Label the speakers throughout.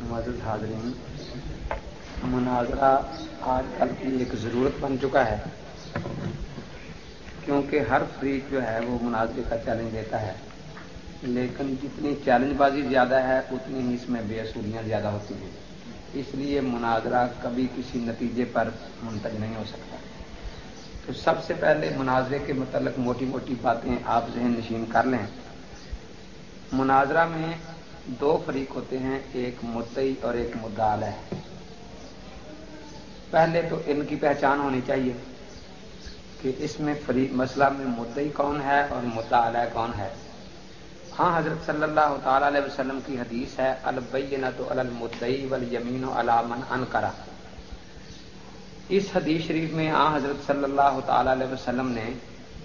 Speaker 1: مزد حاضرین، مناظرہ آج کل کی ایک ضرورت بن چکا ہے، کیونکہ ہر فریق جو ہے وہ مناظرے کا چیلنج دیتا ہے۔ لیکن جتنی چیلنج بازی زیادہ ہے، اتنی ہی اس میں بے اصولیاں زیادہ ہوتی ہیں۔ اس لیے مناظرہ کبھی کسی نتیجے پر منتج نہیں ہو سکتا۔ تو سب سے پہلے مناظرے کے متعلق موٹی موٹی باتیں آپ ذہن نشین کر لیں۔ مناظرہ میں دو فریق ہوتے ہیں، ایک مدعی اور ایک مدعال ہے پہلے تو ان کی پہچان ہونی چاہیے کہ اس میں فریق، مسئلہ میں مدعی کون ہے اور مدعا کون ہے۔ ہاں حضرت صلی اللہ تعالی علیہ وسلم کی حدیث ہے البینہ تو المدئی ول یمین و علامن ان کرا اس حدیث شریف میں آ، حضرت صلی اللہ تعالی علیہ وسلم نے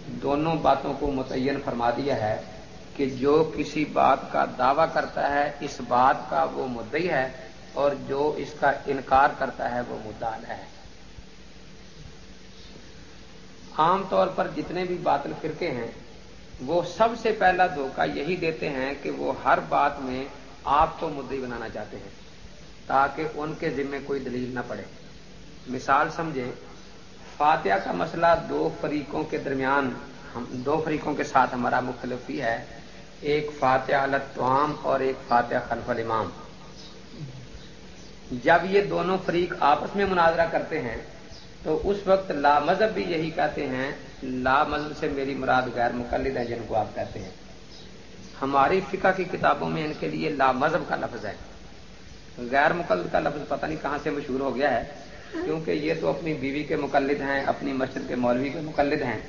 Speaker 1: دونوں باتوں کو متعین فرما دیا ہے۔ کہ جو کسی بات کا دعویٰ کرتا ہے، اس بات کا وہ مدعی ہے اور جو اس کا انکار کرتا ہے، وہ مدعا ہے۔ عام طور پر جتنے بھی باطل فرقے ہیں، وہ سب سے پہلا دھوکہ یہی دیتے ہیں کہ وہ ہر بات میں آپ کو مدعی بنانا چاہتے ہیں، تاکہ ان کے ذمے کوئی دلیل نہ پڑے۔ مثال سمجھیں، فاتحہ کا مسئلہ دو فریقوں کے درمیان ہم دو فریقوں کے ساتھ ہمارا مختلف ہی ہے۔ ایک فاتحہ الطعام اور ایک فاتحہ خلف الامام۔ جب یہ دونوں فریق آپس میں مناظرہ کرتے ہیں، تو اس وقت لا مذہب بھی یہی کہتے ہیں، لا مذہب سے میری مراد غیر مقلد ہے جن کو آپ کہتے ہیں۔ ہماری فقہ کی کتابوں میں ان کے لیے لا مذہب کا لفظ ہے۔ غیر مقلد کا لفظ پتہ نہیں کہاں سے مشہور ہو گیا ہے، کیونکہ یہ تو اپنی بیوی کے مقلد ہیں، اپنی مسجد کے مولوی کے مقلد ہیں۔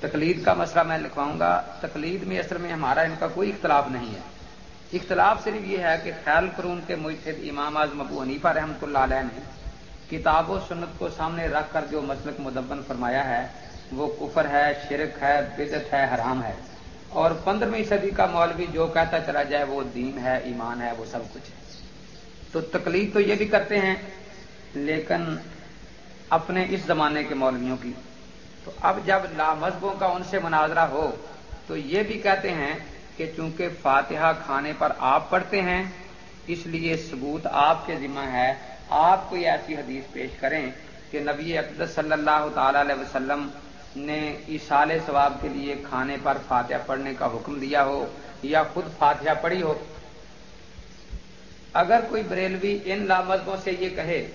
Speaker 1: تقلید کا مسئلہ میں لکھواؤں گا، تقلید میں، اصل میں ہمارا ان کا کوئی اختلاف نہیں ہے۔ اختلاف صرف یہ ہے کہ خیال قرون کے محفد امام اعظم ابو حنیفہ رحمۃ اللہ علیہ نے کتاب و سنت کو سامنے رکھ کر جو مسلک مدبن فرمایا ہے، وہ کفر ہے، شرک ہے بدت ہے، حرام ہے۔ اور پندرہویں صدی کا مولوی جو کہتا چلا جائے، وہ دین ہے، ایمان ہے، وہ سب کچھ ہے۔ تو تکلیف تو یہ بھی کرتے ہیں، لیکن اپنے اس زمانے کے مولویوں کی تو اب جب لامذہبوں کا ان سے مناظرہ ہو، تو یہ بھی کہتے ہیں کہ چونکہ فاتحہ کھانے پر آپ پڑھتے ہیں، اس لیے ثبوت آپ کے ذمہ ہے۔ آپ کوئی ایسی حدیث پیش کریں کہ نبی اقدس صلی اللہ تعالی علیہ وسلم نے اشال ثواب کے لیے کھانے پر فاتحہ پڑھنے کا حکم دیا ہو یا خود فاتحہ پڑھی ہو۔ اگر کوئی بریلوی ان لامذوں سے یہ کہے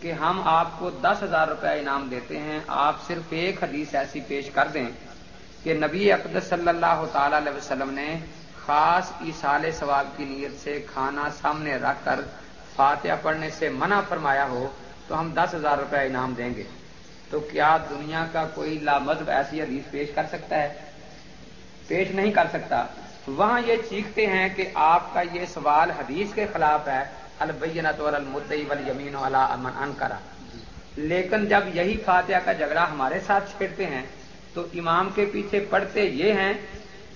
Speaker 1: کہ ہم آپ کو دس ہزار روپے انعام دیتے ہیں، آپ صرف ایک حدیث ایسی پیش کر دیں کہ نبی اقدس صلی اللہ تعالی علیہ وسلم نے خاص ایسال ثواب کی نیت سے کھانا سامنے رکھ کر فاتحہ پڑھنے سے منع فرمایا ہو تو ہم دس ہزار روپے انعام دیں گے۔ تو کیا دنیا کا کوئی لامذب ایسی حدیث پیش کر سکتا ہے؟ پیش نہیں کر سکتا۔ وہاں یہ چیختے ہیں کہ آپ کا یہ سوال حدیث کے خلاف ہے البینت اور المدئی وال یمین والا امن ان کرا لیکن جب یہی فاتحہ کا جھگڑا ہمارے ساتھ چھیڑتے ہیں، تو امام کے پیچھے پڑھتے یہ ہیں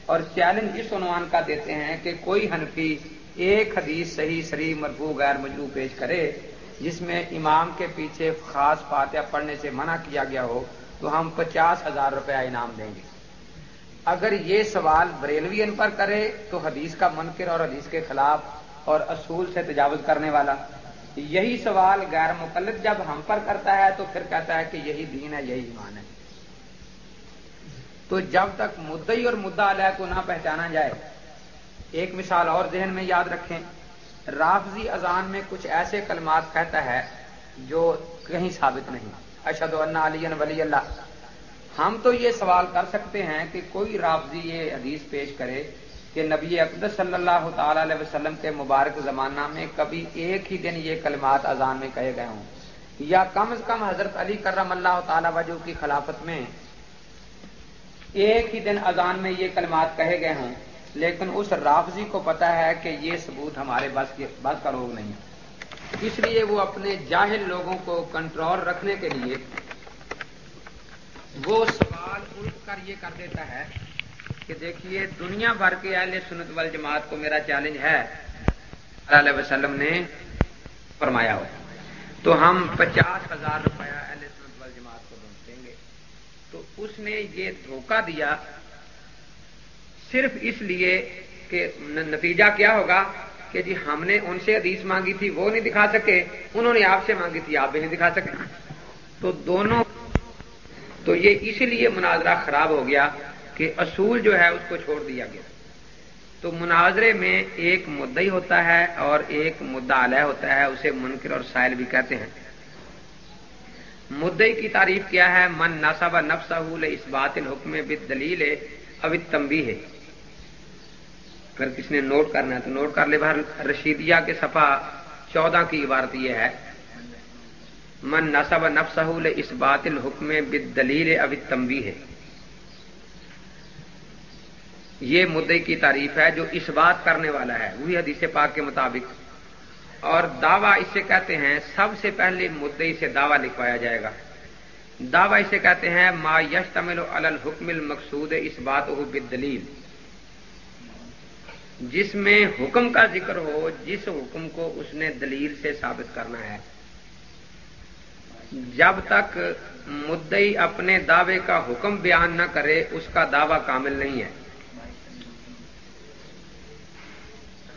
Speaker 1: اور چیلنج اس عنوان کا دیتے ہیں کہ کوئی حنفی ایک حدیث صحیح سری مرفو غیر مجرو پیش کرے، جس میں امام کے پیچھے خاص فاتحہ پڑھنے سے منع کیا گیا ہو، تو ہم پچاس ہزار روپیہ انعام دیں گے۔ اگر یہ سوال بریلوی ان پر کرے، تو حدیث کا منکر اور حدیث کے خلاف اور اصول سے تجاوز کرنے والا۔ یہی سوال غیر مقلد جب ہم پر کرتا ہے تو پھر کہتا ہے کہ یہی دین ہے، یہی ایمان ہے۔ تو جب تک مدعی اور مدعا علیہ کو نہ پہچانا جائے، ایک مثال اور ذہن میں یاد رکھیں، رافضی اذان میں کچھ ایسے کلمات کہتا ہے جو کہیں ثابت نہیں۔ اشد اللہ علی ولی اللہ۔ ہم تو یہ سوال کر سکتے ہیں کہ کوئی رافضی یہ حدیث پیش کرے کہ نبی اقدس صلی اللہ تعالی علیہ وسلم کے مبارک زمانہ میں کبھی ایک ہی دن یہ کلمات اذان میں کہے گئے ہوں۔ یا کم از کم حضرت علی کرم اللہ تعالی وجہ کی خلافت میں ایک ہی دن اذان میں یہ کلمات کہے گئے ہوں، لیکن اس رافضی کو پتا ہے کہ یہ ثبوت ہمارے بس بس کا روگ نہیں۔ اس لیے وہ اپنے جاہل لوگوں کو کنٹرول رکھنے کے لیے وہ سوال الٹ کر یہ کر دیتا ہے کہ دیکھیے، دنیا بھر کے اہل سنت وال جماعت کو میرا چیلنج ہے۔ علیہ وسلم نے فرمایا ہو۔ تو ہم پچاس ہزار روپیہ اہل سنت وال جماعت کو دیں گے۔ تو اس نے یہ دھوکہ دیا صرف اس لیے کہ نتیجہ کیا ہوگا کہ جی ہم نے ان سے حدیث مانگی تھی، وہ نہیں دکھا سکے، انہوں نے آپ سے مانگی تھی، آپ بھی نہیں دکھا سکے۔ تو دونوں تو یہ اسی لیے مناظرہ خراب ہو گیا کہ اصول جو ہے اس کو چھوڑ دیا گیا۔ تو مناظرے میں ایک مدعی ہوتا ہے اور ایک مدعا علیہ ہوتا ہے، اسے منکر اور سائل بھی کہتے ہیں۔ مدعی کی تعریف کیا ہے؟ من نصب نفسہ اس بات الحکم بد دلیل اب تمبی ہے اگر کسی نے نوٹ کرنا ہے تو نوٹ کر لے۔ بھر رشیدیہ کے صفحہ چودہ کی عبارت یہ ہے۔ من نصب نفسہ اس بات الحکم بد دلیل اب تمبی ہے یہ مدعے کی تعریف ہے جو اس بات کرنے والا ہے، وہی حدیث پاک کے مطابق۔ اور دعویٰ اسے کہتے ہیں، سب سے پہلے مدعی سے دعویٰ لکھوایا جائے گا۔ دعویٰ اسے کہتے ہیں، ما یش تمل الحکم المقصود، اس بات ہو دلیل جس میں حکم کا ذکر ہو، جس حکم کو اس نے دلیل سے ثابت کرنا ہے۔ جب تک مدعی اپنے دعوے کا حکم بیان نہ کرے، اس کا دعویٰ کامل نہیں ہے۔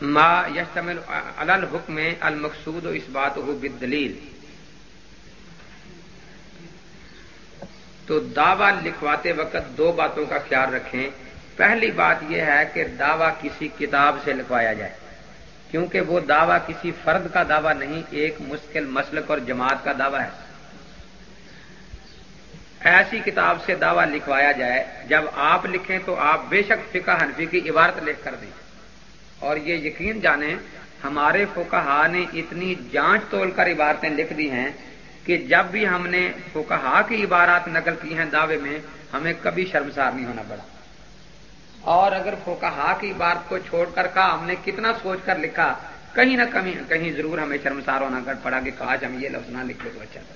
Speaker 1: ما یشتمل الحکم المقصود و اس بات ہو بدلیل تو دعوی لکھواتے وقت دو باتوں کا خیال رکھیں۔ پہلی بات یہ ہے کہ دعویٰ کسی کتاب سے لکھوایا جائے، کیونکہ وہ دعویٰ کسی فرد کا دعویٰ نہیں، ایک مشکل مسلک اور جماعت کا دعویٰ ہے۔ ایسی کتاب سے دعویٰ لکھوایا جائے، جب آپ لکھیں تو آپ بے شک فقہ حنفی کی عبارت لکھ کر دیں۔ اور یہ یقین جانیں، ہمارے فوکہ نے اتنی جانچ تول کر عبارتیں لکھ دی ہیں کہ جب بھی ہم نے فوکہ کی عبارات نقل کی ہیں دعوے میں، ہمیں کبھی شرمسار نہیں ہونا پڑا۔ اور اگر فوکہ کی بات کو چھوڑ کر کہا، ہم نے کتنا سوچ کر لکھا، کہیں نہ کہیں کہیں ضرور ہمیں شرمسار ہونا کر پڑا کہ کاش ہم یہ لفظ نہ لکھے تو اچھا تھا۔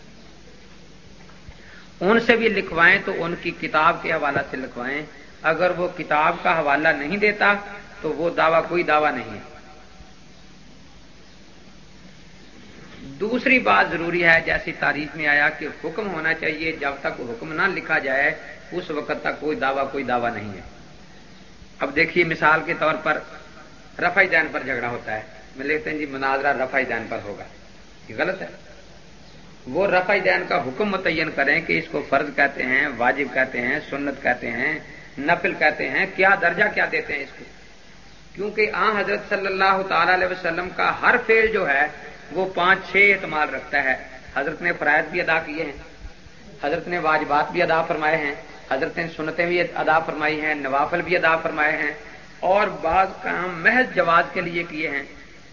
Speaker 1: ان سے بھی لکھوائیں تو ان کی کتاب کے حوالہ سے لکھوائیں۔ اگر وہ کتاب کا حوالہ نہیں دیتا تو وہ دعویٰ کوئی دعویٰ نہیں ہے۔ دوسری بات ضروری ہے، جیسی تاریخ میں آیا کہ حکم ہونا چاہیے، جب تک حکم نہ لکھا جائے، اس وقت تک کوئی دعویٰ کوئی دعویٰ نہیں ہے۔ اب دیکھیے، مثال کے طور پر رفع دین پر جھگڑا ہوتا ہے۔ میں لکھتے ہیں جی مناظرہ رفع دین پر ہوگا۔ یہ غلط ہے۔ وہ رفع دین کا حکم متعین کریں کہ اس کو فرض کہتے ہیں، واجب کہتے ہیں، سنت کہتے ہیں، نفل کہتے ہیں، کیا درجہ کیا دیتے ہیں اس کو۔ کیونکہ آ حضرت صلی اللہ تعالی علیہ وسلم کا ہر فیل جو ہے وہ پانچ چھ اعتماد رکھتا ہے۔ حضرت نے فرائض بھی ادا کیے ہیں۔ حضرت نے واجبات بھی ادا فرمائے ہیں۔ حضرت نے سنتیں بھی ادا فرمائی ہیں۔ نوافل بھی ادا فرمائے ہیں۔ اور بعض کام محض جواز کے لیے کیے ہیں۔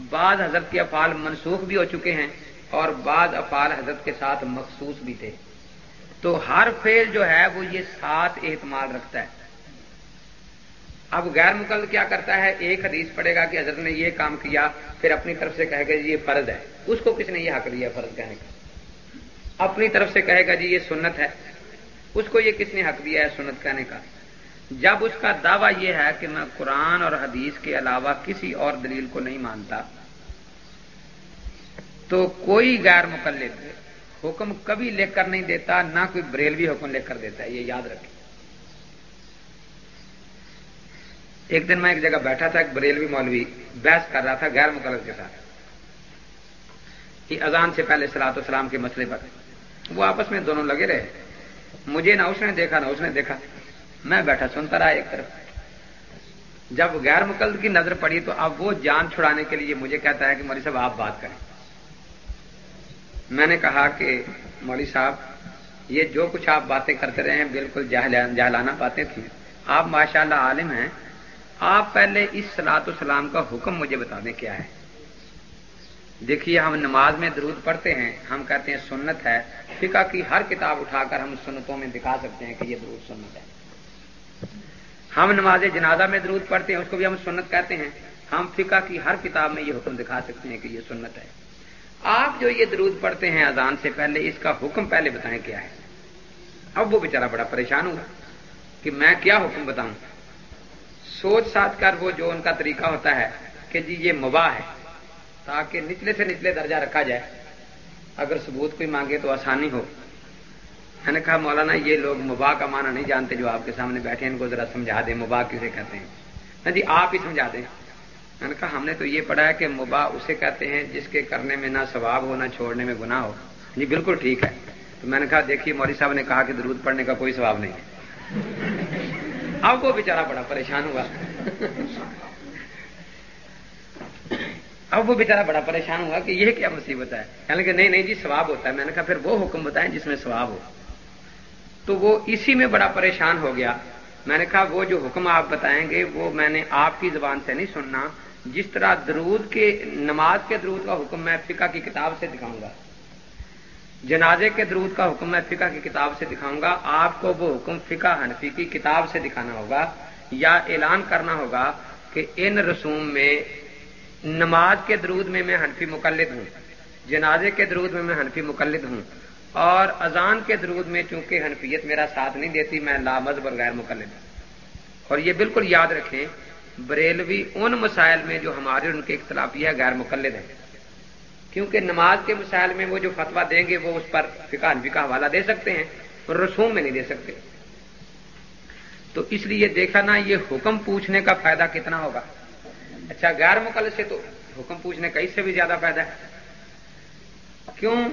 Speaker 1: بعض حضرت کے افعال منسوخ بھی ہو چکے ہیں اور بعض افعال حضرت کے ساتھ مخصوص بھی تھے۔ تو ہر فیل جو ہے وہ یہ سات اعتماد رکھتا ہے۔ اب غیر مقل کیا کرتا ہے؟ ایک حدیث پڑے گا کہ حضرت نے یہ کام کیا، پھر اپنی طرف سے کہے گا جی یہ فرض ہے۔ اس کو کس نے یہ حق دیا فرض کہنے کا؟ اپنی طرف سے کہے گا جی یہ سنت ہے۔ اس کو یہ کس نے حق دیا ہے سنت کہنے کا؟ جب اس کا دعویٰ یہ ہے کہ میں قرآن اور حدیث کے علاوہ کسی اور دلیل کو نہیں مانتا، تو کوئی غیر مقلد حکم کبھی لکھ کر نہیں دیتا، نہ کوئی بریلوی حکم لکھ کر دیتا ہے، یہ یاد رکھیں۔ ایک دن میں ایک جگہ بیٹھا تھا، ایک بریلوی مولوی بحث کر رہا تھا غیر مقرر کے ساتھ اذان سے پہلے سلاط اسلام کے مسئلے پر۔ وہ آپس میں دونوں لگے رہے۔ مجھے نہ اس نے دیکھا، نہ اس نے دیکھا۔ میں بیٹھا سنتا رہا ایک طرف۔ جب غیر مقلد کی نظر پڑی تو اب وہ جان چھڑانے کے لیے مجھے کہتا ہے کہ مولوی صاحب، آپ بات کریں۔ میں نے کہا کہ مولوی صاحب، یہ جو کچھ آپ باتیں کرتے رہے ہیں، بالکل جہلانہ باتیں تھیں۔ آپ ماشاء اللہ عالم ہیں۔ آپ پہلے اس سلاط اسلام کا حکم مجھے بتا دیں کیا ہے؟ دیکھیے، ہم نماز میں درود پڑھتے ہیں، ہم کہتے ہیں سنت ہے، فقہ کی ہر کتاب اٹھا کر ہم سنتوں میں دکھا سکتے ہیں کہ یہ درود سنت ہے۔ ہم نماز جنازہ میں درود پڑھتے ہیں، اس کو بھی ہم سنت کہتے ہیں۔ ہم فقہ کی ہر کتاب میں یہ حکم دکھا سکتے ہیں کہ یہ سنت ہے۔ آپ جو یہ درود پڑھتے ہیں اذان سے پہلے، اس کا حکم پہلے بتائیں کیا ہے؟ اب وہ بیچارہ بڑا پریشان ہوا کہ میں کیا حکم بتاؤں؟ سوچ ساتھ کر وہ جو ان کا طریقہ ہوتا ہے کہ جی یہ مباح ہے، تاکہ نچلے سے نچلے درجہ رکھا جائے۔ اگر ثبوت کوئی مانگے تو آسانی ہو۔ میں نے کہا، مولانا، یہ لوگ مباح کا معنی نہیں جانتے جو آپ کے سامنے بیٹھے ہیں، ان کو ذرا سمجھا دیں، مباح کسے کہتے ہیں۔ جی آپ ہی سمجھا دیں۔ میں نے کہا، ہم نے تو یہ پڑھا ہے کہ مباح اسے کہتے ہیں جس کے کرنے میں نہ ثواب ہو، نہ چھوڑنے میں گناہ ہو۔ جی بالکل ٹھیک ہے۔ تو میں نے کہا، دیکھیے مودی صاحب نے کہا کہ درود پڑھنے کا کوئی ثواب نہیں ہے۔ اب وہ بیچارہ بڑا پریشان ہوا۔ اب وہ بیچارہ بڑا پریشان ہوا کہ یہ کیا مصیبت ہے؟ کہنے کہ نہیں نہیں جی ثواب ہوتا ہے۔ میں نے کہا پھر وہ حکم بتائیں جس میں ثواب ہو۔ تو وہ اسی میں بڑا پریشان ہو گیا۔ میں نے کہا وہ جو حکم آپ بتائیں گے، وہ میں نے آپ کی زبان سے نہیں سننا۔ جس طرح درود کے، نماز کے درود کا حکم میں فقہ کی کتاب سے دکھاؤں گا۔ جنازے کے درود کا حکم میں فقہ کی کتاب سے دکھاؤں گا۔ آپ کو وہ حکم فقہ حنفی کی کتاب سے دکھانا ہوگا یا اعلان کرنا ہوگا کہ ان رسوم میں نماز کے درود میں میں حنفی مقلد ہوں، جنازے کے درود میں میں حنفی مقلد ہوں، اور اذان کے درود میں چونکہ حنفیت میرا ساتھ نہیں دیتی، میں لامز اور غیر مقلد ہوں۔ اور یہ بالکل یاد رکھیں، بریلوی ان مسائل میں جو ہمارے ان کے اختلافی ہے، غیر مقلد ہیں۔ کیونکہ نماز کے مسائل میں وہ جو فتوا دیں گے وہ اس پر فکا حنفی کا حوالہ دے سکتے ہیں اور رسوم میں نہیں دے سکتے۔ تو اس لیے دیکھا نا یہ حکم پوچھنے کا فائدہ کتنا ہوگا؟ اچھا غیر مقلد سے تو حکم پوچھنے کا اس سے بھی زیادہ فائدہ ہے۔ کیوں؟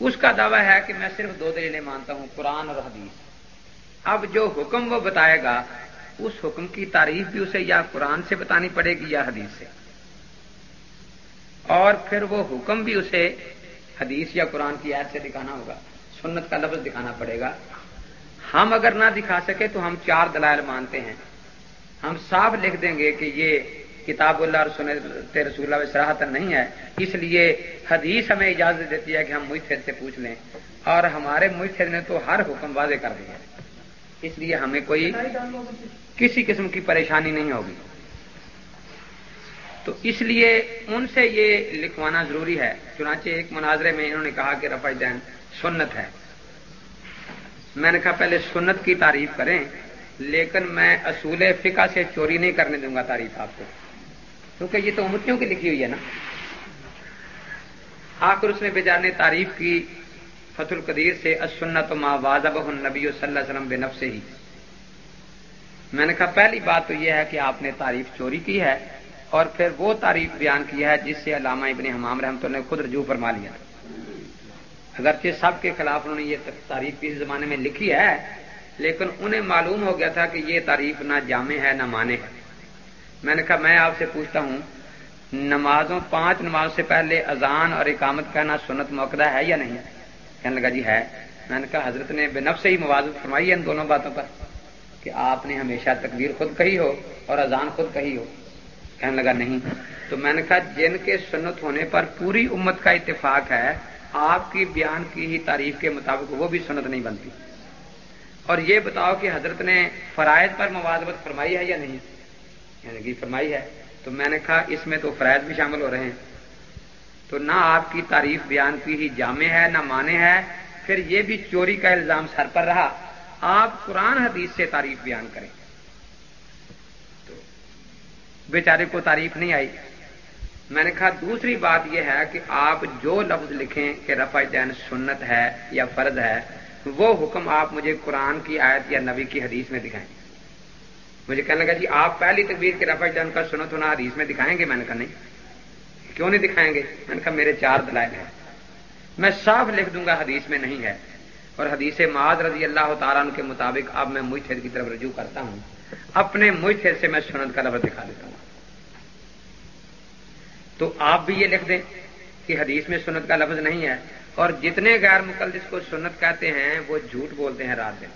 Speaker 1: اس کا دعویٰ ہے کہ میں صرف دو دلیلیں مانتا ہوں، قرآن اور حدیث۔ اب جو حکم وہ بتائے گا، اس حکم کی تعریف بھی اسے یا قرآن سے بتانی پڑے گی یا حدیث سے۔ اور پھر وہ حکم بھی اسے حدیث یا قرآن کی عید سے دکھانا ہوگا سنت کا لفظ دکھانا پڑے گا۔ ہم اگر نہ دکھا سکے تو ہم چار دلائل مانتے ہیں۔ ہم صاف لکھ دیں گے کہ یہ کتاب اللہ اور سنت رسول اللہ سراہت نہیں ہے اس لیے حدیث ہمیں اجازت دیتی ہے کہ ہم مجھ سے پوچھ لیں۔ اور ہمارے مجھ نے تو ہر حکم واضح کر دیا اس لیے ہمیں کوئی کسی قسم کی پریشانی نہیں ہوگی۔ تو اس لیے ان سے یہ لکھوانا ضروری ہے، چنانچہ ایک مناظرے میں انہوں نے کہا کہ رفع دین سنت ہے۔ میں نے کہا پہلے سنت کی تعریف کریں، لیکن میں اصول فقہ سے چوری نہیں کرنے دوں گا تعریف آپ کو۔ کیونکہ یہ تو امتیوں کی لکھی ہوئی ہے نا۔ آخر اس نے بیچار تعریف کی فت القدیر سے اسنت ما واضب النبی صلی اللہ علیہ وسلم بے نف سے ہی میں نے کہا پہلی بات تو یہ ہے کہ آپ نے تعریف چوری کی ہے اور پھر وہ تعریف بیان کی ہے جس سے علامہ ابن حمام رحمت نے خود رجوع فرما لیا۔ اگرچہ سب کے خلاف انہوں نے یہ تعریف کسی زمانے میں لکھی ہے، لیکن انہیں معلوم ہو گیا تھا کہ یہ تعریف نہ جامع ہے، نہ مانے ہے۔ میں نے کہا، میں آپ سے پوچھتا ہوں، نمازوں، پانچ نماز سے پہلے اذان اور اقامت کہنا سنت موقع ہے یا نہیں؟ کہنے لگا جی ہے۔ میں نے کہا، حضرت نے بے نف سے ہی موازن فرمائی ہے ان دونوں باتوں پر کہ آپ نے ہمیشہ تکبیر خود کہی ہو اور اذان خود کہی ہو۔ کہنے لگا، نہیں. تو میں نے کہا، جن کے سنت ہونے پر پوری امت کا اتفاق ہے، آپ کی بیان کی ہی تعریف کے مطابق وہ بھی سنت نہیں بنتی. اور یہ بتاؤ کہ حضرت نے فرائض پر موازبت فرمائی ہے یا نہیں؟ یعنی کہ فرمائی ہے. تو میں نے کہا، اس میں تو فرائض بھی شامل ہو رہے ہیں. تو نہ آپ کی تعریف بیان کی ہی جامع ہے، نہ مانے ہے. پھر یہ بھی چوری کا الزام سر پر رہا. آپ قرآن حدیث سے تعریف بیان کریں۔ بیچارے کو تعریف نہیں آئی۔ میں نے کہا، دوسری بات یہ ہے کہ آپ جو لفظ لکھیں کہ رفع دین سنت ہے یا فرض ہے، وہ حکم آپ مجھے قرآن کی آیت یا نبی کی حدیث میں دکھائیں۔ مجھے کہنے لگا جی آپ پہلی تقبیر کے رفع دین کا سنت ہونا حدیث میں دکھائیں گے؟ میں نے کہا، نہیں۔ کیوں نہیں دکھائیں گے؟ میں نے کہا، میرے چار دلائل ہیں۔ میں صاف لکھ دوں گا، حدیث میں نہیں ہے۔ اور حدیث معاذ رضی اللہ تعالیٰ کے مطابق اب میں مجھ کی طرف رجوع کرتا ہوں۔ اپنے مجھ سے میں سنت کا لفظ دکھا دیتا ہوں۔ تو آپ بھی یہ لکھ دیں کہ حدیث میں سنت کا لفظ نہیں ہے اور جتنے غیر مقدس کو سنت کہتے ہیں، وہ جھوٹ بولتے ہیں رات دن۔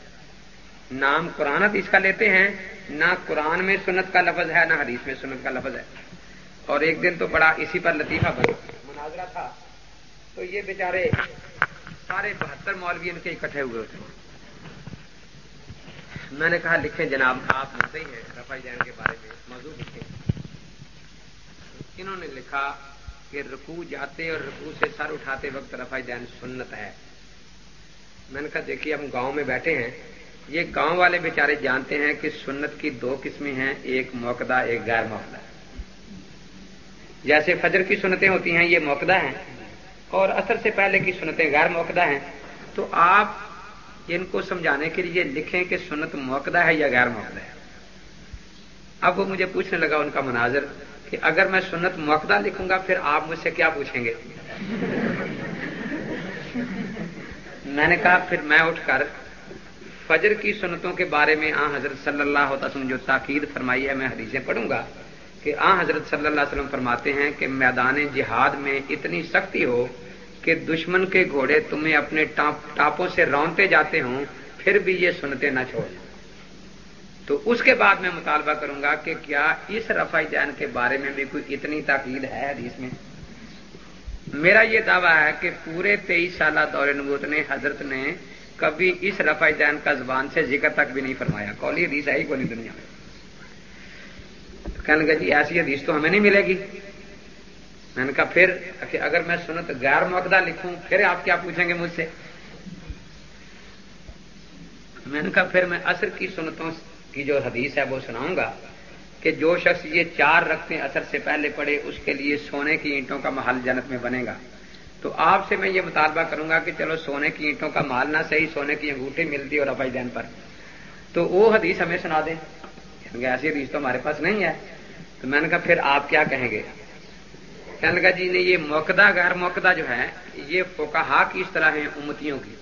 Speaker 1: نام قرآن حدیث کا لیتے ہیں، نہ قرآن میں سنت کا لفظ ہے، نہ حدیث میں سنت کا لفظ ہے۔ اور ایک دن تو بڑا اسی پر لطیفہ بنا۔ مناظرہ تھا۔ تو یہ بیچارے سارے بہتر مولوی ان کے اکٹھے ہوئے ہوتے ہیں۔ میں نے کہا لکھیں جناب، آپ لکھتے ہیں رفا جین کے بارے میں موضوع لکھیں۔ انہوں نے لکھا کہ رکو جاتے اور رکو سے سر اٹھاتے وقت رفا جین سنت ہے۔ میں نے کہا، دیکھیے، ہم گاؤں میں بیٹھے ہیں۔ یہ گاؤں والے بیچارے جانتے ہیں کہ سنت کی دو قسمیں ہیں، ایک موقع ایک غیر موقع جیسے فجر کی سنتیں ہوتی ہیں، یہ موقع ہیں۔ اور اثر سے پہلے کی سنتیں غیر موقع ہیں۔ تو آپ ان کو سمجھانے کے لیے لکھیں کہ سنت موقع ہے یا غیر موقع ہے۔ اب وہ مجھے پوچھنے لگا ان کا مناظر کہ اگر میں سنت موقع لکھوں گا پھر آپ مجھ سے کیا پوچھیں گے؟ میں نے کہا، پھر میں اٹھ کر فجر کی سنتوں کے بارے میں آ حضرت صلی اللہ علیہ وسلم جو تاکید فرمائی ہے، میں حدیثیں پڑھوں گا کہ آ حضرت صلی اللہ علیہ وسلم فرماتے ہیں کہ میدان جہاد میں اتنی سختی ہو کہ دشمن کے گھوڑے تمہیں اپنے ٹاپوں سے رونتے جاتے ہوں، پھر بھی یہ سنتے نہ چھوڑ۔ تو اس کے بعد میں مطالبہ کروں گا کہ کیا اس رفع جین کے بارے میں بھی کوئی اتنی تاکید ہے حدیث میں؟ میرا یہ دعویٰ ہے کہ پورے تیئیس سالہ دور نبوت نے حضرت نے کبھی اس رفع جین کا زبان سے ذکر تک بھی نہیں فرمایا۔ کولی حدیث ہے ہی کوئی دنیا میں؟ کہنے لگا جی ایسی حدیث تو ہمیں نہیں ملے گی۔ میں نے کہا پھر اگر میں سنت غیر موقع لکھوں، پھر آپ کیا پوچھیں گے مجھ سے؟ میں نے کہا پھر میں اثر کی سنتوں کی جو حدیث ہے وہ سناؤں گا کہ جو شخص یہ چار رکھتے اثر سے پہلے پڑے اس کے لیے سونے کی اینٹوں کا محل جنت میں بنے گا۔ تو آپ سے میں یہ مطالبہ کروں گا کہ چلو سونے کی اینٹوں کا مال نہ صحیح، سونے کی انگوٹھی ملتی اور افائی دین پر۔ تو وہ حدیث ہمیں سنا دیں۔ یعنی ایسی حدیث تو ہمارے پاس نہیں ہے۔ تو میں نے کہا پھر آپ کیا کہیں گے؟ کہنے لگا جی نے یہ موقع غیر موقع جو ہے، یہ فوکہ کی اس طرح ہیں امتیوں کی۔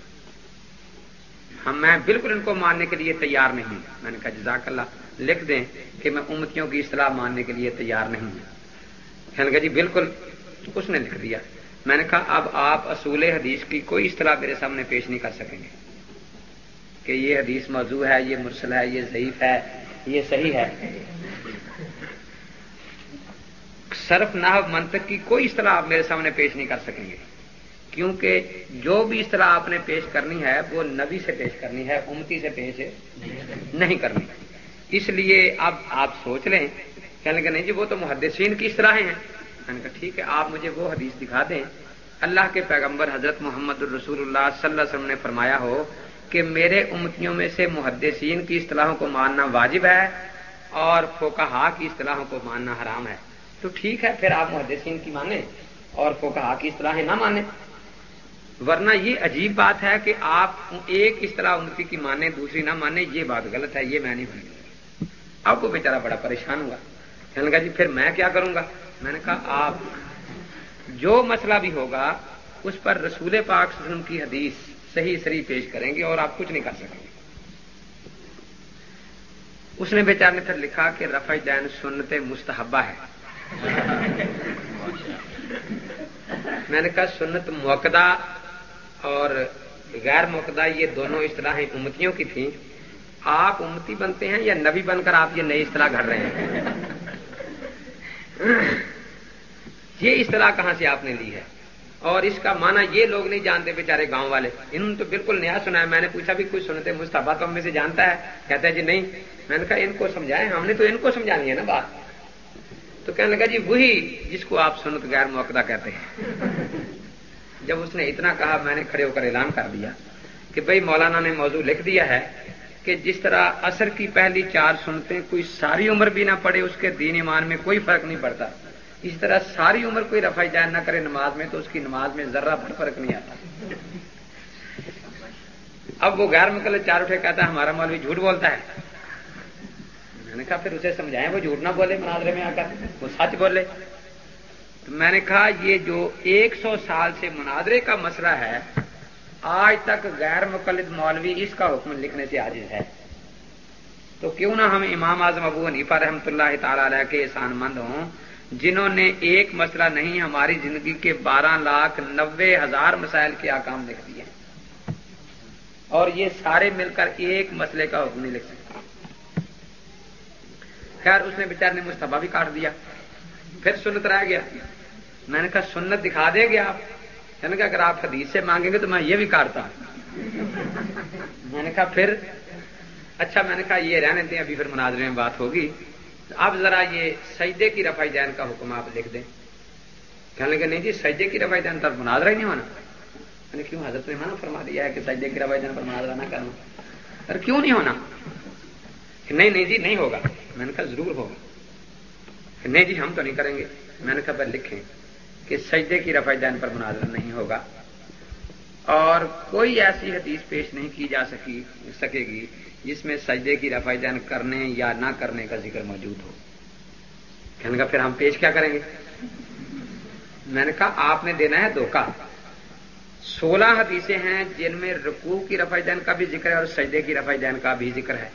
Speaker 1: ہم میں بالکل ان کو ماننے کے لیے تیار نہیں ہوں۔ میں نے کہا جزاک اللہ، لکھ دیں کہ میں امتیوں کی اصطلاح ماننے کے لیے تیار نہیں ہوں۔ کہنے لگا جی بالکل اس نے لکھ دیا۔ میں نے کہا اب آپ اصول حدیث کی کوئی اصطلاح میرے سامنے پیش نہیں کر سکیں گے۔ کہ یہ حدیث موضوع ہے، یہ مرسل ہے، یہ ضعیف ہے، یہ صحیح ہے۔ صرف نہ منطق کی کوئی اصطلاح آپ میرے سامنے پیش نہیں کر سکیں گے۔ کیونکہ جو بھی اصطلاح آپ نے پیش کرنی ہے، وہ نبی سے پیش کرنی ہے، امتی سے پیش نہیں کرنی۔ اس لیے اب آپ سوچ لیں۔ کہنے کہ نہیں جی وہ تو محدثین کی اصطلاحیں ہیں۔ میں نے کہا، ٹھیک ہے، آپ مجھے وہ حدیث دکھا دیں۔ اللہ کے پیغمبر حضرت محمد الرسول اللہ صلی اللہ علیہ وسلم نے فرمایا ہو کہ میرے امتیوں میں سے محدثین کی اصطلاحوں کو ماننا واجب ہے اور فوکہ کی اصطلاحوں کو ماننا حرام ہے۔ تو ٹھیک ہے، پھر آپ محدثین کی مانیں اور فوکہ کی اصطلاحیں نہ مانیں۔ ورنہ یہ عجیب بات ہے کہ آپ ایک اصطلاح امتی کی مانیں، دوسری نہ مانیں، یہ بات غلط ہے، یہ میں نہیں ہونے اب وہ بیچارہ بڑا پریشان ہوا۔ کہنے لگا جی پھر میں کیا کروں گا؟ میں نے کہا، آپ جو مسئلہ بھی ہوگا، اس پر رسول پاک وسلم کی حدیث صحیح صحیح پیش کریں گے اور آپ کچھ نہیں کر سکیں گے۔ اس نے بیچار نے پھر لکھا کہ رفع دین سنت مستحبہ ہے۔ میں نے کہا سنت موقع اور غیر موقع یہ دونوں اصطلاحیں امتیوں کی تھیں۔ آپ امتی بنتے ہیں یا نبی بن کر آپ یہ نئی اصطلاح گھڑ رہے ہیں؟ یہ اصطلاح کہاں سے آپ نے لی ہے؟ اور اس کا معنی یہ لوگ نہیں جانتے بیچارے گاؤں والے۔ انہوں نے تو بالکل نیا سنا ہے۔ میں نے پوچھا بھی کوئی سنتے مستفا تو ہم میں سے جانتا ہے؟ کہتا ہے جی نہیں۔ میں نے کہا ان کو سمجھائیں۔ ہم نے تو ان کو سمجھانی ہے نا بات۔ تو کہنے لگا جی وہی جس کو آپ سنت غیر موقع کہتے ہیں۔ جب اس نے اتنا کہا میں نے کھڑے ہو کر اعلان کر دیا کہ بھئی مولانا نے موضوع لکھ دیا ہے کہ جس طرح اثر کی پہلی چار سنتے کوئی ساری عمر بھی نہ پڑے اس کے دین ایمان میں کوئی فرق نہیں پڑتا۔ اس طرح ساری عمر کوئی رفائی جان نہ کرے نماز میں تو اس کی نماز میں ذرہ بھر فرق نہیں آتا۔ اب وہ غیر مکل چار اٹھے کہتا ہے ہمارا مولوی جھوٹ بولتا ہے۔ میں نے کہا، پھر اسے سمجھائیں، وہ جھوٹ نہ بولے، مناظرے میں آ کر وہ سچ بولے۔ تو میں نے کہا، یہ جو ایک سو سال سے مناظرے کا مسئلہ ہے، آج تک غیر مقلد مولوی اس کا حکم لکھنے سے عاجز ہے۔ تو کیوں نہ ہم امام اعظم ابو حنیفہ رحمۃ اللہ تعالی علیہ کے احسان مند ہوں، جنہوں نے ایک مسئلہ نہیں، ہماری زندگی کے بارہ لاکھ نوے ہزار مسائل کے آکام لکھ دیے۔ اور یہ سارے مل کر ایک مسئلے کا حکم نہیں لکھ سکتے۔ خیر اس نے بیچار نے مستفا بھی کاٹ دیا۔ پھر سنت رہ گیا۔ میں نے کہا، سنت دکھا دے گے آپ۔ یعنی کہ اگر آپ حدیث سے مانگیں گے تو میں یہ بھی کاٹتا۔ میں نے کہا، پھر اچھا میں نے کہا، یہ رہنے دیں، ابھی پھر مناظرے میں بات ہوگی۔ اب ذرا یہ سجدے کی رفائی جین کا حکم آپ لکھ دیں۔ کہنے لگے، نہیں جی سجدے کی رفائی جین تب مناظرہ ہی نہیں ہونا۔ میں نے کیوں؟ حضرت نے منع فرما دیا ہے کہ سجدے کی رفائی جین پر مناظرہ نہ کرنا۔ ارے کیوں نہیں ہونا؟ نہیں نہیں جی نہیں ہوگا۔ میں نے کہا، ضرور ہوگا۔ نہیں جی ہم تو نہیں کریں گے۔ میں نے کہا پھر لکھیں کہ سجدے کی رفع دین پر مناظر نہیں ہوگا۔ اور کوئی ایسی حدیث پیش نہیں کی جا سکی، سکے گی جس میں سجدے کی رفائی دین کرنے یا نہ کرنے کا ذکر موجود ہو۔ کہنے کا پھر ہم پیش کیا کریں گے؟ میں نے کہا، آپ نے دینا ہے دھوکہ۔ سولہ حدیثیں ہیں جن میں رکوع کی رفائی دین کا بھی ذکر ہے اور سجدے کی رفائی دین کا بھی ذکر ہے۔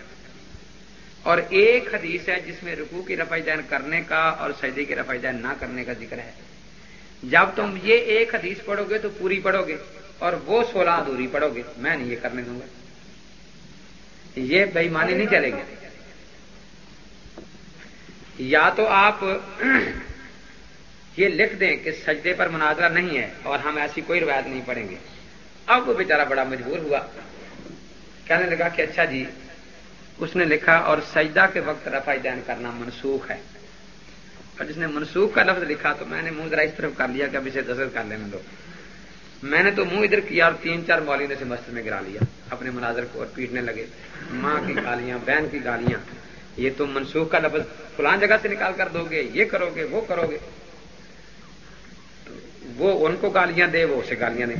Speaker 1: اور ایک حدیث ہے جس میں رکوع کی رفائی دین کرنے کا اور سجدے کی رفائی دین نہ کرنے کا ذکر ہے۔ جب تم یہ ایک حدیث پڑھو گے تو پوری پڑھو گے اور وہ سولہ ادھوری پڑھو گے۔ میں نہیں یہ کرنے دوں گا۔ یہ بےمانی نہیں چلے گی۔ یا تو آپ یہ لکھ دیں کہ سجدے پر مناظرہ نہیں ہے اور ہم ایسی کوئی روایت نہیں پڑھیں گے۔ اب وہ بیچارہ بڑا مجبور ہوا۔ کہنے لگا کہ اچھا جی اس نے لکھا اور سجدہ کے وقت رفا دین کرنا منسوخ ہے۔ اور جس نے منسوخ کا لفظ لکھا تو میں نے منہ ذرا اس طرف کر لیا کہ اب اسے دست کر لینے دو۔ میں نے تو منہ ادھر کیا اور تین چار مولین سے مسجد میں گرا لیا، اپنے مناظر کو اور پیٹنے لگے۔ ماں کی گالیاں، بہن کی گالیاں، یہ تم منسوخ کا لفظ فلان جگہ سے نکال کر دو گے، یہ کرو گے، وہ کرو گے۔ وہ ان کو گالیاں دے، وہ اسے گالیاں دیں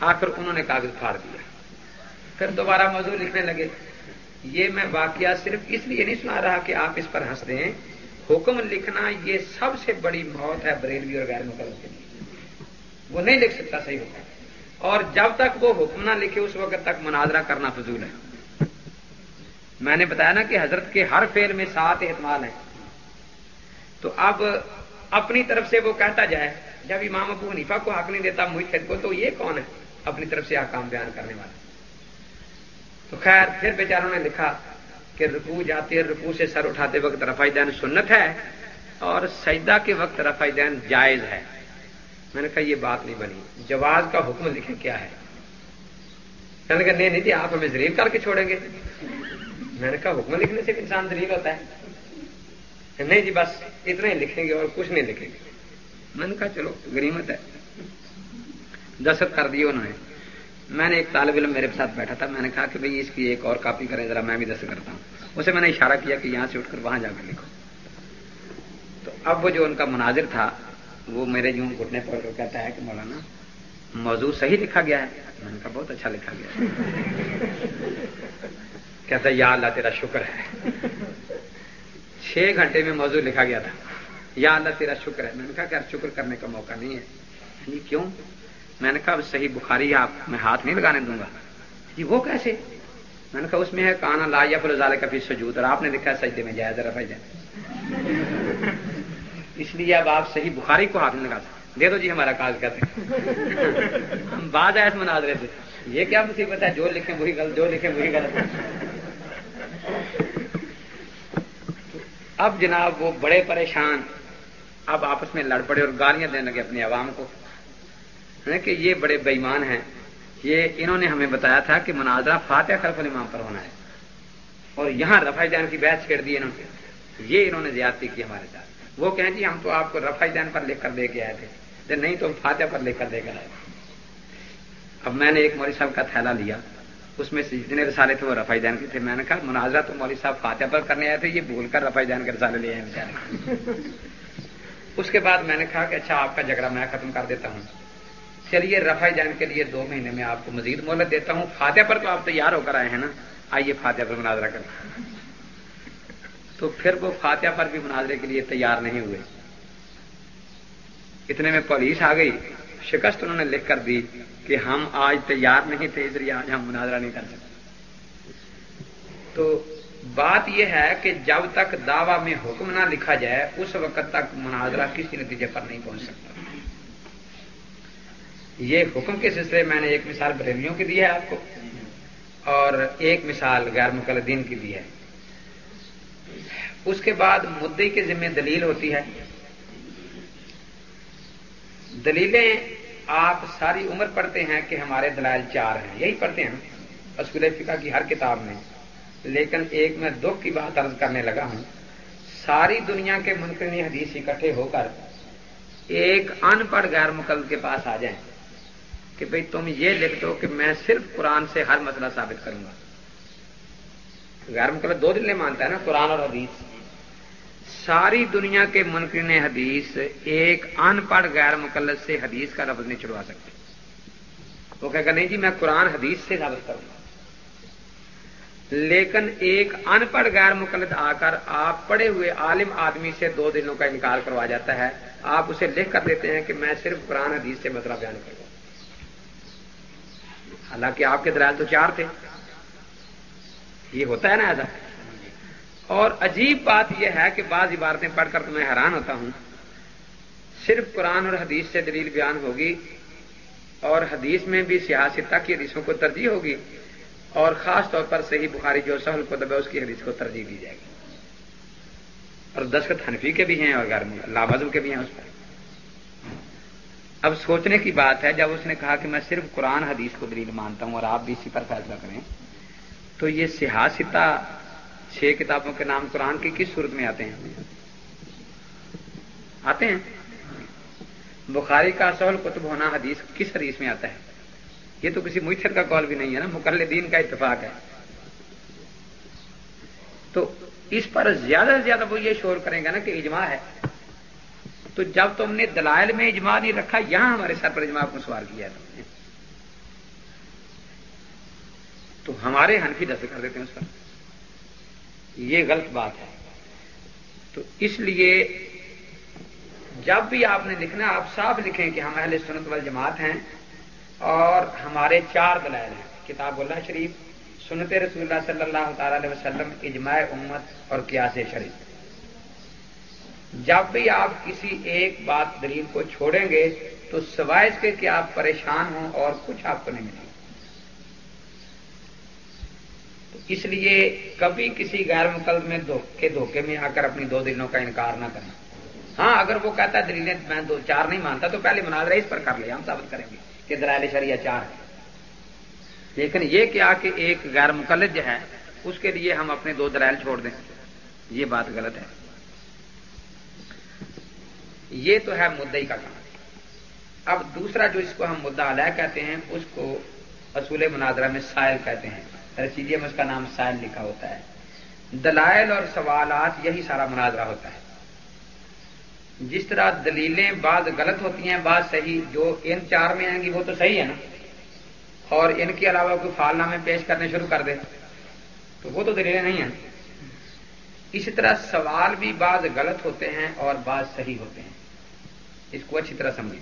Speaker 1: آخر انہوں نے کاغذ پھاڑ دیا۔ پھر دوبارہ موضوع لکھنے لگے۔ یہ میں واقعہ صرف اس لیے نہیں سنا رہا کہ آپ اس پر ہنس دیں حکم لکھنا یہ سب سے بڑی موت ہے بریلوی اور غیر مقرر کے لیے۔ وہ نہیں لکھ سکتا صحیح ہوتا اور جب تک وہ حکم نہ لکھے، اس وقت تک مناظرہ کرنا فضول ہے۔ میں نے بتایا نا کہ حضرت کے ہر فیل میں سات احتمال ہیں تو اب اپنی طرف سے وہ کہتا جائے، جب امام ابو حنیفہ کو حق نہیں دیتا محیط کو، تو یہ کون ہے اپنی طرف سے آکام بیان کرنے والا؟ تو خیر، پھر بیچاروں نے لکھا کہ رکو جاتے رکو سے سر اٹھاتے وقت رفائی دین سنت ہے اور سجدہ کے وقت رفائی دین جائز ہے۔ میں نے کہا، یہ بات نہیں بنی۔ جواز کا حکم لکھے کیا ہے؟ میں نے کہا، نہیں نہیں جی آپ ہمیں ذریع کر کے چھوڑیں گے۔ میں نے کہا، حکم لکھنے سے انسان ذریع ہوتا ہے۔ نہیں جی بس اتنا ہی لکھیں گے اور کچھ نہیں لکھیں گے۔ میں نے کہا، چلو غریمت ہے۔ دستخط کر دیے انہوں نے۔ میں نے ایک طالب علم میرے ساتھ بیٹھا تھا، میں نے کہا کہ بھائی اس کی ایک اور کاپی کریں، ذرا میں بھی دست کرتا ہوں۔ اسے میں نے اشارہ کیا کہ یہاں سے اٹھ کر وہاں جا کر لکھو۔ تو اب وہ جو ان کا مناظر تھا، وہ میرے یوں گھٹنے پر کہتا ہے کہ مولانا، موضوع صحیح لکھا گیا ہے۔ میں نے کہا بہت اچھا لکھا گیا کہتا ہے، یا اللہ تیرا شکر ہے۔ چھ گھنٹے میں موضوع لکھا گیا تھا۔ یا اللہ تیرا شکر ہے۔ میں نے کہا کہ شکر کرنے کا موقع نہیں ہے۔ یعنی کیوں؟ میں نے کہا صحیح بخاری آپ میں ہاتھ نہیں لگانے دوں گا. جی وہ کیسے؟ میں نے کہا، اس میں ہے، کانا لا یا فلزال کا بھی سجود اور آپ نے لکھا سجدے میں جائے ذرا جائے اس لیے اب آپ صحیح بخاری کو ہاتھ نہیں لگا سکتے۔ دے دو جی ہمارا کاغذ کہتے ہم بعض ایس مناظرے سے۔ یہ کیا مصیبت ہے؟ جو لکھیں وہی غلط، جو لکھیں وہی غلط۔ اب جناب وہ بڑے پریشان، اب آپس میں لڑ پڑے اور گالیاں دینے لگے اپنی عوام کو۔ کہ یہ بڑے بےمان ہیں۔ یہ انہوں نے ہمیں بتایا تھا کہ مناظرہ فاتح خلف الامام پر ہونا ہے۔ اور یہاں رفائی جان کی بحث چھیڑ دی انہوں نے۔ یہ انہوں نے زیادتی کی ہمارے ساتھ۔ وہ کہیں جی ہم تو آپ کو رفائی جان پر لکھ کر دے کے آئے تھے۔ نہیں تو فاتح پر لکھ کر دے کر آئے۔ اب میں نے ایک مولوی صاحب کا تھیلا لیا۔ اس میں سے جتنے رسالے تھے وہ رفائی جان کے تھے۔ میں نے کہا مناظرہ تو مولوی صاحب فاتح پر کرنے آئے تھے، یہ بھول کر رفائی جان کے رسالے لے آئے بیچارے اس کے بعد میں نے کہا کہ اچھا آپ کا جھگڑا میں ختم کر دیتا ہوں۔ چلیے رفا جان کے لیے دو مہینے میں آپ کو مزید مہلت دیتا ہوں۔ فاتح پر تو آپ تیار ہو کر آئے ہیں نا؟ آئیے فاتح پر مناظرہ کرنا تو پھر وہ فاتح پر بھی مناظرے کے لیے تیار نہیں ہوئے۔ اتنے میں پولیس آ گئی۔ شکست انہوں نے لکھ کر دی کہ ہم آج تیار نہیں تھے، اس لیے آج ہم مناظرہ نہیں کر سکتے۔ تو بات یہ ہے کہ جب تک دعوی میں حکم نہ لکھا جائے، اس وقت تک مناظرہ کسی نتیجے پر نہیں پہنچ سکتا۔ یہ حکم کے سلسلے میں نے ایک مثال بریلیوں کی دی ہے آپ کو اور ایک مثال غیر مقلدین کی دی ہے۔ اس کے بعد مدعے کے ذمہ دلیل ہوتی ہے۔ دلیلیں آپ ساری عمر پڑھتے ہیں کہ ہمارے دلائل چار ہیں، یہی پڑھتے ہیں۔ اصول فقہ کی ہر کتاب میں۔ لیکن ایک میں دکھ کی بات عرض کرنے لگا ہوں۔ ساری دنیا کے منقرنی حدیث اکٹھے ہو کر ایک ان پڑھ غیر مقلد کے پاس آ جائیں۔ کہ بھئی تم یہ لکھ دو کہ میں صرف قرآن سے ہر مسئلہ ثابت کروں گا۔ غیر مقلد دو دن لے مانتا ہے نا، قرآن اور حدیث۔ ساری دنیا کے منقرین حدیث ایک ان پڑھ غیر مقلد سے حدیث کا لفظ نہیں چھڑوا سکتے۔ وہ کہے گا، نہیں جی میں قرآن حدیث سے ثابت کروں گا۔ لیکن ایک ان پڑھ غیر مقلد آ کر آپ پڑھے ہوئے عالم آدمی سے دو دنوں کا انکار کروا جاتا ہے۔ آپ اسے لکھ کر دیتے ہیں کہ میں صرف قرآن حدیث سے مسئلہ بیان کروں۔ حالانکہ آپ کے دلائل تو چار تھے۔ یہ ہوتا ہے نا ایسا۔ اور عجیب بات یہ ہے کہ بعض عبارتیں پڑھ کر تو میں حیران ہوتا ہوں۔ صرف قرآن اور حدیث سے دلیل بیان ہوگی اور حدیث میں بھی سیاست کی حدیثوں کو ترجیح ہوگی اور خاص طور پر صحیح بخاری جو سہل کو دبے اس کی حدیث کو ترجیح دی جائے گی۔ اور دستخط حنفی کے بھی ہیں اور غیر لامزم کے بھی ہیں اس پر۔ اب سوچنے کی بات ہے، جب اس نے کہا کہ میں صرف قرآن حدیث کو دلیل مانتا ہوں اور آپ بھی اسی پر فیصلہ کریں، تو یہ سیاستہ چھ کتابوں کے نام قرآن کی کس صورت میں آتے ہیں؟ آتے ہیں۔ بخاری کا سہل قطب ہونا حدیث کس حدیث میں آتا ہے؟ یہ تو کسی میتھر کا کال بھی نہیں ہے نا مکل دین کا اتفاق ہے۔ تو اس پر زیادہ سے زیادہ وہ یہ شور کریں گے نا کہ اجماع ہے۔ تو جب تم نے دلائل میں اجماع نہیں رکھا، یہاں ہمارے سر پر اجماع کو سوار کیا تم نے۔ تو ہمارے حنفی دست کر دیتے ہیں اس پر۔ یہ غلط بات ہے۔ تو اس لیے جب بھی آپ نے لکھنا، آپ صاف لکھیں کہ ہم اہل سنت وال جماعت ہیں اور ہمارے چار دلائل ہیں۔ کتاب اللہ شریف، سنت رسول اللہ صلی اللہ تعالی علیہ وسلم، اجماع امت اور قیاس شریف۔ جب بھی آپ کسی ایک بات دلیل کو چھوڑیں گے تو سوائے اس کے کہ آپ پریشان ہوں اور کچھ آپ کو نہیں ملے تو اس لیے کبھی کسی غیر مقلد میں دھوکے دھوکے میں آ کر اپنی دو دلوں کا انکار نہ کریں۔ ہاں اگر وہ کہتا ہے دلیلیں میں دو چار نہیں مانتا، تو پہلے مناظرہ اس پر کر لیا ہم ثابت کریں گے کہ دلائل شریعہ چار ہے لیکن یہ کیا کہ ایک غیر مقلد جو ہے اس کے لیے ہم اپنے دو دلائل چھوڑ دیں۔ یہ بات غلط ہے۔ یہ تو ہے مدئی کا کام۔ اب دوسرا جو اس کو ہم مدعا علیہ کہتے ہیں، اس کو اصول مناظرہ میں سائل کہتے ہیں۔ رسیدیے میں اس کا نام سائل لکھا ہوتا ہے۔ دلائل اور سوالات، یہی سارا مناظرہ ہوتا ہے۔ جس طرح دلیلیں بعض غلط ہوتی ہیں، بعض صحیح، جو ان چار میں آئیں گی، وہ تو صحیح ہے نا۔ اور ان کے علاوہ کوئی فال نامے پیش کرنے شروع کر دے، تو وہ تو دلیلیں نہیں ہیں۔ اسی طرح سوال بھی بعض غلط ہوتے ہیں اور بعض صحیح ہوتے ہیں۔ اس کو اچھی طرح سمجھیں۔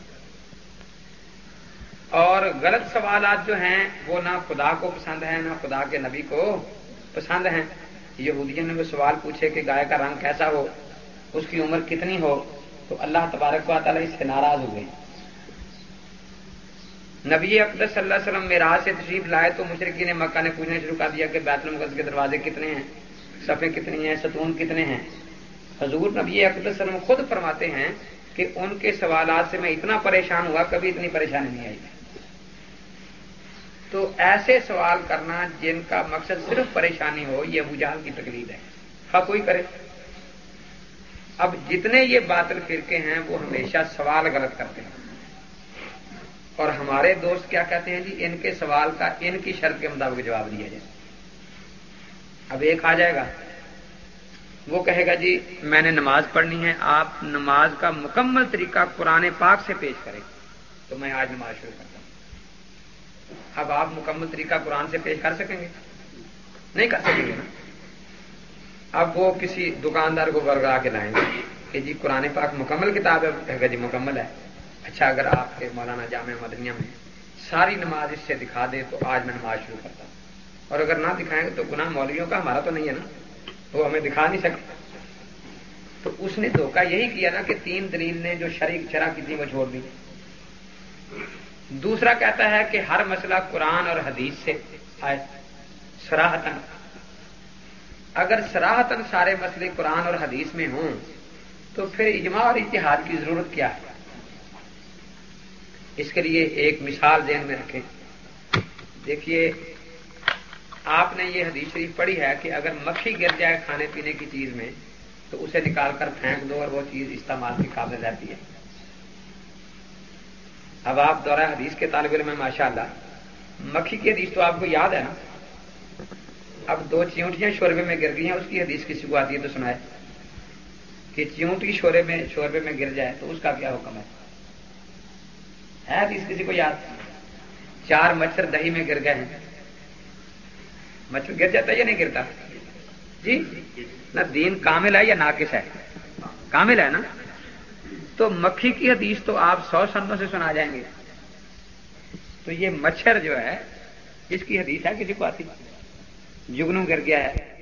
Speaker 1: اور غلط سوالات جو ہیں، وہ نہ خدا کو پسند ہیں، نہ خدا کے نبی کو پسند ہیں۔ یہودیوں نے وہ سوال پوچھے کہ گائے کا رنگ کیسا ہو، اس کی عمر کتنی ہو؟ تو اللہ تبارک و تعالیٰ اس سے ناراض ہو گئے۔ نبی اقدس صلی اللہ علیہ وسلم میں سے تشریف لائے تو مشرقی نے مکہ نے پوچھنا شروع کر دیا کہ بیت المقدس کے دروازے کتنے ہیں؟ صفے کتنی ہیں؟ ستون کتنے ہیں؟ حضور نبی اقدس وسلم خود فرماتے ہیں کہ ان کے سوالات سے میں اتنا پریشان ہوا، کبھی اتنی پریشانی نہیں آئی۔ تو ایسے سوال کرنا جن کا مقصد صرف پریشانی ہو، یہ ابو جہل کی تکلیف ہے۔ ہاں کوئی کرے۔ اب جتنے یہ باطل فرقے ہیں، وہ ہمیشہ سوال غلط کرتے ہیں۔ اور ہمارے دوست کیا کہتے ہیں جی؟ ان کے سوال کا، ان کی شرط کے مطابق جواب دیا جائے۔ اب ایک آ جائے گا۔ وہ کہے گا جی میں نے نماز پڑھنی ہے، آپ نماز کا مکمل طریقہ قرآن پاک سے پیش کریں۔ تو میں آج نماز شروع کرتا ہوں۔ اب آپ مکمل طریقہ قرآن سے پیش کر سکیں گے؟ نہیں کر سکیں گے نا؟ اب وہ کسی دکاندار کو برگرا کے لائیں گے کہ جی قرآن پاک مکمل کتاب ہے، کہے گا جی مکمل ہے۔ اچھا اگر آپ کے مولانا جامع مدنیہ میں ساری نماز اس سے دکھا دے تو آج میں نماز شروع کرتا ہوں۔ اور اگر نہ دکھائیں گے تو گناہ مولویوں کا ہمارا تو نہیں ہے نا؟ وہ ہمیں دکھا نہیں سکتے تو اس نے دھوکہ یہی کیا نا کہ تین دلیل نے جو شریک شرح کی تھی وہ چھوڑ دی۔ دوسرا کہتا ہے کہ ہر مسئلہ قرآن اور حدیث سے آئے سراہتن اگر سراہتن سارے مسئلے قرآن اور حدیث میں ہوں، تو پھر اجماع اور اتحاد کی ضرورت کیا ہے؟ اس کے لیے ایک مثال ذہن میں رکھیں۔ دیکھیے آپ نے یہ حدیث شریف پڑھی ہے کہ اگر مکھی گر جائے کھانے پینے کی چیز میں، تو اسے نکال کر پھینک دو اور وہ چیز استعمال کی قابل رہتی ہے۔ اب آپ دورہ حدیث کے طالب علم میں ماشاء اللہ مکھی کی حدیث تو آپ کو یاد ہے نا؟ اب دو چیونٹیاں شوربے میں گر گئی ہیں، اس کی حدیث کسی کو آتی ہے تو سنائے۔ کہ چیونٹی شورے میں، شوربے میں گر جائے تو اس کا کیا حکم ہے حدیث کسی کو یاد؟ چار مچھر دہی میں گر گئے ہیں۔ مچھر گر جاتا ہے یا نہیں گرتا؟ جی؟ نہ دین کامل ہے یا ناقص ہے؟ کامل ہے نا؟ تو مکھی کی حدیث تو آپ سو سندوں سے سنا جائیں گے۔ تو یہ مچھر جو ہے، اس کی حدیث ہے، کسی کو آتی؟ جگنو گر گیا ہے۔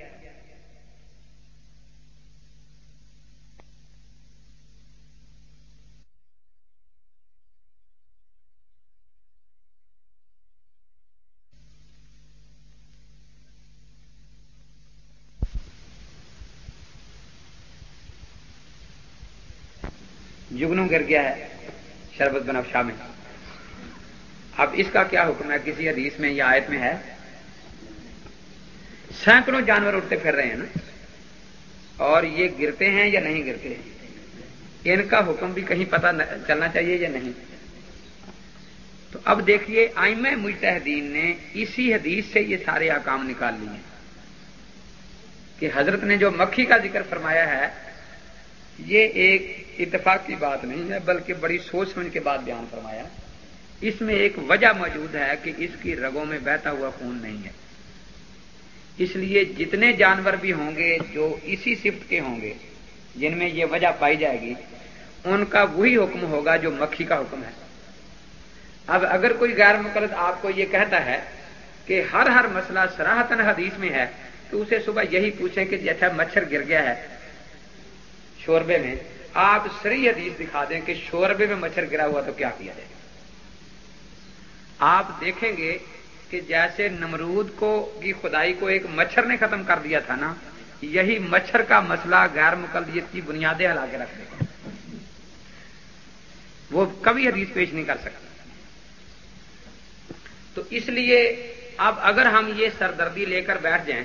Speaker 1: جگنو گر گیا ہے، شربت بنف شاہ میں اب اس کا کیا حکم ہے؟ کسی حدیث میں یا آیت میں ہے؟ سینکڑوں جانور اٹھتے پھر رہے ہیں نا۔ اور یہ گرتے ہیں یا نہیں گرتے؟ ان کا حکم بھی کہیں پتہ چلنا چاہیے یا نہیں؟ تو اب دیکھیے آئم مجتہدین نے اسی حدیث سے یہ سارے آکام نکال لیے کہ حضرت نے جو مکھی کا ذکر فرمایا ہے، یہ ایک اتفاق کی بات نہیں ہے، بلکہ بڑی سوچ سمجھ کے بعد بیان فرمایا۔ اس میں ایک وجہ موجود ہے کہ اس کی رگوں میں بہتا ہوا خون نہیں ہے۔ اس لیے جتنے جانور بھی ہوں گے جو اسی صفت کے ہوں گے، جن میں یہ وجہ پائی جائے گی، ان کا وہی حکم ہوگا جو مکھی کا حکم ہے۔ اب اگر کوئی غیر مقرد آپ کو یہ کہتا ہے کہ ہر ہر مسئلہ سراہتن حدیث میں ہے، تو اسے صبح یہی پوچھیں کہ جیسا مچھر گر گیا ہے شوربے میں آپ سری حدیث دکھا دیں کہ شوربے میں مچھر گرا ہوا تو کیا کیا جائے؟ آپ دیکھیں گے کہ جیسے نمرود کو کی خدائی کو ایک مچھر نے ختم کر دیا تھا نا، یہی مچھر کا مسئلہ غیر مقلدیت کی بنیادیں ہلا کے رکھ دے وہ کبھی حدیث پیش نہیں کر سکتا تو اس لیے اب اگر ہم یہ سردردی لے کر بیٹھ جائیں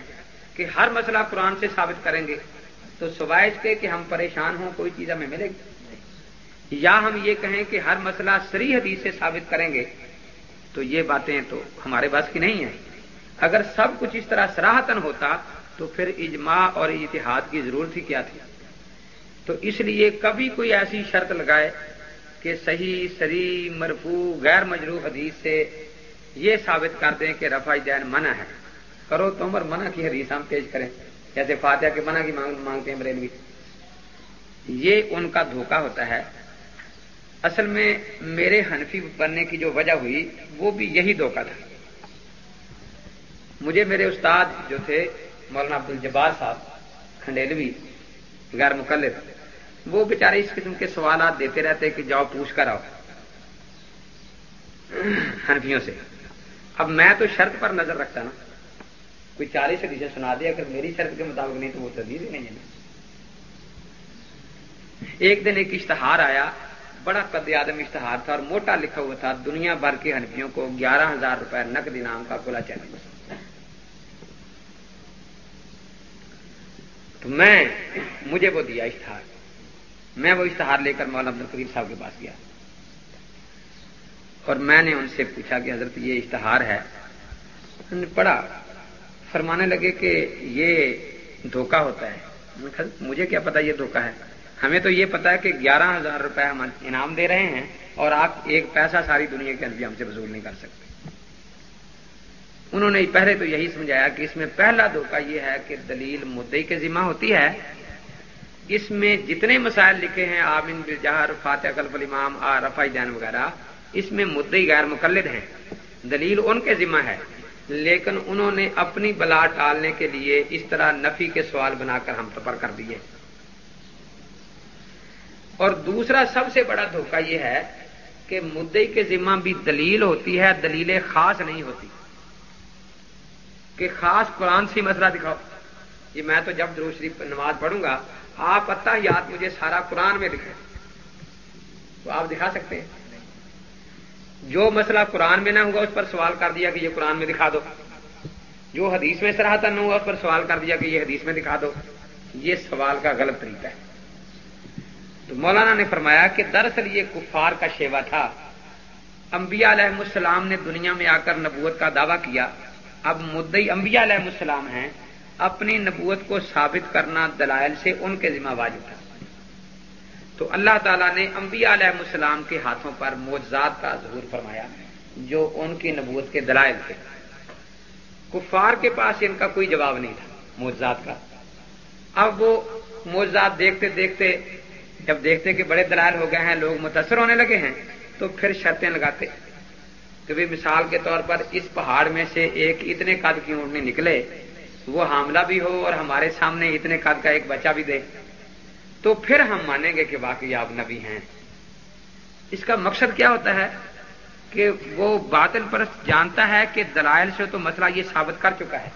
Speaker 1: کہ ہر مسئلہ قرآن سے ثابت کریں گے تو سوائش کے کہ ہم پریشان ہوں، کوئی چیز ہمیں ملے گی۔ یا ہم یہ کہیں کہ ہر مسئلہ سری حدیث سے ثابت کریں گے، تو یہ باتیں تو ہمارے بس کی نہیں ہیں۔ اگر سب کچھ اس طرح سراہتن ہوتا، تو پھر اجماع اور اتحاد کی ضرورت ہی کیا تھی؟ تو اس لیے کبھی کوئی ایسی شرط لگائے کہ صحیح، سری مرفو غیر مجرو حدیث سے یہ ثابت کر دیں کہ رفا دین منع ہے۔ کرو تو عمر منع کی حدیث ہم پیش کریں۔ جیسے فاتحہ کے منع کی مانگتے ہیں بریلوی۔ یہ ان کا دھوکہ ہوتا ہے۔ اصل میں میرے حنفی بننے کی جو وجہ ہوئی، وہ بھی یہی دھوکہ تھا۔ مجھے میرے استاد جو تھے، مولانا عبد الجبار صاحب، کھنڈیلوی، غیر مقلد وہ بیچارے اس قسم کے سوالات دیتے رہتے کہ جاؤ پوچھ کر آؤ۔ حنفیوں سے۔ اب میں تو شرط پر نظر رکھتا نا۔ کوئی چالیس حدیثیں سنا دیا اگر میری شرط کے مطابق نہیں تو وہ تو ہی نہیں ہے۔ ایک دن ایک اشتہار آیا، بڑا قد آدم اشتہار تھا اور موٹا لکھا ہوا تھا، دنیا بھر کے ہنفیوں کو گیارہ ہزار روپے نقد انعام کا کھلا چیلنج تو میں، مجھے وہ دیا اشتہار۔ میں وہ اشتہار لے کر مولانا عبد القبیر صاحب کے پاس گیا۔ اور میں نے ان سے پوچھا کہ حضرت یہ اشتہار ہے۔ پڑھا۔ فرمانے لگے کہ یہ دھوکہ ہوتا ہے۔ مجھے کیا پتا یہ دھوکہ ہے؟ ہمیں تو یہ پتا ہے کہ گیارہ ہزار روپے ہم انعام دے رہے ہیں اور آپ ایک پیسہ ساری دنیا کے اندر ہم سے وصول نہیں کر سکتے۔ انہوں نے پہلے تو یہی سمجھایا کہ اس میں پہلا دھوکہ یہ ہے کہ دلیل مدعی کے ذمہ ہوتی ہے۔ اس میں جتنے مسائل لکھے ہیں، آمن بجہر فاتح کلف الامام، آ رفائی جین وغیرہ، اس میں مدعی غیر مقلد ہیں۔ دلیل ان کے ذمہ ہے۔ لیکن انہوں نے اپنی بلا ٹالنے کے لیے اس طرح نفی کے سوال بنا کر ہم تپر کر دیے۔ اور دوسرا سب سے بڑا دھوکہ یہ ہے کہ مدعی کے ذمہ بھی دلیل ہوتی ہے دلیل خاص نہیں ہوتی۔ کہ خاص قرآن سی مسئلہ دکھاؤ۔ یہ میں تو جب درو شریف نماز پڑھوں گا، آپ پتہ یاد مجھے سارا قرآن میں دکھائے تو آپ دکھا سکتے ہیں۔ جو مسئلہ قرآن میں نہ ہوگا اس پر سوال کر دیا کہ یہ قرآن میں دکھا دو۔ جو حدیث میں سراہتا نہ ہوگا اس پر سوال کر دیا کہ یہ حدیث میں دکھا دو۔ یہ سوال کا غلط طریقہ ہے۔ تو مولانا نے فرمایا کہ دراصل یہ کفار کا شیوا تھا۔ انبیاء علیہ السلام نے دنیا میں آ کر نبوت کا دعویٰ کیا۔ اب مدئی انبیاء علیہ السلام ہیں۔ اپنی نبوت کو ثابت کرنا دلائل سے ان کے ذمہ واجب تھا تو اللہ تعالیٰ نے انبیاء علیہ السلام کے ہاتھوں پر موجزات کا ظہور فرمایا جو ان کی نبوت کے دلائل تھے۔ کفار کے پاس ان کا کوئی جواب نہیں تھا موجات کا۔ اب وہ موجات دیکھتے دیکھتے جب دیکھتے کہ بڑے دلال ہو گئے ہیں، لوگ متاثر ہونے لگے ہیں، تو پھر شرطیں لگاتے۔ کبھی مثال کے طور پر اس پہاڑ میں سے ایک اتنے قد کی اونٹنی نکلے، وہ حاملہ بھی ہو اور ہمارے سامنے اتنے قد کا ایک بچہ بھی دے۔ تو پھر ہم مانیں گے کہ واقعی آپ نبی ہیں۔ اس کا مقصد کیا ہوتا ہے کہ وہ باطل پرست جانتا ہے کہ دلائل سے تو مسئلہ یہ ثابت کر چکا ہے،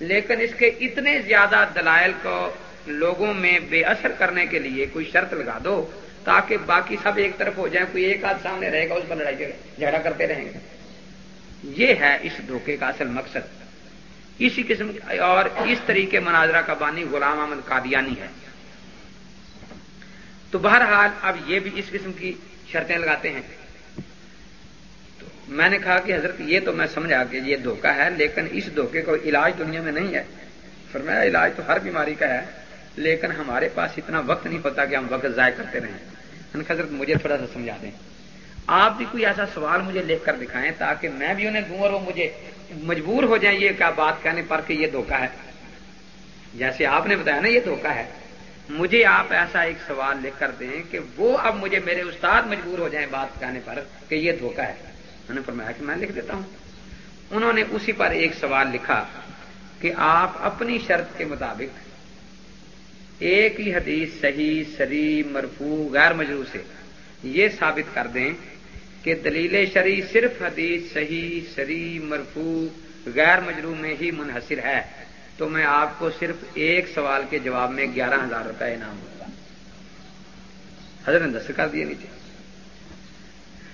Speaker 1: لیکن اس کے اتنے زیادہ دلائل کو لوگوں میں بے اثر کرنے کے لیے کوئی شرط لگا دو تاکہ باقی سب ایک طرف ہو جائیں، کوئی ایک آدھ سامنے رہے گا، اس پر لڑائی جھگڑا کرتے رہیں گے۔ یہ ہے اس دھوکے کا اصل مقصد۔ اسی قسم اور اس طریقے مناظرہ کا بانی غلام احمد قادیانی ہے۔ تو بہرحال اب یہ بھی اس قسم کی شرطیں لگاتے ہیں۔ تو میں نے کہا کہ حضرت یہ تو میں سمجھا کہ یہ دھوکہ ہے، لیکن اس دھوکے کو علاج دنیا میں نہیں ہے۔ فرمایا، علاج تو ہر بیماری کا ہے، لیکن ہمارے پاس اتنا وقت نہیں ہوتا کہ ہم وقت ضائع کرتے رہیں۔ حضرت مجھے تھوڑا سا سمجھا دیں۔ آپ بھی کوئی ایسا سوال مجھے لکھ کر دکھائیں تاکہ میں بھی انہیں دوں اور وہ مجھے مجبور ہو جائیں یہ کیا بات کہنے پر کہ یہ دھوکہ ہے۔ جیسے آپ نے بتایا نا، یہ دھوکہ ہے۔ مجھے آپ ایسا ایک سوال لکھ کر دیں کہ وہ اب مجھے میرے استاد مجبور ہو جائیں بات کہنے پر کہ یہ دھوکہ ہے۔ میں نے فرمایا کہ میں لکھ دیتا ہوں۔ انہوں نے اسی پر ایک سوال لکھا کہ آپ اپنی شرط کے مطابق ایک ہی حدیث صحیح سری مرفو غیر مجرو سے یہ ثابت کر دیں کہ دلیل شری صرف حدیث صحیح سری مرفو غیر مجرو میں ہی منحصر ہے۔ تو میں آپ کو صرف ایک سوال کے جواب میں گیارہ ہزار روپے انعام دوں گا۔ حضرت نے دست کر دیے نیچے۔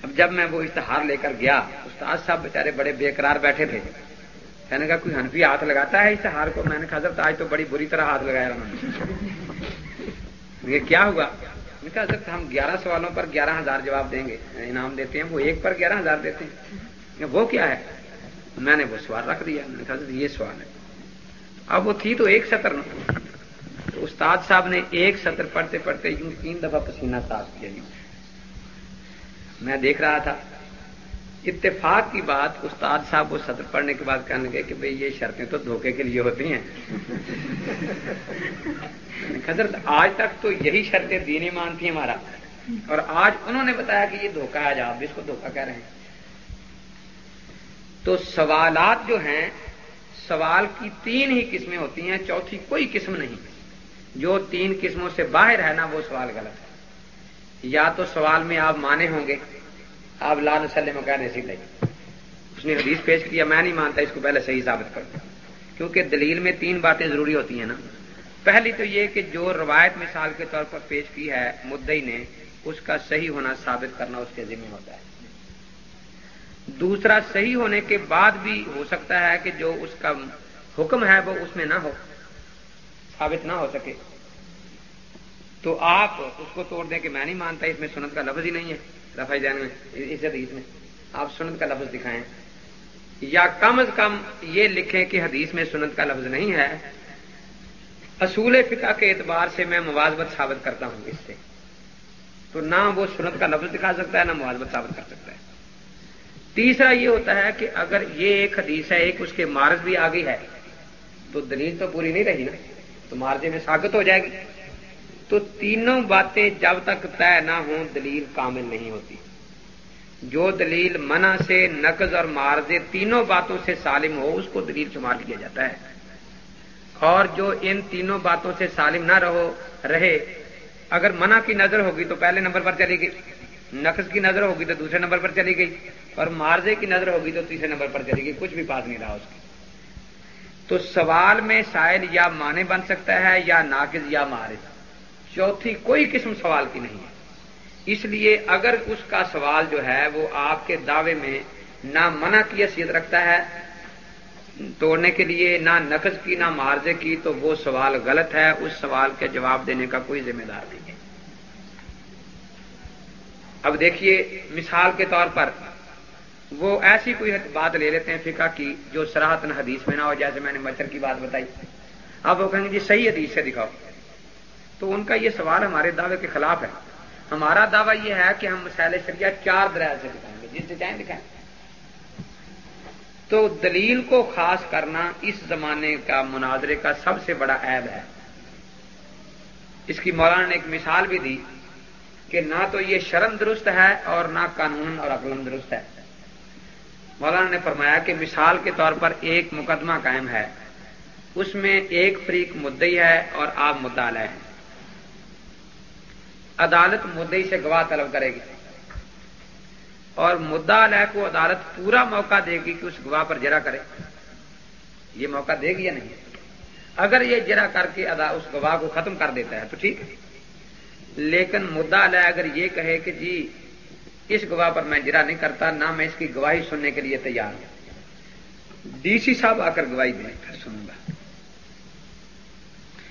Speaker 1: اب جب میں وہ اشتہار لے کر گیا، استاد صاحب بیچارے بڑے بے قرار بیٹھے تھے۔ میں نے کہا، کوئی ہنفی ہاتھ لگاتا ہے اشتہار کو؟ میں نے کہا، حضرت، آج تو بڑی بری طرح ہاتھ لگایا انہوں نے۔ یہ کیا ہوا؟ میں کہا، حضرت، ہم گیارہ سوالوں پر گیارہ ہزار جواب دیں گے، انعام دیتے ہیں، وہ ایک پر گیارہ ہزار دیتے ہیں۔ وہ کیا ہے؟ میں نے وہ سوال رکھ دیا۔ میں نے کہا، حضرت، یہ سوال ہے۔ اب وہ تھی تو ایک سطر نا۔ تو استاد صاحب نے ایک سطر پڑھتے پڑھتے یوں تین دفعہ پسینہ صاف کیا یوں۔ میں دیکھ رہا تھا۔ اتفاق کی بات، استاد صاحب وہ سطر پڑھنے کے بعد کہنے لگے کہ بھئی یہ شرطیں تو دھوکے کے لیے ہوتی ہیں۔ حضرت، آج تک تو یہی شرطیں دینی مان تھی ہمارا۔ اور آج انہوں نے بتایا کہ یہ دھوکہ ہے آپ اس کو دھوکہ کہہ رہے ہیں۔ تو سوالات جو ہیں سوال کی تین ہی قسمیں ہوتی ہیں، چوتھی کوئی قسم نہیں۔ جو تین قسموں سے باہر ہے نا، وہ سوال غلط ہے۔ یا تو سوال میں آپ مانے ہوں گے، آپ لال وسلم کہنے سی نہیں۔ اس نے حدیث پیش کیا، میں نہیں مانتا اس کو پہلے صحیح ثابت کروں۔ کیونکہ دلیل میں تین باتیں ضروری ہوتی ہیں نا۔ پہلی تو یہ کہ جو روایت مثال کے طور پر پیش کی ہے مدئی نے، اس کا صحیح ہونا ثابت کرنا اس کے ذمہ ہوتا ہے۔ دوسرا صحیح ہونے کے بعد بھی ہو سکتا ہے کہ جو اس کا حکم ہے وہ اس میں نہ ہو، ثابت نہ ہو سکے۔ تو آپ اس کو توڑ دیں کہ میں نہیں مانتا، اس میں سنت کا لفظ ہی نہیں ہے رفا جان میں اس حدیث میں۔ آپ سنت کا لفظ دکھائیں۔ یا کم از کم یہ لکھیں کہ حدیث میں سنت کا لفظ نہیں ہے۔ اصول فقہ کے اعتبار سے میں موازبت ثابت کرتا ہوں اس سے۔ تو نہ وہ سنت کا لفظ دکھا سکتا ہے، نہ موازبت ثابت کر سکتا ہے۔ تیسرا یہ ہوتا ہے کہ اگر یہ ایک حدیث ہے، ایک اس کے مارز بھی آ گئی ہے، تو دلیل تو پوری نہیں رہی نا، تو مارجے میں ساگت ہو جائے گی۔ تو تینوں باتیں جب تک طے نہ ہوں، دلیل کامل نہیں ہوتی۔ جو دلیل منع سے، نقض اور مارزے تینوں باتوں سے سالم ہو، اس کو دلیل شمار کیا جاتا ہے۔ اور جو ان تینوں باتوں سے سالم نہ رہو، رہے، اگر منع کی نظر ہوگی تو پہلے نمبر پر چلے گی نقص کی نظر ہوگی تو دوسرے نمبر پر چلی گئی۔ اور مارزے کی نظر ہوگی تو تیسرے نمبر پر چلی گئی کچھ بھی پاس نہیں رہا اس کی۔ تو سوال میں سائل یا مانے بن سکتا ہے یا ناقص یا مارز۔ چوتھی کوئی قسم سوال کی نہیں ہے۔ اس لیے اگر اس کا سوال جو ہے وہ آپ کے دعوے میں نہ منع کی حیثیت رکھتا ہے، توڑنے کے لیے، نہ نقص کی، نہ مارزے کی، تو وہ سوال غلط ہے۔ اس سوال کے جواب دینے کا کوئی ذمہ دار نہیں ہے۔ اب دیکھیے، مثال کے طور پر وہ ایسی کوئی بات لے لیتے ہیں فقہ کی جو سراہتن حدیث میں نہ ہو، جیسے میں نے مچھر کی بات بتائی۔ اب وہ کہیں گے جی صحیح حدیث سے دکھاؤ۔ تو ان کا یہ سوال ہمارے دعوے کے خلاف ہے۔ ہمارا دعویٰ یہ ہے کہ ہم مسائل شریعہ چار دریا سے دکھائیں گے۔ جس سے چاہیں دکھائیں۔ تو دلیل کو خاص کرنا اس زمانے کا مناظرے کا سب سے بڑا عیب ہے۔ اس کی مولانا نے ایک مثال بھی دی کہ نہ تو یہ شرم درست ہے اور نہ قانون اور عقلم درست ہے۔ مولانا نے فرمایا کہ مثال کے طور پر ایک مقدمہ قائم ہے۔ اس میں ایک فریق مدئی ہے اور آپ مدعا ہیں۔ عدالت مدئی سے گواہ طلب کرے گی اور مدعا علیہ کو عدالت پورا موقع دے گی کہ اس گواہ پر جرا کرے۔ یہ موقع دے گی یا نہیں؟ اگر یہ جرا کر کے اس گواہ کو ختم کر دیتا ہے تو ٹھیک ہے۔ لیکن مدعا علیہ اگر یہ کہے کہ جی اس گواہ پر میں جرا نہیں کرتا، نہ میں اس کی گواہی سننے کے لیے تیار ہوں۔ ڈی سی صاحب آ کر گواہی دیں، پھر سنوں گا۔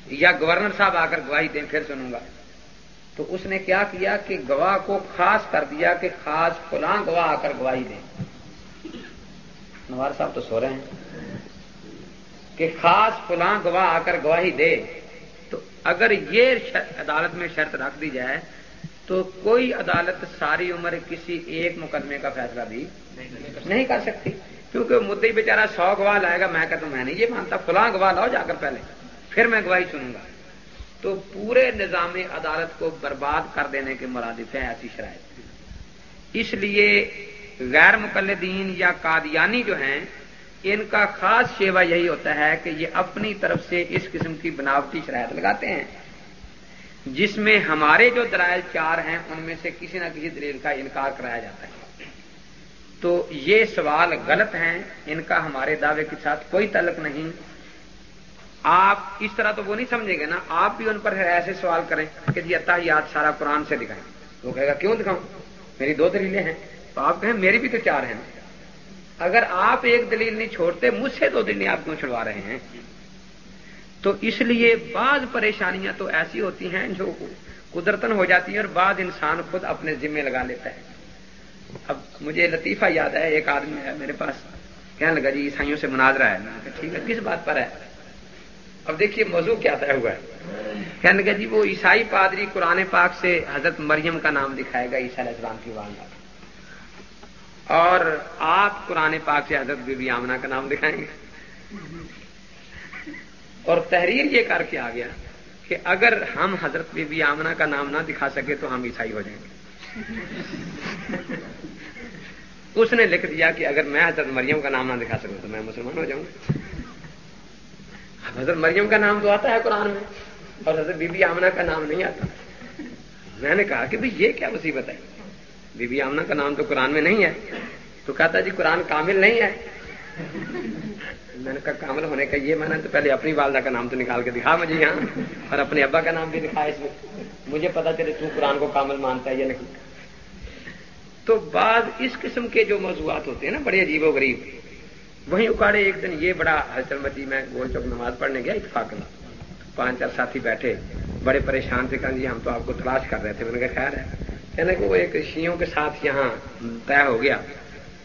Speaker 1: یا گورنر صاحب آ کر گواہی دیں، پھر سنوں گا۔ تو اس نے کیا کیا کہ گواہ کو خاص کر دیا کہ خاص فلاں گواہ آ کر گواہی دیں۔ نوار صاحب تو سو رہے ہیں۔ کہ خاص فلاں گواہ آ کر گواہی دے، تو اگر یہ عدالت میں شرط رکھ دی جائے تو کوئی عدالت ساری عمر کسی ایک مقدمے کا فیصلہ بھی نہیں کر سکتی۔ کیونکہ مدعی بیچارہ سو گواہ لائے گا، میں کہتا ہوں، میں نہیں یہ مانتا، فلاں گواہ لاؤ جا کر پہلے، پھر میں گواہی سنوں گا۔ تو پورے نظام عدالت کو برباد کر دینے کے مرادف ہیں ایسی شرائط۔ اس لیے غیر مقلدین یا قادیانی جو ہیں، ان کا خاص شیوا یہی ہوتا ہے کہ یہ اپنی طرف سے اس قسم کی بناوٹی شرائط لگاتے ہیں۔ جس میں ہمارے جو درائل چار ہیں، ان میں سے کسی نہ کسی دلیل کا انکار کرایا جاتا ہے۔ تو یہ سوال غلط ہیں، ان کا ہمارے دعوے کے ساتھ کوئی تعلق نہیں۔ آپ اس طرح تو وہ نہیں سمجھیں گے نا، آپ بھی ان پر ایسے سوال کریں کہ جی اتا یاد سارا قرآن سے دکھائیں۔ وہ کہے گا، کیوں دکھاؤں؟ میری دو دلیلیں ہیں۔ تو آپ کہیں، میری بھی تو چار ہیں۔ اگر آپ ایک دلیل نہیں چھوڑتے، مجھ سے دو دلیلیں آپ کیوں چھڑوا رہے ہیں؟ تو اس لیے بعض پریشانیاں تو ایسی ہوتی ہیں جو قدرتن ہو جاتی ہیں اور بعض انسان خود اپنے ذمے لگا لیتا ہے۔ اب مجھے لطیفہ یاد ہے، ایک آدمی ہے میرے پاس، کہنے لگا جی عیسائیوں سے مناظرہ ہے۔ ٹھیک ہے، کس بات پر ہے؟ اب دیکھیے، موضوع کیا طے ہوا ہے۔ کہنے لگا جی وہ عیسائی پادری قرآن پاک سے حضرت مریم کا نام دکھائے گا، عیسیٰ علیہ السلام کی والدہ۔ اور آپ قرآن پاک سے حضرت بی بی آمنا کا نام دکھائیں گے۔ اور تحریر یہ کر کے آ گیا کہ اگر ہم حضرت بی بی آمنا کا نام نہ دکھا سکے تو ہم عیسائی ہو جائیں گے۔ اس نے لکھ دیا کہ اگر میں حضرت مریم کا نام نہ دکھا سکوں تو میں مسلمان ہو جاؤں۔ حضرت مریم کا نام تو آتا ہے قرآن میں اور حضرت بی بی آمنا کا نام نہیں آتا۔ میں نے کہا کہ بھائی یہ کیا مصیبت ہے؟ بی بی آمنا کا نام تو قرآن میں نہیں ہے۔ تو کہتا جی قرآن کامل نہیں ہے۔ میں نے کہا کامل ہونے کا یہ مانا تو پہلے اپنی والدہ کا نام تو نکال کے دکھا مجھے یہاں، اور اپنے ابا کا نام بھی دکھا اس میں۔ مجھے پتا چلے تو قرآن کو کامل مانتا ہے یا نہیں۔ تو بعض اس قسم کے جو موضوعات ہوتے ہیں نا، بڑے عجیب و غریب، وہیں اکاڑے ایک دن یہ بڑا حسل مچی میں گول چوک نماز پڑھنے گیا، اتفاق پانچ چار ساتھی بیٹھے، بڑے پریشان تھے کہ جی ہم تو آپ کو تلاش کر رہے تھے۔ میں نے کہا، خیر ہے۔ کہنے کہ وہ ایک شیوں کے ساتھ یہاں طے ہو گیا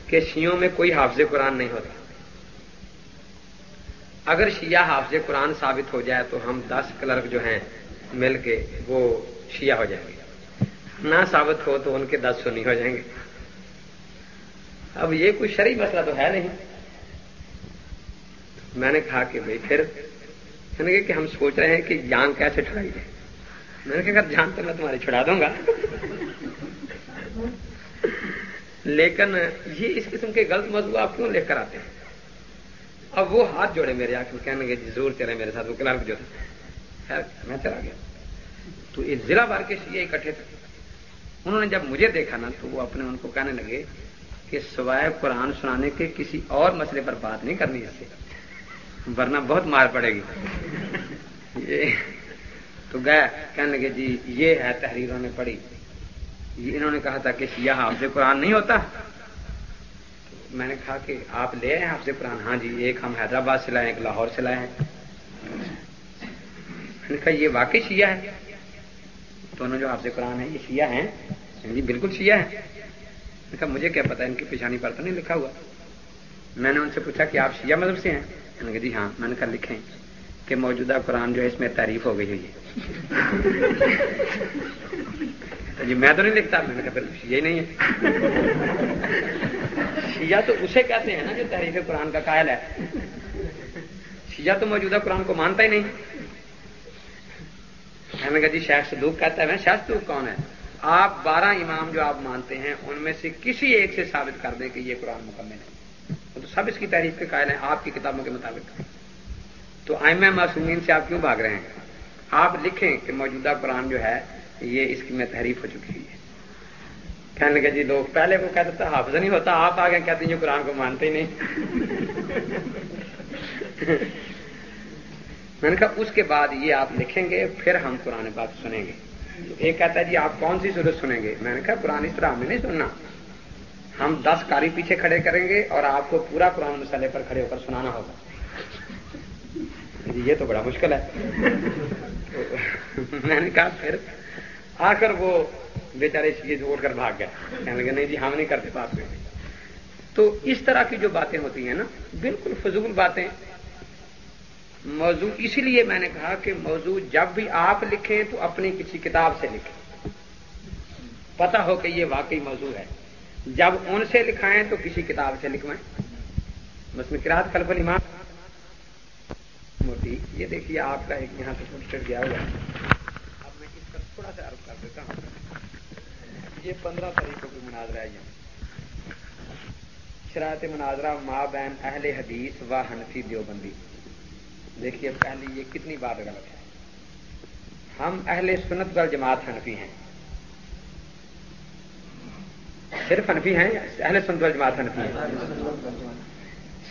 Speaker 1: کہ شیوں میں کوئی حافظ قرآن نہیں ہوتا۔ اگر شیعہ حافظ قرآن ثابت ہو جائے تو ہم دس کلرک جو ہیں مل کے وہ شیعہ ہو جائیں گے۔ نہ ثابت ہو تو ان کے دس سنی ہو جائیں گے۔ اب یہ کوئی شرعی مسئلہ تو ہے نہیں۔ میں نے کہا کہ بھائی پھر میں نے کہا کہ ہم سوچ رہے ہیں کہ جان کیسے چھڑائی جائے۔ میں نے کہا جان تو میں تمہاری چھڑا دوں گا۔ لیکن یہ اس قسم کے غلط موضوع آپ کیوں لے کر آتے ہیں؟ اب وہ ہاتھ جوڑے میرے آ کہنے لگے جی، ضرور چلے میرے ساتھ، وہ کلرک جو تھا۔ خیر، میں چلا گیا۔ تو یہ ضلع بھر کے شیعہ اکٹھے تھے۔ انہوں نے جب مجھے دیکھا نا، تو وہ اپنے ان کو کہنے لگے کہ سوائے قرآن سنانے کے کسی اور مسئلے پر بات نہیں کرنی اس سے ورنہ بہت مار پڑے گی۔ یہ تو گیا، کہنے لگے جی یہ ہے تحریروں نے پڑھی۔ انہوں نے کہا تھا کہ سیاح حافظ قرآن نہیں ہوتا۔ میں نے کہا کہ آپ لے آئے آپ سے قرآن؟ ہاں جی ایک ہم حیدرآباد سے لائے ایک لاہور سے لائے ہیں۔ میں نے کہا، یہ واقعی شیعہ ہے؟ دونوں جو آپ سے قرآن ہے یہ شیعہ ہیں؟ جی بالکل شیعہ ہے میں نے کہا، مجھے کیا پتا ان کی پیشانی پر تو نہیں لکھا ہوا۔ میں نے ان سے پوچھا کہ آپ شیعہ مذہب سے ہیں؟ میں نے کہا جی ہاں۔ میں نے کہا، لکھیں۔ کہ موجودہ قرآن جو ہے، اس میں تعریف ہو گئی ہوئی ہے۔ جی میں تو نہیں لکھتا۔ میں نے کہا پھر یہ نہیں ہے۔ شیعہ تو اسے کہتے ہیں نا جو تحریف قرآن کا قائل ہے۔ شیعہ تو موجودہ قرآن کو مانتا ہی نہیں۔ میں نے کہا جی شیخ صدوق کہتا ہے، میں شیخ صدوق کون ہے؟ آپ بارہ امام جو آپ مانتے ہیں، ان میں سے کسی ایک سے ثابت کر دیں کہ یہ قرآن مکمل ہے۔ تو سب اس کی تحریف کے قائل ہیں، آپ کی کتابوں کے مطابق۔ تو آئم معصومین سے آپ کیوں بھاگ رہے ہیں؟ آپ لکھیں کہ موجودہ قرآن جو ہے، یہ اس کی میں تحریف ہو چکی ہے۔ کہنے لگے جی لوگ پہلے کو کہتے تھے حافظ نہیں ہوتا، آپ آگے کہتے ہیں جو قرآن کو مانتے ہی نہیں۔ میں نے کہا، اس کے بعد یہ آپ لکھیں گے، پھر ہم قرآن بات سنیں گے۔ ایک کہتا ہے جی آپ کون سی صورت سنیں گے؟ میں نے کہا، قرآن اس طرح ہمیں نہیں سننا۔ ہم دس کاری پیچھے کھڑے کریں گے اور آپ کو پورا قرآن مسئلے پر کھڑے ہو کر سنانا ہوگا۔ جی یہ تو بڑا مشکل ہے۔ میں نے کہا، پھر آ کر وہ بیچارے چیز اوڑ کر بھاگ گئے۔ کہنے لگے، نہیں جی ہم نہیں کرتے بات میں۔ تو اس طرح کی جو باتیں ہوتی ہیں نا، بالکل فضول باتیں۔ موضوع، اسی لیے میں نے کہا کہ موضوع جب بھی آپ لکھیں تو اپنی کسی کتاب سے لکھیں۔ پتا ہو کہ یہ واقعی موضوع ہے۔ جب ان سے لکھائیں تو کسی کتاب سے لکھوائیں۔ بس میں کراط کلفل ایمان موٹی یہ دیکھیے، آپ کا ایک یہاں سے پوسٹر گیا ہوا ہے۔ اب میں اس کا تھوڑا سا عرض کر دیتا ہوں۔ یہ پندرہ تاریخوں کی مناظرہ ہے شرائط مناظرہ، ماں، بہن، اہل حدیث و حنفی دیوبندی۔ دیکھیے پہلی یہ کتنی بات غلط ہے۔ ہم اہل سنت وال جماعت حنفی ہیں۔ صرف حنفی ہیں؟ اہل سنت وال جماعت حنفی ہیں۔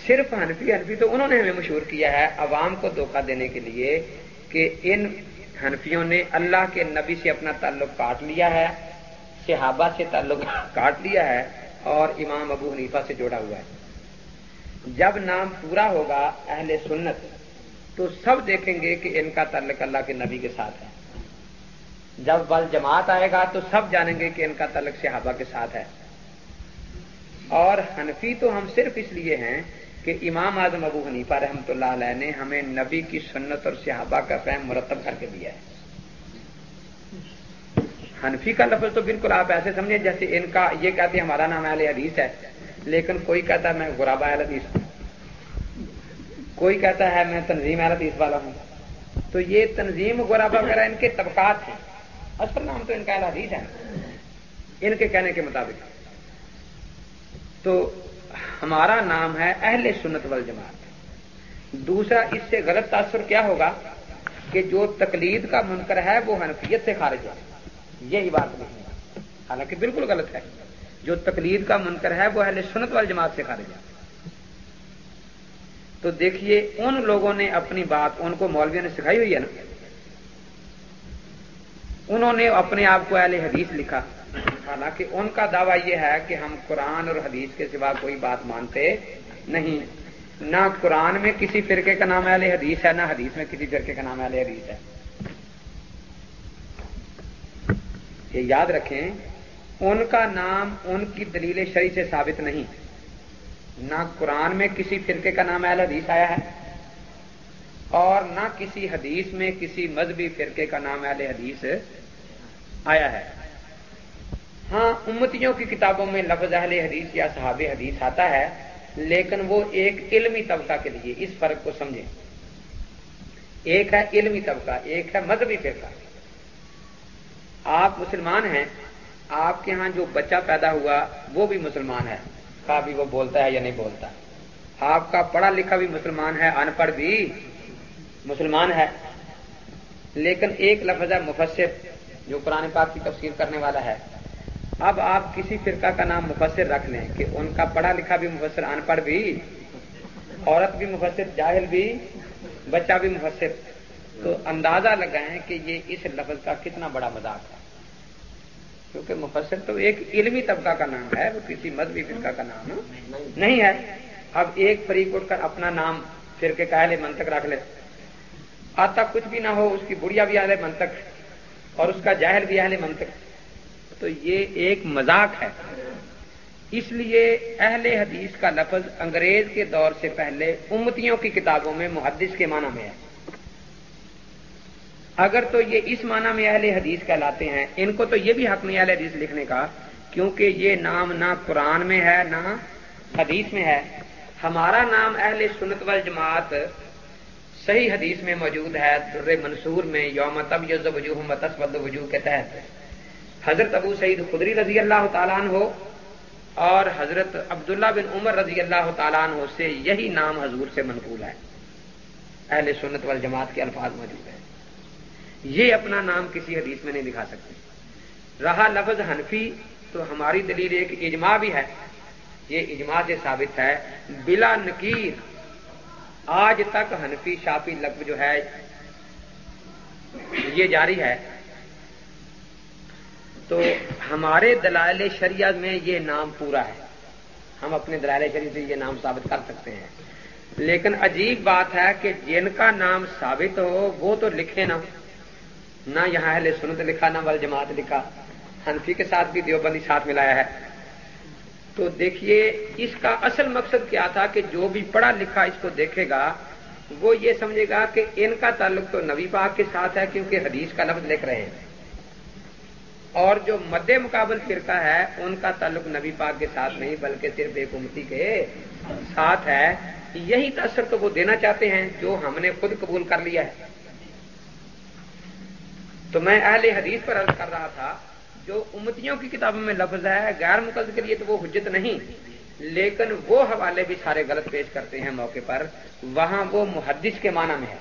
Speaker 1: صرف حنفی حنفی تو انہوں نے ہمیں مشہور کیا ہے عوام کو دھوکہ دینے کے لیے کہ ان حنفیوں نے اللہ کے نبی سے اپنا تعلق کاٹ لیا ہے۔ صحابہ سے تعلق کاٹ لیا ہے اور امام ابو حنیفہ سے جوڑا ہوا ہے۔ جب نام پورا ہوگا اہل سنت، تو سب دیکھیں گے کہ ان کا تعلق اللہ کے نبی کے ساتھ ہے۔ جب بل جماعت آئے گا، تو سب جانیں گے کہ ان کا تعلق صحابہ کے ساتھ ہے۔ اور حنفی تو ہم صرف اس لیے ہیں کہ امام اعظم ابو حنیفہ رحمۃ اللہ علیہ نے ہمیں نبی کی سنت اور صحابہ کا فہم مرتب کر کے دیا ہے۔ حنفی کا لفظ تو بالکل آپ ایسے سمجھیں جیسے ان کا یہ کہتے ہیں ہمارا نام اہل حدیث ہے، لیکن کوئی کہتا ہے میں غرابہ اہل حدیث ہوں۔ کوئی کہتا ہے میں تنظیم اہل حدیث والا ہوں۔ تو یہ تنظیم غرابہ وغیرہ ان کے طبقات ہیں۔ اصل نام تو ان کا اہل حدیث ہے ان کے کہنے کے مطابق۔ تو ہمارا نام ہے اہل سنت وال جماعت دوسرا، اس سے غلط تاثر کیا ہوگا کہ جو تقلید کا منکر ہے وہ حنفیت سے خارج ہے یہی بات نہیں حالانکہ بالکل غلط ہے۔ جو تقلید کا منکر ہے، وہ اہل سنت وال جماعت سے خارج ہے۔ تو دیکھیے، ان لوگوں نے اپنی بات، ان کو مولویوں نے سکھائی ہوئی ہے نا۔ انہوں نے اپنے آپ کو اہل حدیث لکھا۔ حالانکہ ان کا دعویٰ یہ ہے کہ ہم قرآن اور حدیث کے سوا کوئی بات مانتے نہیں۔ نہ قرآن میں کسی فرقے کا نام اہل حدیث ہے، نہ حدیث میں کسی فرقے کا نام اہل حدیث ہے۔ یہ یاد رکھیں، ان کا نام ان کی دلیل شریح سے ثابت نہیں۔ نہ قرآن میں کسی فرقے کا نام اہل حدیث آیا ہے، اور نہ کسی حدیث میں کسی مذہبی فرقے کا نام اہل حدیث آیا ہے۔ ہاں امتیوں کی کتابوں میں لفظ اہل حدیث یا صحاب حدیث آتا ہے، لیکن وہ ایک علمی طبقہ کے لیے، اس فرق کو سمجھیں۔ ایک ہے علمی طبقہ، ایک ہے مذہبی فرقہ۔ آپ مسلمان ہیں، آپ کے ہاں جو بچہ پیدا ہوا وہ بھی مسلمان ہے۔ کا بھی وہ بولتا ہے یا نہیں بولتا۔ آپ کا پڑھا لکھا بھی مسلمان ہے، ان پڑھ بھی مسلمان ہے۔ لیکن ایک لفظ ہے مفسر، جو قرآن پاک کی تفسیر کرنے والا ہے۔ اب آپ کسی فرقہ کا نام مفسر رکھ لیں کہ ان کا پڑھا لکھا بھی مفسر، ان پڑھ بھی، عورت بھی مفسر، جاہل بھی، بچہ بھی مفسر۔ تو اندازہ لگائیں کہ یہ اس لفظ کا کتنا بڑا مذاق ہے۔ کیونکہ مفسر تو ایک علمی طبقہ کا نام ہے، وہ کسی مذہبی فرقہ کا نام نہیں ہے۔ اب ایک فریق اٹھ کر اپنا نام فرقے کا اہل منتق رکھ لے۔ آتا کچھ بھی نہ ہو، اس کی بڑھیا بھی اہل منتق اور اس کا جاہل بھی اہل منتق تو یہ ایک مذاق ہے۔ اس لیے اہل حدیث کا لفظ انگریز کے دور سے پہلے امتیوں کی کتابوں میں، محدث کے معنی میں ہے۔ اگر تو یہ اس معنی میں اہل حدیث کہلاتے ہیں، ان کو تو یہ بھی حق نہیں اہل حدیث لکھنے کا، کیونکہ یہ نام نہ قرآن میں ہے، نہ حدیث میں ہے۔ ہمارا نام اہل سنت وال جماعت صحیح حدیث میں موجود ہے، در منصور میں، یوم تب یز وجوہ متسود وجوہ کے تحت۔ حضرت ابو سعید خدری رضی اللہ تعالیٰ عنہ اور حضرت عبداللہ بن عمر رضی اللہ تعالیٰ عنہ سے یہی نام حضور سے منقول ہے۔ اہل سنت وال جماعت کے الفاظ موجود ہیں۔ یہ اپنا نام کسی حدیث میں نہیں دکھا سکتے۔ رہا لفظ حنفی تو ہماری دلیل ایک اجماع بھی ہے۔ یہ اجماع سے ثابت ہے، بلا نکیر۔ آج تک حنفی شافی لفظ جو ہے، یہ جاری ہے۔ تو ہمارے دلائل شریعت میں یہ نام پورا ہے۔ ہم اپنے دلائل شریعت سے یہ نام ثابت کر سکتے ہیں۔ لیکن عجیب بات ہے کہ جن کا نام ثابت ہو، وہ تو لکھے نا نہ یہاں اہل سنت لکھا، نہ ول جماعت لکھا۔ حنفی کے ساتھ بھی دیوبندی ساتھ ملایا ہے۔ تو دیکھیے، اس کا اصل مقصد کیا تھا کہ جو بھی پڑھا لکھا اس کو دیکھے گا، وہ یہ سمجھے گا کہ ان کا تعلق تو نبی پاک کے ساتھ ہے کیونکہ حدیث کا لفظ لکھ رہے ہیں۔ اور جو مد مقابل فرقہ ہے، ان کا تعلق نبی پاک کے ساتھ نہیں، بلکہ صرف ایک امتی کے ساتھ ہے۔ یہی تاثر تو وہ دینا چاہتے ہیں جو ہم نے خود قبول کر لیا ہے۔ تو میں اہل حدیث پر عرض کر رہا تھا، جو امتیوں کی کتابوں میں لفظ ہے، غیر مقدس کے لیے تو وہ حجت نہیں، لیکن وہ حوالے بھی سارے غلط پیش کرتے ہیں موقع پر، وہاں وہ محدث کے معنی میں ہے۔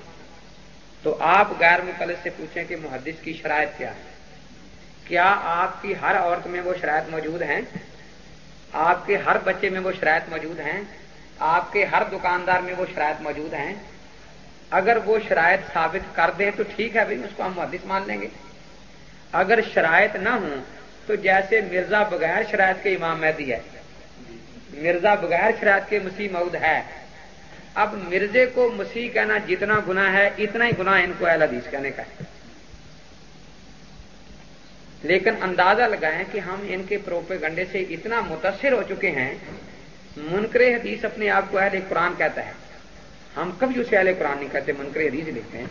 Speaker 1: تو آپ غیر مقلد سے پوچھیں کہ محدث کی شرائط کیا ہے کیا آپ کی ہر عورت میں وہ شرائط موجود ہیں؟ آپ کے ہر بچے میں وہ شرائط موجود ہیں؟ آپ کے ہر دکاندار میں وہ شرائط موجود ہیں؟ اگر وہ شرائط ثابت کر دیں تو ٹھیک ہے بھائی، اس کو ہم محدث مان لیں گے۔ اگر شرائط نہ ہوں تو جیسے مرزا بغیر شرائط کے امام مہدی ہے۔ مرزا بغیر شرائط کے مسیح مود ہے۔ اب مرزے کو مسیح کہنا جتنا گنا ہے، اتنا ہی گنا ان کو اہل حدیث کہنے کا ہے۔ لیکن اندازہ لگائیں کہ ہم ان کے پروپے گنڈے سے اتنا متاثر ہو چکے ہیں، منکر حدیث اپنے آپ کو اہل قرآن کہتا ہے۔ ہم کبھی اسے اہل قرآن نہیں کہتے منکر حدیث لکھتے ہیں۔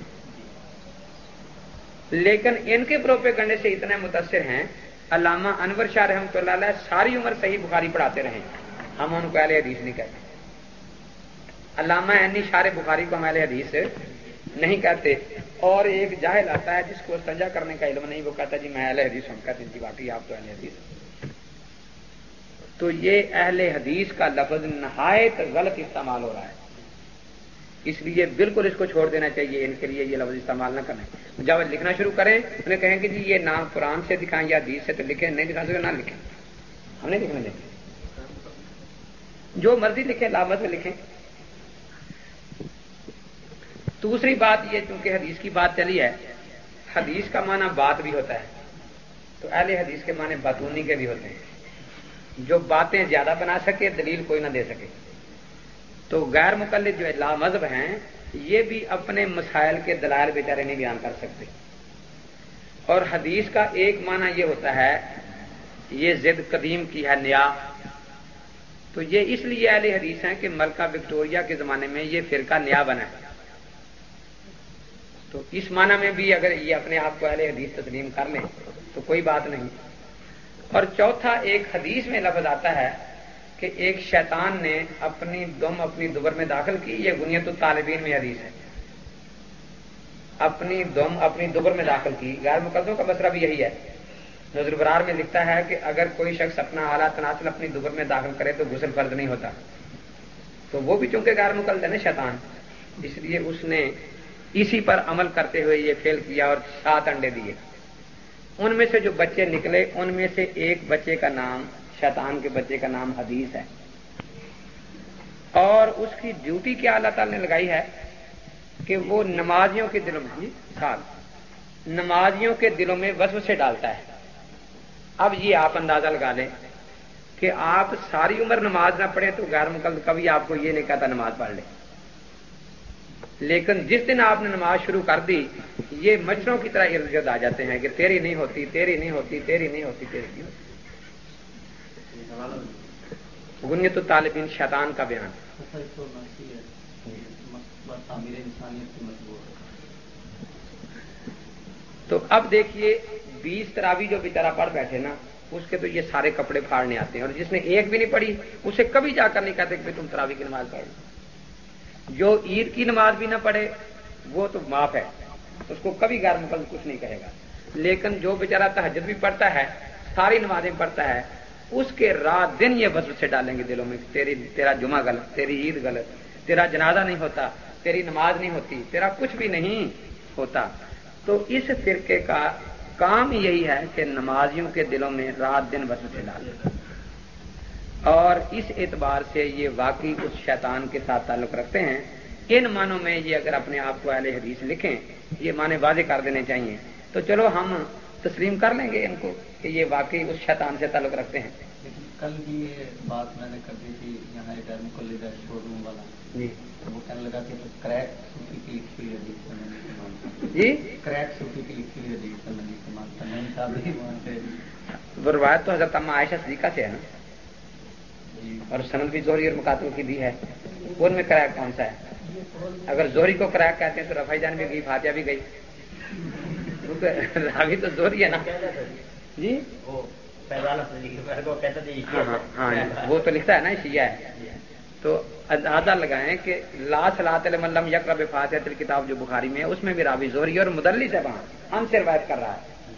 Speaker 1: لیکن ان کے پروپے گنڈے سے اتنے متاثر ہیں۔ علامہ انور شاہ رحمۃ اللہ علیہ ساری عمر صحیح بخاری پڑھاتے رہے ہم ان کو اہل حدیث نہیں کہتے۔ علامہ اینی شار بخاری کو ہم اہل حدیث نہیں کہتے۔ اور ایک جاہل آتا ہے جس کو سجا کرنے کا علم نہیں، وہ کہتا جی میں اہل حدیث ہوں کہتے جی باقی آپ تو اہل حدیث تو یہ اہل حدیث کا لفظ نہایت غلط استعمال ہو رہا ہے۔ اس لیے بالکل اس کو چھوڑ دینا چاہیے، ان کے لیے یہ لفظ استعمال نہ کریں۔ جب لکھنا شروع کریں، انہیں کہیں کہ جی یہ نام قرآن سے دکھائیں یا حدیث سے تو لکھیں، نہیں دکھا سکتے نہ لکھیں۔ ہم نہیں لکھنے دیں جو مرضی لکھیں، لامت میں لکھیں۔ دوسری بات یہ، چونکہ حدیث کی بات چلی ہے، حدیث کا معنی بات بھی ہوتا ہے۔ تو اہل حدیث کے معنی باتونی کے بھی ہوتے ہیں۔ جو باتیں زیادہ بنا سکے، دلیل کوئی نہ دے سکے۔ تو غیر مقلد جو لا مذہب ہیں، یہ بھی اپنے مسائل کے دلائل بیچارے نہیں بیان کر سکتے۔ اور حدیث کا ایک معنی یہ ہوتا ہے، یہ زد قدیم کی ہے نیا۔ تو یہ اس لیے اہل حدیث ہیں کہ ملکہ وکٹوریا کے زمانے میں یہ فرقہ نیا بنا ہے۔ تو اس معنی میں بھی اگر یہ اپنے آپ کو اہل حدیث تسلیم کر لیں، تو کوئی بات نہیں۔ اور چوتھا ایک حدیث میں لفظ آتا ہے کہ ایک شیطان نے اپنی دم اپنی دوبر میں داخل کی، یہ گنیت الطالبین میں حدیث ہے۔ اپنی دم اپنی دوبر میں داخل کی۔ غیر مقدموں کا مسئلہ بھی یہی ہے۔ نظر برار میں لکھتا ہے کہ اگر کوئی شخص اپنا اعلیٰ تناسل اپنی دوبر میں داخل کرے تو غسل فرض نہیں ہوتا۔ تو وہ بھی چونکہ غیر مقد ہے نا شیطان، اس لیے اس نے اسی پر عمل کرتے ہوئے یہ فیل کیا اور سات انڈے دیے۔ ان میں سے جو بچے نکلے، ان میں سے ایک بچے کا نام شیطان کے بچے کا نام حدیث ہے۔ اور اس کی ڈیوٹی کیا اللہ تعالی نے لگائی ہے کہ وہ نمازیوں کے دلوں میں جی، ساتھ۔ نمازیوں کے دلوں میں وسو سے ڈالتا ہے۔ اب یہ آپ اندازہ لگا لیں کہ آپ ساری عمر نماز نہ پڑھیں تو غیر مقد کبھی آپ کو یہ نہیں کہتا نماز پڑھ لیں۔ لیکن جس دن آپ نے نماز شروع کر دی، یہ مچھروں کی طرح ارد گرد آ جاتے ہیں کہ تیری نہیں ہوتی، تیری نہیں ہوتی، تیری نہیں ہوتی، تیری نہیں ہوتی۔ گنیت طالبین شیطان کا بیان۔ تو اب دیکھیے بیس تراوی جو بیچارہ پڑھ بیٹھے نا، اس کے تو یہ سارے کپڑے پھاڑنے آتے ہیں اور جس نے ایک بھی نہیں پڑھی، اسے کبھی جا کر نہیں کہتے کہ تم تراوی کی نماز پڑھ جو عید کی نماز بھی نہ پڑھے، وہ تو معاف ہے۔ اس کو کبھی غیر مقدم کچھ نہیں کہے گا۔ لیکن جو بیچارہ تحجد بھی پڑھتا ہے، ساری نمازیں پڑھتا ہے اس کے رات دن یہ وزر سے ڈالیں گے دلوں میں تیری تیرا جمعہ غلط، تیری عید غلط، تیرا جنازہ نہیں ہوتا، تیری نماز نہیں ہوتی، تیرا کچھ بھی نہیں ہوتا۔ تو اس فرقے کا کام یہی ہے کہ نمازیوں کے دلوں میں رات دن وسط سے ڈال۔ اور اس اعتبار سے یہ واقعی اس شیطان کے ساتھ تعلق رکھتے ہیں۔ ان معنوں میں یہ اگر اپنے آپ کو اہل حدیث لکھیں، یہ معنی واضح کر دینے چاہیے۔ تو چلو ہم تسلیم کر لیں گے ان کو کہ یہ واقعی اس شیطان سے تعلق رکھتے ہیں۔
Speaker 2: کل بھی یہ بات میں نے کر دی تھی یہاں ایک شو روم والا۔ جی۔ وہ کہنے لگا کہ کریک صوفی کی لکھی ہوئی حدیث جی؟ کریک صوفی کی لکھی ہوئی حدیث میں نہیں مانتا نہیں صاحب
Speaker 1: وہ روایت تو حضرت اما عائشہ صدیقہ سے ہے نا؟ جی۔ اور سند بھی زوری اور مکاتب کی بھی ہے۔ ان میں کریک کون سا ہے؟ اگر زوری کو کریک کہتے ہیں تو رفائی جان بھی گئی فاتحہ بھی گئی۔ راوی تو زوری ہے نا۔ جی؟ ہاں ہاں, ہاں، وہ تو لکھتا ہے نا شیعہ ہے۔ تو اندازہ لگائیں کہ لا سلاد ملم یک رب فاتح کتاب جو بخاری میں ہے اس میں بھی رابی زوری اور مدلی سے وہاں۔ ہم سے روایت کر رہا ہے۔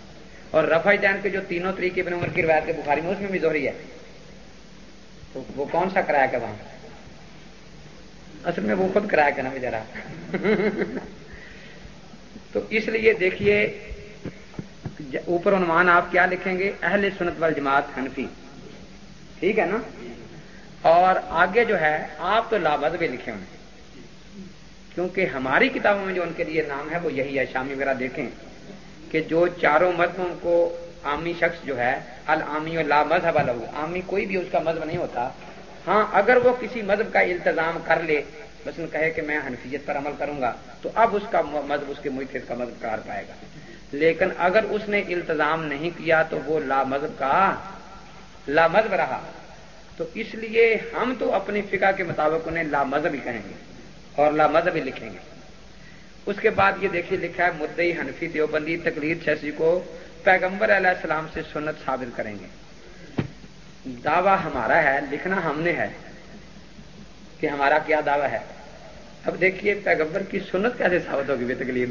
Speaker 1: اور رفا جان کے جو تینوں طریقے بن عمر کی روایت کے بخاری میں اس میں بھی زوری ہے۔ تو وہ کون سا کرایا کہ وہاں اصل میں وہ خود کرایا کہ نا بےچارا تو اس لیے دیکھیے، اوپر عنوان آپ کیا لکھیں گے؟ اہل سنت وال جماعت حنفی۔ ٹھیک ہے نا؟ اور آگے جو ہے، آپ تو لابد بھی لکھے ہوئے کیونکہ ہماری کتابوں میں جو ان کے لیے نام ہے، وہ یہی ہے، شامی وغیرہ دیکھیں۔ کہ جو چاروں مذہبوں کو عامی شخص جو ہے، العامی و لا مذہب الگ عامی کوئی بھی اس کا مذہب نہیں ہوتا۔ ہاں اگر وہ کسی مذہب کا التظام کر لے مثلا کہے کہ میں حنفیت پر عمل کروں گا، تو اب اس کا مذہب، اس کے محیط کا مذہب قرار پائے گا۔ لیکن اگر اس نے التظام نہیں کیا تو وہ لا مذہب کا لا مذہب رہا۔ تو اس لیے ہم تو اپنی فقہ کے مطابق انہیں لا مذہب ہی کہیں گے اور لا مذہب ہی لکھیں گے۔ اس کے بعد یہ دیکھیے، لکھا ہے مدئی حنفی دیوبندی تقریر چھسی کو پیغمبر علیہ السلام سے سنت ثابت کریں گے۔ دعویٰ ہمارا ہے، لکھنا ہم نے ہے۔ کہ ہمارا کیا دعویٰ ہے؟ اب دیکھیے پیغمبر کی سنت کیسے ثابت ہوگی بے تکلیف۔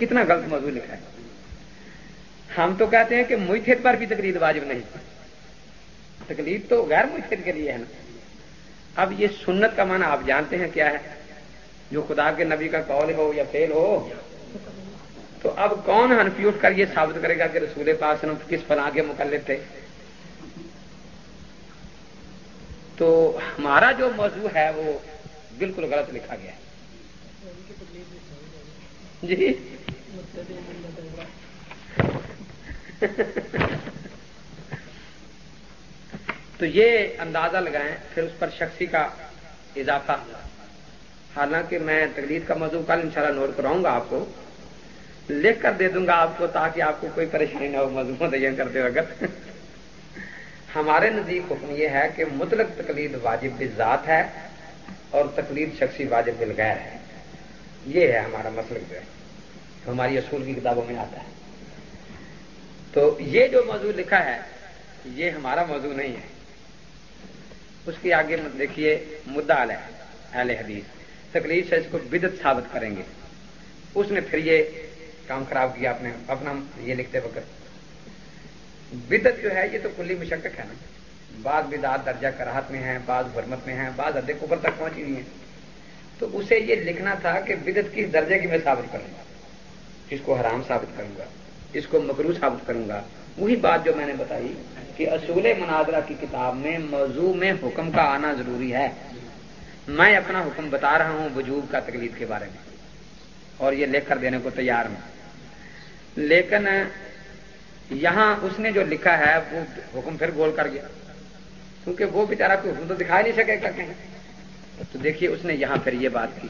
Speaker 1: کتنا غلط موضوع لکھا ہے۔ ہم تو کہتے ہیں کہ میتھت پر بھی تقلید واجب نہیں۔ تکلیف تو غیر میتھت کے لیے ہے نا۔ اب یہ سنت کا معنی آپ جانتے ہیں کیا ہے؟ جو خدا کے نبی کا قول ہو یا فیل ہو۔ تو اب کون ہنفی اٹھ کر یہ ثابت کرے گا کہ رسول پاس کس فلاں کے مقلد تھے؟ تو ہمارا جو موضوع ہے وہ بالکل غلط لکھا گیا ہے۔ جی۔ تو یہ اندازہ لگائیں، پھر اس پر شخصی کا اضافہ۔ حالانکہ میں تقلید کا موضوع کل انشاءاللہ نوٹ کراؤں گا آپ کو۔ لکھ کر دے دوں گا آپ کو تاکہ آپ کو کوئی پریشانی نہ ہو موضوع متعین کرتے وقت۔ ہمارے نزدیک حکم یہ ہے کہ مطلق تقلید واجب ذات ہے اور تقلید شخصی واجب بالغیر ہے۔ یہ ہے ہمارا مسلک جو ہے، ہماری اصول کی کتابوں میں آتا ہے۔ تو یہ جو موضوع لکھا ہے، یہ ہمارا موضوع نہیں ہے۔ اس کے آگے دیکھیے مدعا ہے، اہل حدیث۔ تکلیف سے اس کو بدت ثابت کریں گے۔ اس نے پھر یہ کام خراب کیا، اپنے اپنا یہ لکھتے وقت۔ بدت جو ہے یہ تو کلی مشقت ہے نا۔ بعض بدعت درجہ کراہت میں ہیں، بعض حرمت میں ہیں، بعض ادے اوپر تک پہنچی ہوئی ہیں۔ تو اسے یہ لکھنا تھا کہ بدت کس درجے کی میں ثابت کروں گا؟ اس کو حرام ثابت کروں گا؟ اس کو مکرو ثابت کروں گا؟ وہی بات جو میں نے بتائی کہ اصول مناظرہ کی کتاب میں موضوع میں حکم کا آنا ضروری ہے۔ میں اپنا حکم بتا رہا ہوں وجوب کا تکلیف کے بارے میں اور یہ لکھ کر دینے کو تیار ہوں۔ لیکن یہاں اس نے جو لکھا ہے، وہ حکم پھر گول کر گیا۔ کیونکہ وہ بیچارہ کو حکم تو دکھا نہیں سکے کہیں؟ تو دیکھیے، اس نے یہاں پھر یہ بات کی۔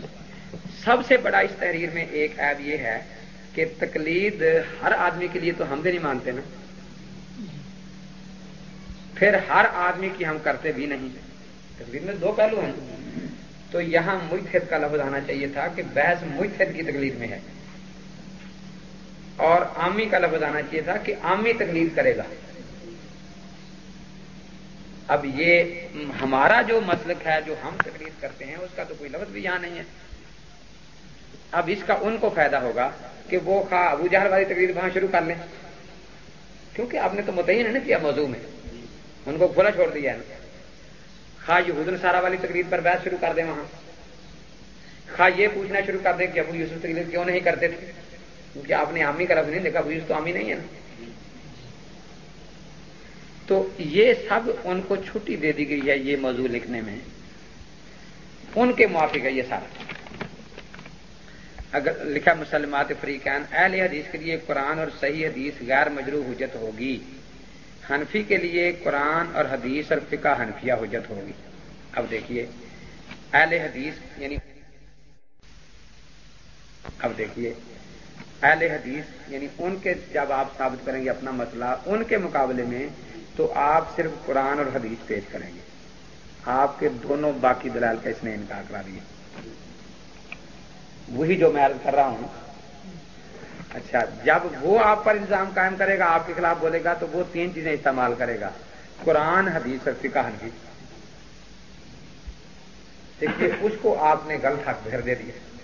Speaker 1: سب سے بڑا اس تحریر میں ایک ایب یہ ہے کہ تقلید ہر آدمی کے لیے تو ہم بھی نہیں مانتے نا۔ پھر ہر آدمی کی ہم کرتے بھی نہیں۔ تقلید میں دو پہلو ہیں۔ تو یہاں ملک کا لفظ آنا چاہیے تھا کہ بحث ملک کی تقلید میں ہے۔ اور عامی کا لفظ آنا چاہیے تھا کہ عامی تقلید کرے گا۔ اب یہ ہمارا جو مسلک ہے، جو ہم تقلید کرتے ہیں، اس کا تو کوئی لفظ بھی یہاں نہیں ہے۔ اب اس کا ان کو فائدہ ہوگا کہ وہ خواہ ابو جہر والی تقریر وہاں شروع کر لیں۔ کیونکہ آپ نے تو متعین ہے نا کیا موضوع میں۔ ان کو کھلا چھوڑ دیا ہے۔ نا خواہ یہ حدن سارا والی تقریر پر بحث شروع کر دیں وہاں۔ خواہ یہ پوچھنا شروع کر دیں کہ ابو یوسف تقریر کیوں نہیں کرتے تھے؟ کیونکہ آپ نے عامی کا لفظ نہیں دیکھا ابو تو عامی نہیں ہے نا۔ تو یہ سب ان کو چھٹی دے دی گئی ہے یہ موضوع لکھنے میں۔ ان کے موافق ہے یہ سارا۔ اگر لکھا مسلمات فریقین، اہل حدیث کے لیے قرآن اور صحیح حدیث غیر مجرو حجت ہوگی۔ حنفی کے لیے قرآن اور حدیث اور فقہ حنفیہ حجت ہوگی۔ اب دیکھیے، اہل حدیث یعنی اب دیکھیے۔ اہل حدیث یعنی ان کے جب آپ ثابت کریں گے اپنا مسئلہ ان کے مقابلے میں، تو آپ صرف قرآن اور حدیث پیش کریں گے۔ آپ کے دونوں باقی دلال کا اس نے انکار کرا دیا۔ وہی جو میں عرض کر رہا ہوں۔ اچھا جب وہ آپ پر الزام قائم کرے گا، آپ کے خلاف بولے گا، تو وہ تین چیزیں استعمال کرے گا۔ قرآن، حدیث اور فقہ حنفی دیکھیے، اس کو آپ نے غلط حق بھر دے دیا۔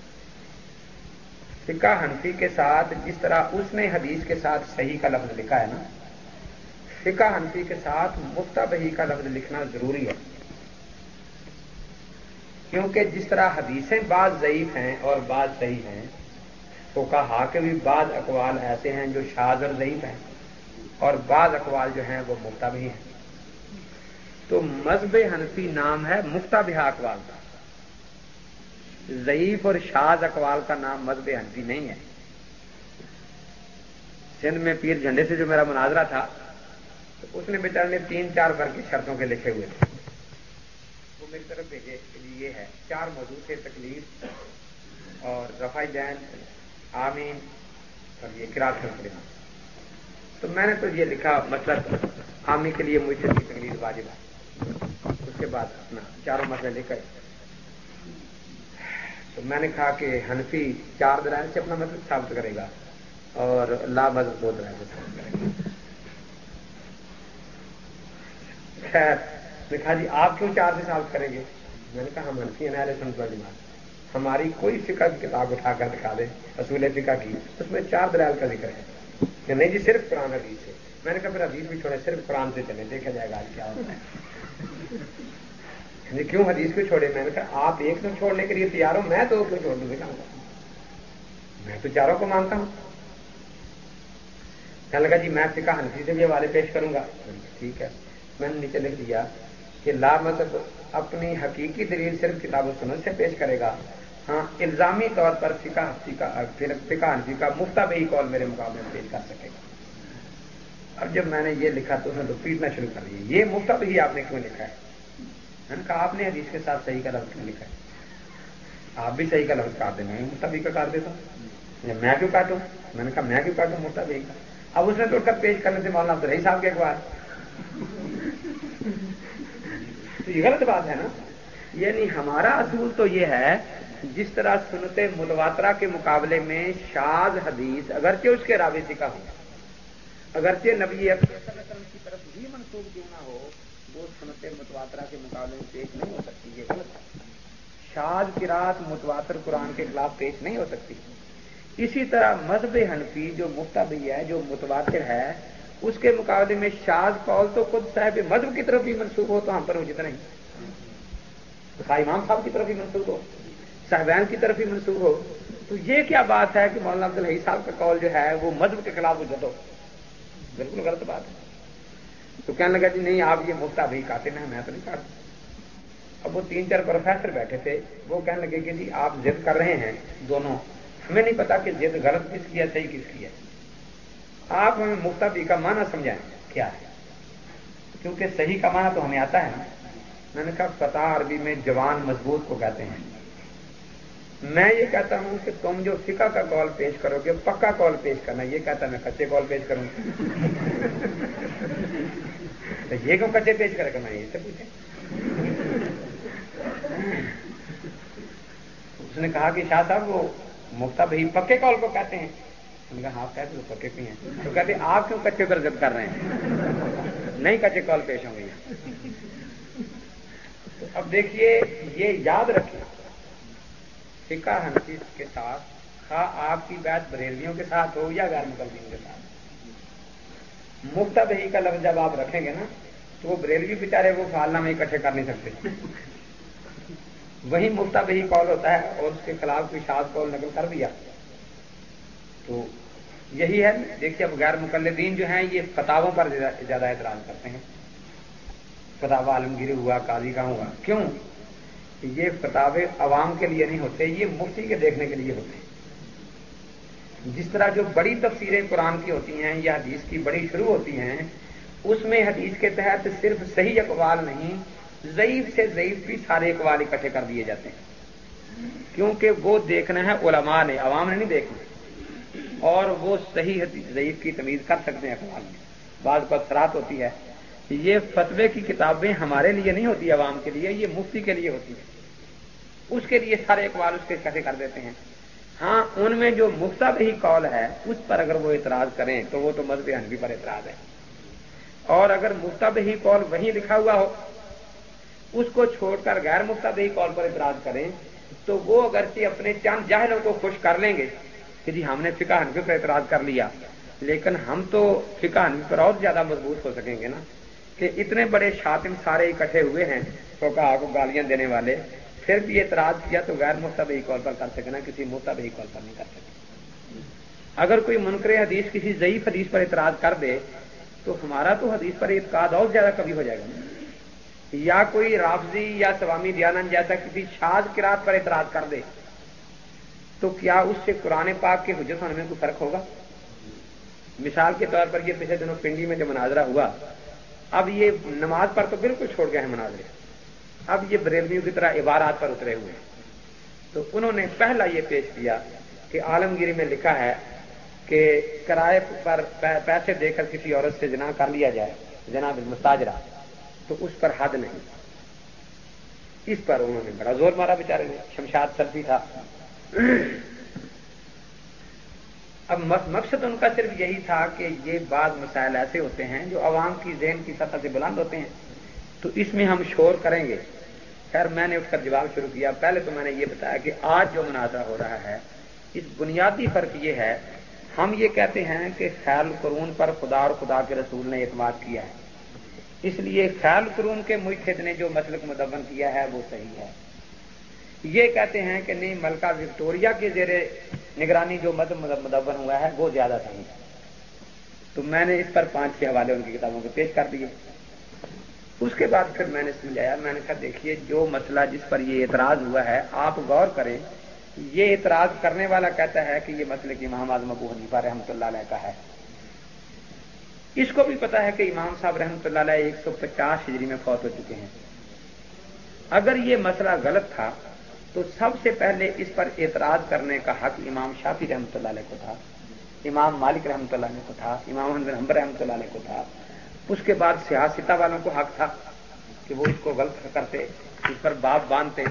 Speaker 1: فقہ حنفی کے ساتھ، جس طرح اس نے حدیث کے ساتھ صحیح کا لفظ لکھا ہے نا، فقہ حنفی کے ساتھ مفتا بہی کا لفظ لکھنا ضروری ہے۔ کیونکہ جس طرح حدیثیں بعض ضعیف ہیں اور بعض صحیح ہیں تو کہا کے بھی بعض اقوال ایسے ہیں جو شاد اور ضعیف ہیں، اور بعض اقوال جو ہیں وہ مفتا ہیں۔ تو مذہب حنفی نام ہے مفتا بہا اقوال کا۔ ضعیف اور شاد اقوال کا نام مذہب حنفی نہیں ہے۔ سندھ میں پیر جھنڈے سے جو میرا مناظرہ تھا تو اس نے بیچار نے تین چار بھر کی شرطوں کے لکھے ہوئے تھے۔ وہ میری طرف بھیجے یہ ہے، چار موضوع تھے، تکلیف اور رفائی جین، آمین اور یہ کراط کرنا تو میں نے تو یہ لکھا مطلب عامی کے لیے مجھ سے تکلیف واجب ہے۔ اس کے بعد اپنا چاروں مسئلے لے کر تو میں نے کہا کہ حنفی چار درائل سے اپنا مطلب ثابت کرے گا اور لا مذہب دو درائل سے ثابت کرے گا۔ خیر نے کہا جی آپ کیوں چار سے ثابت کریں گے؟ میں نے کہا ہم حنفی ہیں، اہل سنت والی بات ہماری کوئی فکر کی کتاب اٹھا کر دکھا دے اصول فکا کی، اس میں چار درائل کا ذکر ہے۔ کہ نہیں جی صرف قرآن حدیث سے میں نے کہا پھر حدیث بھی چھوڑے صرف قرآن سے چلے دیکھا جائے گا آج کیا ہوتا ہے۔ یعنی کیوں حدیث کو چھوڑے؟ میں نے کہا، آپ ایک تو چھوڑنے کے لیے تیار ہو، میں تو کیوں چھوڑ دوں؟ گا میں تو چاروں کو مانتا ہوں۔ کہنے لگا جی میں فکا حنفی سے بھی حوالے پیش کروں گا۔ ٹھیک ہے۔ میں نے نیچے لکھ دیا کہ لا مذہب اپنی حقیقی دلیل صرف کتاب و سنت سے پیش کرے گا۔ ہاں الزامی طور پر فکا فکا حنفی کا مفتا بہی کال میرے مقابلے میں پیش کر سکے۔ گا اب جب میں نے یہ لکھا تو اس نے تو پیٹنا شروع کر دیا۔ یہ مفتا بہی آپ نے کیوں لکھا ہے؟ میں نے کہا آپ نے حدیث کے ساتھ صحیح کا لفظ کیوں لکھا ہے؟ آپ بھی صحیح کا لفظ کاٹ دیں میں مطلب مفتا کا کاٹ دیتا ہوں میں کیوں کاٹوں؟ میں نے کہا میں کیوں کاٹوں؟ مطلب مفتا کا اب اس نے تو کر پیش کرنے سے مولانا عبد رہی صاحب کے اخبار۔ تو یہ غلط بات ہے نا۔ یعنی ہمارا اصول تو یہ ہے، جس طرح سنت متواترا کے مقابلے میں شاد حدیث اگرچہ اس کے راوی کا ہو، اگرچہ نبی وسلم کی طرف بھی منسوخ کیوں نہ ہو وہ سنت متواترا کے مقابلے میں پیش نہیں ہو سکتی، یہ غلط ہے۔ شاد کی رات متواتر قرآن کے خلاف پیش نہیں ہو سکتی۔ اسی طرح مذہب حنفی جو مفتا بھی ہے، جو متواتر ہے، اس کے مقابلے میں شاز قول تو خود صاحب مذہب کی طرف بھی منسوخ ہو تو ہم پر اجت نہیں امام صاحب کی طرف بھی منسوخ ہو صاحبین کی طرف بھی منسوخ ہو۔ تو یہ کیا بات ہے کہ مولانا عبد الحی صاحب کا قول جو ہے، وہ مذہب کے خلاف اجت ہو؟ بالکل غلط بات ہے۔ تو کہنے لگا جی نہیں، آپ یہ مفتا بھی کاتے ہیں، میں تو نہیں کاٹتا اب وہ تین چار پروفیسر بیٹھے تھے، وہ کہنے لگے کہ جی آپ ضد کر رہے ہیں دونوں۔ ہمیں نہیں پتا کہ ضد غلط کس کی ہے، صحیح کس کی ہے۔ آپ ہمیں مفتی کا معنی سمجھائیں، کیا ہے؟ کیونکہ صحیح کا معنی تو ہمیں آتا ہے نا۔ میں نے کہا فتح عربی میں جوان مضبوط کو کہتے ہیں۔ میں یہ کہتا ہوں کہ تم جو فقہ کا کال پیش کرو گے، پکا کال پیش کرنا، یہ کہتا میں کچے کال پیش کروں۔ تو یہ کیوں کچے پیش کرے گا؟ میں یہ سے پوچھیں۔ اس نے کہا کہ شاہ صاحب، وہ مفتا بھائی پکے کال کو کہتے ہیں۔ کہا ہاں کہتے تو پکے پہ ہیں۔ تو کہتے آپ کیوں کچے پر ضد کر رہے ہیں؟ نہیں کچے کال پیش ہوں گے۔ تو اب دیکھیے، یہ یاد رکھیں فکا حنفی کے ساتھ، خواہ آپ کی بات بریلویوں کے ساتھ ہو یا غیر مقدمین کے ساتھ۔ مفتا دہی کا لفظ جب آپ رکھیں گے نا، تو وہ بریلوی بےچارے وہ فالنا میں اکٹھے کر نہیں سکتے۔ وہی مفتا کال ہوتا ہے اور اس کے خلاف کوئی شاد کال نقل کر دیا۔ تو یہی ہے، دیکھیے اب غیر مقلدین جو ہیں، یہ فتاووں پر زیادہ اعتراض کرتے ہیں۔ فتح عالمگیری ہوا، قاضی کا ہوا۔ کیوں؟ یہ فتوے عوام کے لیے نہیں ہوتے، یہ مفتی کے دیکھنے کے لیے ہوتے ہیں۔ جس طرح جو بڑی تفسیریں قرآن کی ہوتی ہیں یا حدیث کی بڑی شروع ہوتی ہیں، اس میں حدیث کے تحت صرف صحیح اقوال نہیں، ضعیف سے ضعیف بھی سارے اقوال اکٹھے کر دیے جاتے ہیں۔ کیونکہ وہ دیکھنا ہے علماء نے، عوام نے نہیں دیکھنا۔ اور وہ صحیح ضعیف کی تمیز کر سکتے ہیں اقوال میں۔ بعض کو اثرات ہوتی ہے یہ فتوے کی کتابیں ہمارے لیے نہیں ہوتی، عوام کے لیے، یہ مفتی کے لیے ہوتی ہے۔ اس کے لیے سارے اقوال اس کے کیسے کر دیتے ہیں؟ ہاں ان میں جو مفتا ہی کال ہے، اس پر اگر وہ اعتراض کریں تو وہ تو مذہب حنفی پر اعتراض ہے۔ اور اگر مفتا ہی کال وہیں لکھا ہوا ہو، اس کو چھوڑ کر غیر مفتا ہی کال پر اعتراض کریں، تو وہ اگرچہ اپنے چند جاہلوں کو خوش کر لیں گے کہ جی ہم نے فقہ حنفی پر اعتراض کر لیا، لیکن ہم تو فقہ حنفی پر اور زیادہ مضبوط ہو سکیں گے نا کہ اتنے بڑے شاطم سارے اکٹھے ہوئے ہیں تو کہا کو گالیاں دینے والے پھر بھی اعتراض کیا تو غیر مستبی کال پر کر سکے نا کسی مستبی کال پر نہیں کر سکے اگر کوئی منکر حدیث کسی ضعیف حدیث پر اعتراض کر دے تو ہمارا تو حدیث پر اعتقاد اور زیادہ کبھی ہو جائے گا۔ یا کوئی رافضی یا سوامی دیانند جیسا کسی شاد کراط پر اعتراض کر دے تو کیا اس سے قرآن پاک کے حجت ہونے میں کوئی فرق ہوگا؟ مثال کے طور پر یہ پچھلے دنوں پنڈی میں جو مناظرہ ہوا، اب یہ نماز پر تو بالکل چھوڑ گئے ہیں مناظرے۔ اب یہ بریلویوں کی طرح عبارات پر اترے ہوئے ہیں۔ تو انہوں نے پہلا یہ پیش کیا کہ عالمگیری میں لکھا ہے کہ کرائے پر پیسے دے کر کسی عورت سے جنا کر لیا جائے، جناب مستاجرہ تو اس پر حد نہیں۔ اس پر انہوں نے بڑا زور مارا بیچارے نے، شمشاد سلفی تھا۔ اب مقصد ان کا صرف یہی تھا کہ یہ بعض مسائل ایسے ہوتے ہیں جو عوام کی ذہن کی سطح سے بلند ہوتے ہیں۔ تو اس میں ہم شور کریں گے۔ خیر، میں نے اٹھ کر جواب شروع کیا۔ پہلے تو میں نے یہ بتایا کہ آج جو مناظرہ ہو رہا ہے، اس بنیادی فرق یہ ہے، ہم یہ کہتے ہیں کہ خیال قرون پر خدا اور خدا کے رسول نے اعتماد کیا ہے۔ اس لیے خیال قرون کے ملک نے جو مسلک مدون کیا ہے، وہ صحیح ہے۔ یہ کہتے ہیں کہ نہیں، ملکہ وکٹوریا کے زیر نگرانی جو مذہب مدون ہوا ہے، وہ زیادہ صحیح ہے۔ تو میں نے اس پر پانچ چھ حوالے ان کی کتابوں کو پیش کر دیے۔ اس کے بعد پھر میں نے سمجھایا، میں نے کہا دیکھیے، جو مسئلہ جس پر یہ اعتراض ہوا ہے، آپ غور کریں، یہ اعتراض کرنے والا کہتا ہے کہ یہ مسئلے کی امام اعظم ابو حنیفہ رحمۃ اللہ علیہ کا ہے۔ اس کو بھی پتا ہے کہ امام صاحب رحمۃ اللہ علیہ ایک سو پچاس ہجری میں فوت ہو چکے ہیں۔ اگر یہ مسئلہ غلط تھا، تو سب سے پہلے اس پر اعتراض کرنے کا حق امام شافی رحمۃ اللہ علیہ کو تھا، امام مالک رحمۃ اللہ علیہ کو تھا، امام حمبر رحمۃ اللہ علیہ کو تھا۔ اس کے بعد سیاستہ والوں کو حق تھا کہ وہ اس کو غلط کرتے، اس پر باپ باندھتے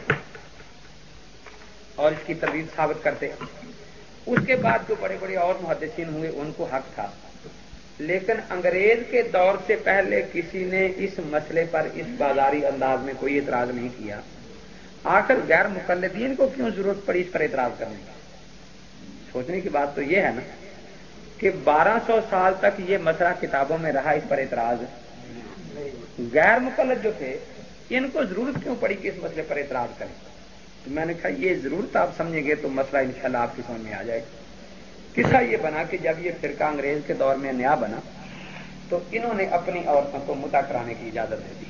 Speaker 1: اور اس کی ترویج ثابت کرتے۔ اس کے بعد جو بڑے بڑے اور محدثین ہوئے، ان کو حق تھا۔ لیکن انگریز کے دور سے پہلے کسی نے اس مسئلے پر اس بازاری انداز میں کوئی اعتراض نہیں کیا۔ آخر غیر مقلدین کو کیوں ضرورت پڑی اس پر اعتراض کرنے کی؟ سوچنے کی بات تو یہ ہے نا کہ بارہ سو سال تک یہ مسئلہ کتابوں میں رہا، اس پر اعتراض غیر مقلد جو تھے، ان کو ضرورت کیوں پڑی کہ اس مسئلے پر اعتراض کریں؟ تو میں نے کہا، یہ ضرورت آپ سمجھیں گے تو مسئلہ انشاءاللہ شاء آپ کی سمجھ میں آ جائے قصہ یہ بنا کہ جب یہ فرقہ انگریز کے دور میں نیا بنا، تو انہوں نے اپنی عورتوں کو متا کرانے کی اجازت دے دی۔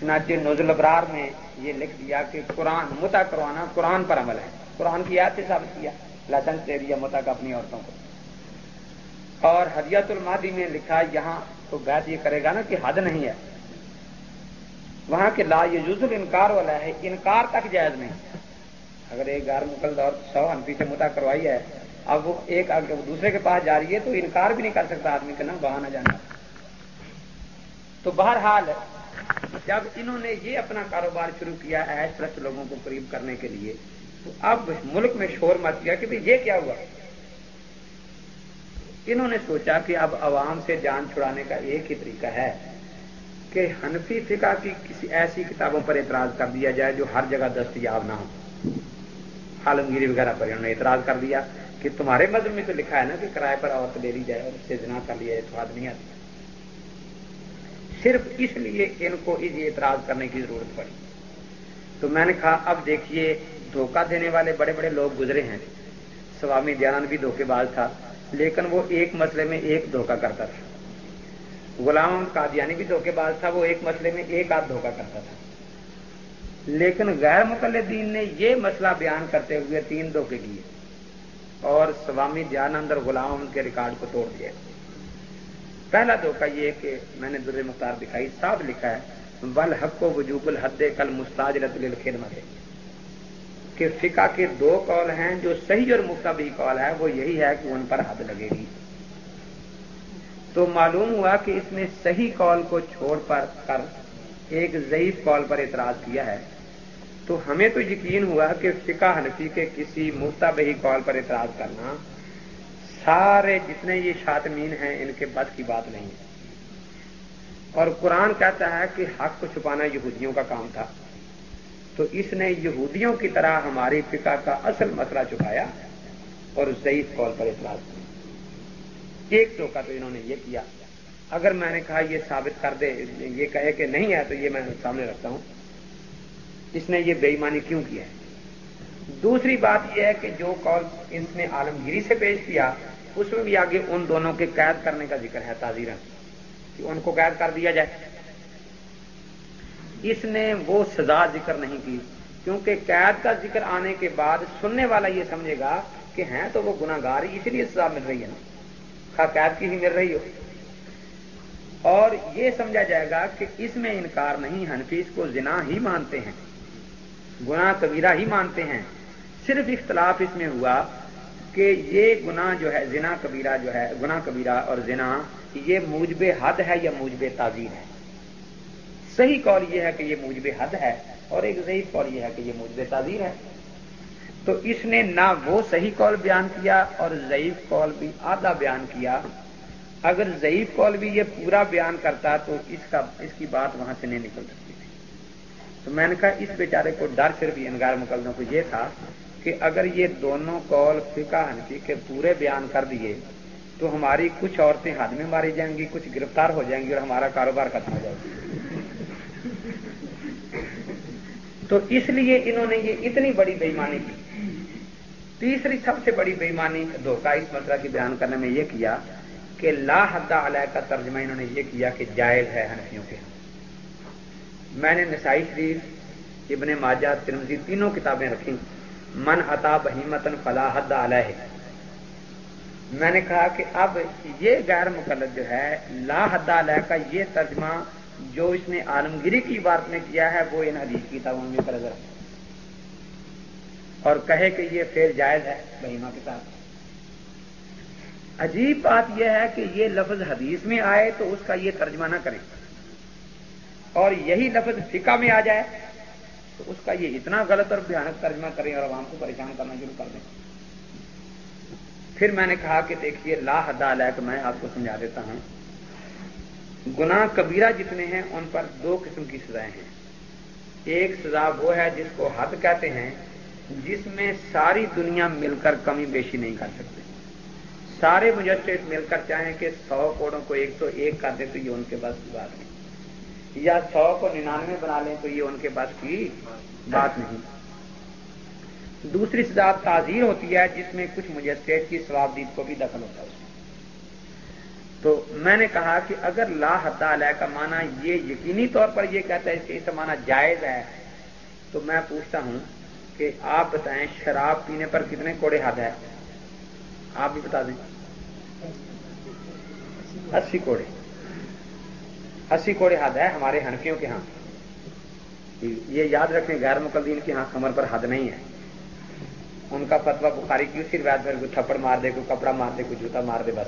Speaker 1: چنانچہ نوزل ابرار میں یہ لکھ دیا کہ قرآن، متا کروانا قرآن پر عمل ہے۔ قرآن کی یاد سے ثابت کیا۔ لائسنس دے دیا متا کا اپنی عورتوں کو۔ اور حدیت المادی میں لکھا یہاں تو بیت یہ کرے گا نا کہ حد نہیں ہے۔ وہاں کے لا یہ انکار والا ہے، انکار تک جائز نہیں۔ اگر ایک غیر مقلد اور سو انفی سے متا کروائی ہے، اب وہ ایک دوسرے کے پاس جا رہی ہے تو انکار بھی نہیں کر سکتا آدمی کا نا وہاں نہ جانا۔ تو بہرحال، جب انہوں نے یہ اپنا کاروبار شروع کیا ایش پرست لوگوں کو قریب کرنے کے لیے تو اب ملک میں شور مچ گیا کہ یہ کیا ہوا؟ انہوں نے سوچا کہ اب عوام سے جان چھڑانے کا ایک ہی طریقہ ہے کہ حنفی فقہ کی کسی ایسی کتابوں پر اعتراض کر دیا جائے جو ہر جگہ دستیاب نہ ہو عالمگیری وغیرہ پر انہوں نے اعتراض کر دیا کہ تمہارے مذہب میں تو لکھا ہے نا کہ کرائے پر عورت لے لی جائے اور اس سے جنا کر لیا اتفاد نہیں آتی۔ صرف اس لیے ان کو اس اعتراض کرنے کی ضرورت پڑی۔ تو میں نے کہا، اب دیکھیے، دھوکہ دینے والے بڑے بڑے لوگ گزرے ہیں۔ سوامی دیانند بھی دھوکے باز تھا، لیکن وہ ایک مسئلے میں ایک دھوکہ کرتا تھا۔ غلام قادیانی بھی دھوکے باز تھا، وہ ایک مسئلے میں ایک آدھ دھوکہ کرتا تھا۔ لیکن غیر مقلدین نے یہ مسئلہ بیان کرتے ہوئے تین دھوکے کیے اور سوامی دیانند اور غلام کے ریکارڈ کو توڑ دیا۔ پہلا دھوکہ یہ کہ میں نے در مختار دکھائی صاف لکھا ہے ول حق و وجوب الحد کل مستاج رتل خدمت کہ فقہ کے دو کال ہیں جو صحیح اور مقتبی کال ہے وہ یہی ہے کہ ان پر حد لگے گی۔ تو معلوم ہوا کہ اس نے صحیح کال کو چھوڑ پر کر ایک ضعیف کال پر اعتراض کیا ہے۔ تو ہمیں تو یقین ہوا کہ فقہ حنفی کے کسی مفتابہی کال پر اعتراض کرنا، سارے جتنے یہ شاطمین ہیں، ان کے بس کی بات نہیں ہے۔ اور قرآن کہتا ہے کہ حق کو چھپانا یہودیوں کا کام تھا۔ تو اس نے یہودیوں کی طرح ہماری فقہ کا اصل مسئلہ چھپایا اور ضعیف کال پر اعتراض کیا۔ ایک ٹوکا تو انہوں نے یہ کیا۔ اگر میں نے کہا یہ ثابت کر دے، یہ کہے کہ نہیں ہے تو یہ میں سامنے رکھتا ہوں۔ اس نے یہ بےئیمانی کیوں کیا ہے؟ دوسری بات یہ ہے کہ جو کال اس نے عالمگیری سے پیش کیا، اس میں بھی آگے ان دونوں کے قید کرنے کا ذکر ہے تعزیر کہ ان کو قید کر دیا جائے۔ اس نے وہ سزا ذکر نہیں کی، کیونکہ قید کا ذکر آنے کے بعد سننے والا یہ سمجھے گا کہ ہیں تو وہ گناگار ہی لیے سزا مل رہی ہے۔ نا خا قید کی ہی مل رہی ہو۔ اور یہ سمجھا جائے گا کہ اس میں انکار نہیں حنفیس کو زنا ہی مانتے ہیں گنا کبیرہ ہی مانتے ہیں۔ صرف اختلاف اس میں ہوا کہ یہ گنا جو ہے، زنا کبیرہ جو ہے گنا کبیرہ اور زنا یہ موجب حد ہے یا موجب تعزیر ہے؟ صحیح قول یہ ہے کہ یہ موجب حد ہے اور ایک ضعیف قول یہ ہے کہ یہ موجب تعزیر ہے۔ تو اس نے نہ وہ صحیح قول بیان کیا اور ضعیف قول بھی آدھا بیان کیا۔ اگر ضعیف قول بھی یہ پورا بیان کرتا تو اس کا، اس کی بات وہاں سے نہیں نکل سکتی تھی۔ تو میں نے کہا اس بیچارے کو ڈر پھر بھی انگار مقدموں کو یہ تھا کہ اگر یہ دونوں قول فقہ حنفی کے پورے بیان کر دیے تو ہماری کچھ عورتیں ہاتھ میں ماری جائیں گی، کچھ گرفتار ہو جائیں گی اور ہمارا کاروبار ختم ہو جائے گا۔ تو اس لیے انہوں نے یہ اتنی بڑی بےمانی کی۔ تیسری سب سے بڑی بےمانی دھوکہ اس مسئلہ کی بیان کرنے میں یہ کیا کہ لا حدہ علیہ کا ترجمہ انہوں نے یہ کیا کہ جائز ہے ہنفیوں کے۔ میں نے نسائی شریف، ابن ماجہ ترمزی تینوں کتابیں رکھی من عطا بہیمتن فلا حد علیہ۔ میں نے کہا کہ اب یہ غیر مقلد جو ہے، لا حد علیہ کا یہ ترجمہ جو اس نے عالمگیری کی بات میں کیا ہے، وہ ان حدیث کی تعاون میں پر اور کہے کہ یہ فیل جائز ہے بہیما کے ساتھ۔ عجیب بات یہ ہے کہ یہ لفظ حدیث میں آئے تو اس کا یہ ترجمہ نہ کریں۔ اور یہی لفظ فقہ میں آ جائے تو اس کا یہ اتنا غلط اور بھیانک ترجمہ کریں اور عوام کو پریشان کرنا شروع کر دیں۔ پھر میں نے کہا کہ دیکھیے، لا حد علیہ میں آپ کو سمجھا دیتا ہوں۔ گناہ کبیرہ جتنے ہیں، ان پر دو قسم کی سزائیں ہیں۔ ایک سزا وہ ہے جس کو حد کہتے ہیں، جس میں ساری دنیا مل کر کمی بیشی نہیں کر سکتے سارے مجسٹریٹ مل کر چاہیں کہ سو کوڑوں کو ایک سو ایک کر دیں تو یہ ان کے پاس کی بات نہیں۔ یا سو کو ننانوے بنا لیں تو یہ ان کے پاس کی بات نہیں۔ دوسری سزا تعزیر ہوتی ہے جس میں کچھ مجسٹریٹ کی سوابدید کو بھی دخل ہوتا ہے تو میں نے کہا کہ اگر لا حد علیہ کا معنی یہ یقینی طور پر یہ کہتا ہے کہ اس معنی جائز ہے، تو میں پوچھتا ہوں کہ آپ بتائیں شراب پینے پر کتنے کوڑے حد ہے؟ آپ بھی بتا دیں۔ اسی کوڑے۔ اسی کوڑے حد ہے ہمارے ہنفیوں کے ہاں۔ یہ یاد رکھیں غیر مقدین کے ہاں کمر پر حد نہیں ہے۔ ان کا فتوا بخاری کی اسی روایت پر کوئی تھپڑ مار دے، کوئی کپڑا مار دے، کوئی جوتا مار دے بس؟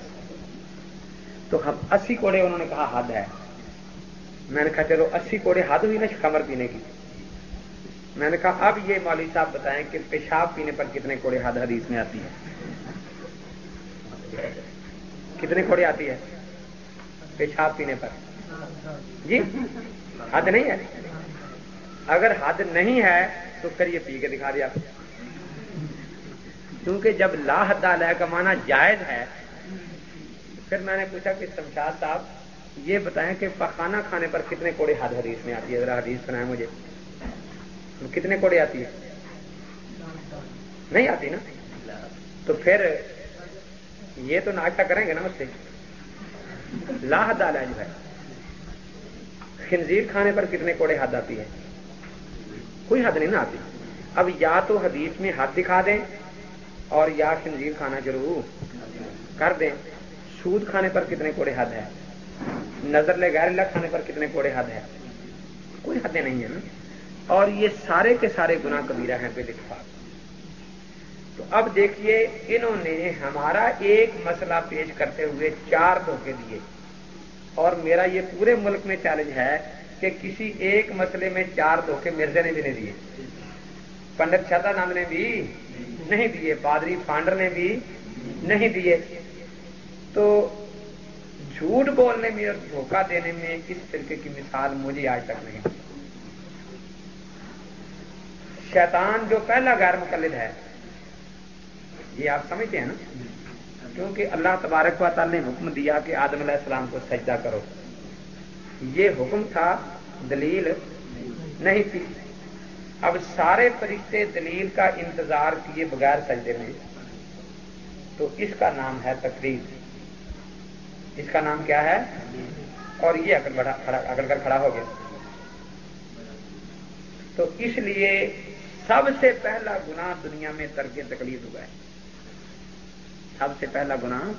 Speaker 1: تو ہم اسی کوڑے انہوں نے کہا حد ہے۔ میں نے کہا چلو اسی کوڑے حد ہوئی نا کمر پینے کی۔ میں نے کہا اب یہ مولوی صاحب بتائیں کہ پیشاب پینے پر کتنے کوڑے حد حدیث میں آتی ہے کتنے کوڑے آتی ہے پیشاب پینے پر؟ جی حد نہیں ہے۔ اگر حد نہیں ہے تو پھر یہ پی کے دکھا دیا۔ کیونکہ جب لا حد لہ کا مانا جائز ہے، پھر میں نے پوچھا کہ شمشاد صاحب، یہ بتائیں کہ پخانہ کھانے پر کتنے کوڑے حد حدیث میں آتی ہے؟ ذرا حدیث سنائے مجھے۔ کتنے کوڑے آتی ہے نہیں آتی نا؟ تو پھر یہ تو ناشتہ کریں گے نا اس سے۔ لاحد آ جو ہے، خنزیر کھانے پر کتنے کوڑے حد آتی ہے کوئی حد نہیں نا آتی۔ اب یا تو حدیث میں حد دکھا دیں اور یا خنزیر کھانا ضرور کر دیں۔ سود کھانے پر کتنے کوڑے حد ہے؟ نظر لے غیر اللہ کھانے پر کتنے کوڑے حد ہے؟ کوئی حدیں نہیں ہے نا۔ اور یہ سارے کے سارے گنا کبیرہ ہیں بے اتفاق تو اب دیکھیے، انہوں نے ہمارا ایک مسئلہ پیش کرتے ہوئے چار دھوکے دیے۔ اور میرا یہ پورے ملک میں چیلنج ہے کہ کسی ایک مسئلے میں چار دھوکے مرزے نے بھی نہیں دیے۔ پنڈت چھتا نام نے بھی نہیں دیے۔ پادری فانڈر نے بھی نہیں دیے۔ تو جھوٹ بولنے میں اور دھوکہ دینے میں اس طریقے کی مثال مجھے آج تک نہیں؟ شیطان جو پہلا غیر مقلد ہے، یہ آپ سمجھتے ہیں نا؟ کیونکہ اللہ تبارک و تعالی نے حکم دیا کہ آدم علیہ السلام کو سجدہ کرو۔ یہ حکم تھا، دلیل نہیں تھی۔ اب سارے فرشتے دلیل کا انتظار کیے بغیر سجدے میں۔ تو اس کا نام ہے تقریر۔ اس کا نام کیا ہے؟ اور یہ اکڑ کر کھڑا ہو گیا۔ تو اس لیے سب سے پہلا گنا دنیا میں ترک تکلیف ہوا ہے۔ سب سے پہلا گنا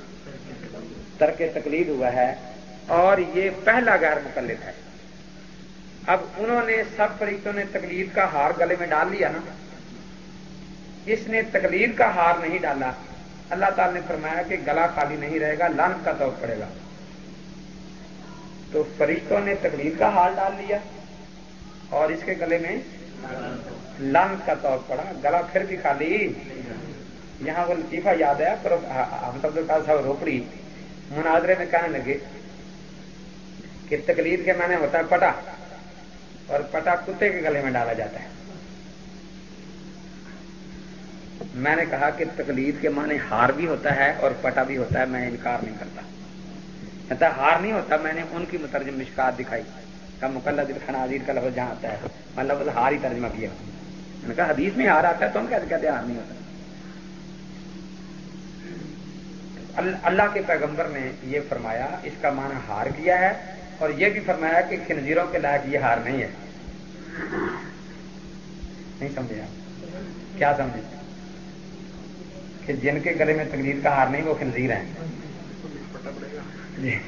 Speaker 1: ترک تکلیف ہوا ہے۔ اور یہ پہلا غیر مقلد ہے۔ اب انہوں نے سب فرشتوں نے تکلیف کا ہار گلے میں ڈال لیا نا۔ اس نے تکلیف کا ہار نہیں ڈالا، اللہ تعالی نے فرمایا کہ گلا خالی نہیں رہے گا لانت کا توق پڑے گا۔ تو فرشتوں نے تکلیف کا ہار ڈال لیا اور اس کے گلے میں لانت کا توق پڑا گلا پھر بھی خالی۔ یہاں وہ لطیفہ یاد ہے پر ہم سب صاحب روپڑی مناظرے میں کہنے لگے کہ تکلیف کے معنی ہوتا ہے پٹا۔ اور پٹا کتے کے گلے میں ڈالا جاتا ہے۔ میں نے کہا کہ تکلیف کے معنی ہار بھی ہوتا ہے اور پٹا بھی ہوتا ہے، میں انکار نہیں کرتا۔ کہتا ہار نہیں ہوتا، میں نے ان کی مترجم مشکات دکھائی۔ کا مکل خنازیر کا لفظ جہاں آتا ہے۔ میں لفظ ہار ہی ترجمہ کیا۔ میں نے کہا، حدیث میں ہار آتا ہے تو ہم کہتے کہتے ہار نہیں ہوتا۔ اللہ کے پیغمبر نے یہ فرمایا، اس کا معنی ہار کیا ہے اور یہ بھی فرمایا کہ خنزیروں کے لائق یہ ہار نہیں ہے۔ نہیں سمجھے آپ؟ کیا سمجھے؟ کہ جن کے گلے میں تقریر کا ہار نہیں، وہ خنزیر ہیں۔ جی۔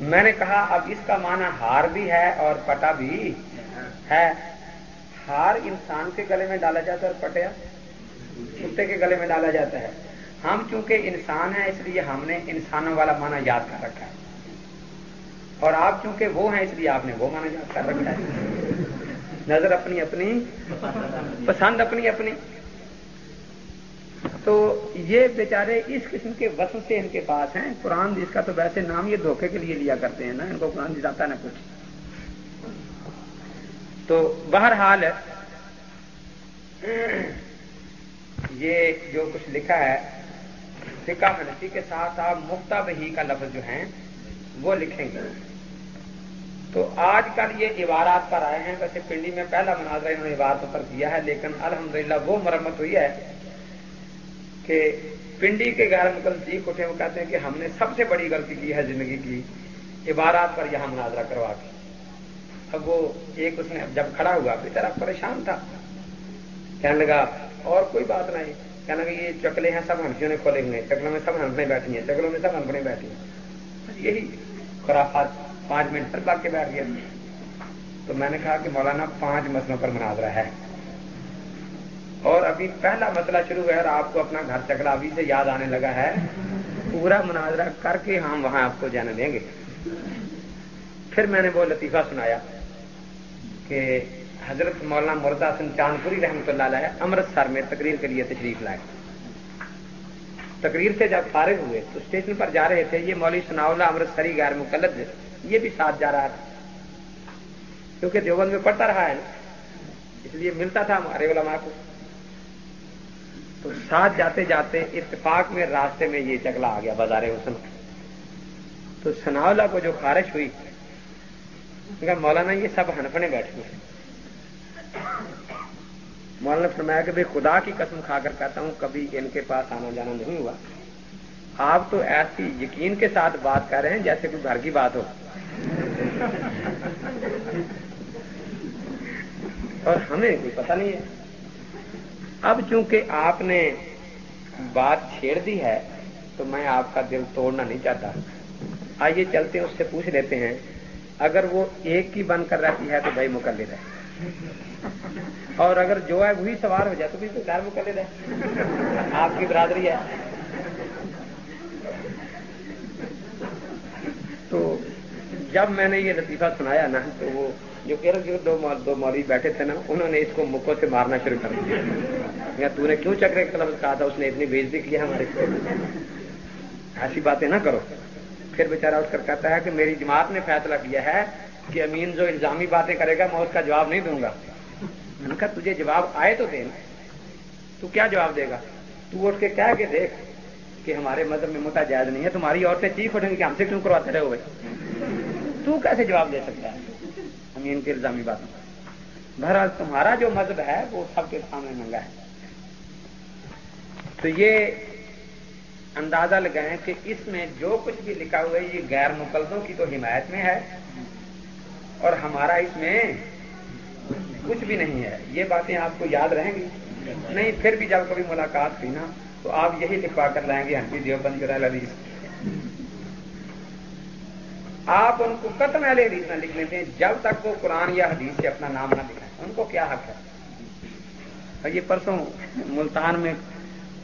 Speaker 1: میں نے کہا، اب اس کا معنی ہار بھی ہے اور پٹا بھی ہے۔ ہار انسان کے گلے میں ڈالا جاتا ہے اور پٹیا کتے کے گلے میں ڈالا جاتا ہے۔ ہم چونکہ انسان ہیں، اس لیے ہم نے انسانوں والا مانا یاد کر رکھا ہے۔ اور آپ چونکہ وہ ہیں اس لیے آپ نے وہ مانا یاد کر رکھا ہے۔ نظر اپنی اپنی، پسند اپنی اپنی۔ تو یہ بیچارے اس قسم کے وسط سے ان کے پاس ہیں۔ قرآن جس کا تو ویسے نام یہ دھوکے کے لیے لیا کرتے ہیں نا، ان کو قرآن جاتا نا کچھ تو بہرحال، یہ جو کچھ لکھا ہے فکا منسی کے ساتھ آپ مفتا بہی کا لفظ جو ہیں وہ لکھیں گے۔ تو آج کل یہ عبارات پر آئے ہیں، ویسے پنڈی میں پہلا مناظرہ انہوں نے عبارتوں پر کیا ہے، لیکن الحمدللہ وہ مرمت ہوئی ہے کہ پنڈی کے غیر مقدس اٹھے، وہ کہتے ہیں کہ ہم نے سب سے بڑی غلطی کی ہے زندگی کی، عبارات پر یہاں مناظرہ کروا کے۔ اب وہ ایک اس نے جب کھڑا ہوا بیچارا پریشان تھا۔ کہنے لگا، اور کوئی بات نہیں۔ کہنے لگا، یہ چکلے ہیں، سب ہنسیوں نے کھولے ہوئے چکلوں میں سب ہنسنے بیٹھی ہیں، چکلوں میں سب ہنسنے بیٹھی ہیں۔ یہی خرافات، پانچ منٹ پر بات کے بیٹھ گیا۔ تو میں نے کہا کہ مولانا، پانچ مسلوں پر مناظرہ ہے۔ اور ابھی پہلا مسئلہ شروع ہے اور آپ کو اپنا گھر چکلا ابھی سے یاد آنے لگا ہے۔ پورا مناظرہ کر کے ہم وہاں آپ کو جانے دیں گے۔ پھر میں نے وہ لطیفہ سنایا کہ حضرت مولانا مردا سن چاند پوری رحمۃ اللہ علیہ امرتسر میں تقریر کے لیے تشریف لائے۔ تقریر سے جب فارغ ہوئے تو اسٹیشن پر جا رہے تھے، یہ مولوی سناولا امرتسری غیر مقلد یہ بھی ساتھ جا رہا تھا۔ کیونکہ دیوبند میں پڑھتا رہا ہے نا، اس لیے ملتا تھا ہمارے علماء کو۔ تو ساتھ جاتے جاتے اتفاق میں راستے میں یہ چگلا آ گیا بازار حسن۔ تو سناولا کو جو خارش ہوئی مولانا یہ سب ہنفنے بیٹھے مولانا فرمایا کہ بھائی خدا کی قسم کھا کر کہتا ہوں، کبھی ان کے پاس آنا جانا نہیں ہوا۔ آپ تو ایسی یقین کے ساتھ بات کر رہے ہیں جیسے کوئی گھر کی بات ہو۔ اور ہمیں کوئی پتہ نہیں ہے۔ اب چونکہ آپ نے بات چھیڑ دی ہے، تو میں آپ کا دل توڑنا نہیں چاہتا۔ آئیے چلتے ہیں، اس سے پوچھ لیتے ہیں، اگر وہ ایک کی بن کر رہتی ہے تو بھائی مقلد ہے۔ اور اگر جو ہے وہی سوار ہو جائے تو بھی تو غیر مقلد ہے۔ آپ کی برادری ہے۔ تو جب میں نے یہ لطیفہ سنایا نا، تو وہ جو ارد گرد دو دو مولوی بیٹھے تھے نا، انہوں نے اس کو مکوں سے مارنا شروع کر دیا۔ تو نے کیوں چکرے کا لفظ کہا تھا؟ اس نے اتنی بےزتی کی ہمارے ایسی باتیں نہ کرو۔ پھر بیچارہ اٹھ کر کہتا ہے کہ میری جماعت نے فیصلہ کیا ہے کہ امین جو الزامی باتیں کرے گا، میں اس کا جواب نہیں دوں گا۔ میں نے کہا، تجھے جواب آئے تو دے تو کیا جواب دے گا؟ تو اٹھ کے کہہ کے دیکھ کہ ہمارے مذہب میں متا جائز نہیں ہے، تمہاری عورتیں چیخ اٹھیں گی کہ ہم سے کیوں کرواتے رہے ہوئے تو کیسے جواب دے سکتا ہے؟ امین کی الزامی باتوں بہرحال تمہارا جو مذہب ہے، وہ سب کے سامنے ننگا ہے۔ تو یہ اندازہ لگائیں کہ اس میں جو کچھ بھی لکھا ہوا ہے، یہ غیر مقلدوں کی تو حمایت میں ہے۔ اور ہمارا اس میں کچھ بھی نہیں ہے۔ یہ باتیں آپ کو یاد رہیں گی۔ نہیں، پھر بھی جب کبھی ملاقات ہوئی نا، تو آپ یہی لکھوا کر لائیں گے ہنسی دیوبند جو حدیث آپ ان کو قتم اہل حدیث نہ لکھ لیتے جب تک وہ قرآن یا حدیث سے اپنا نام نہ لکھیں ان کو کیا حق ہے؟ یہ پرسوں ملتان میں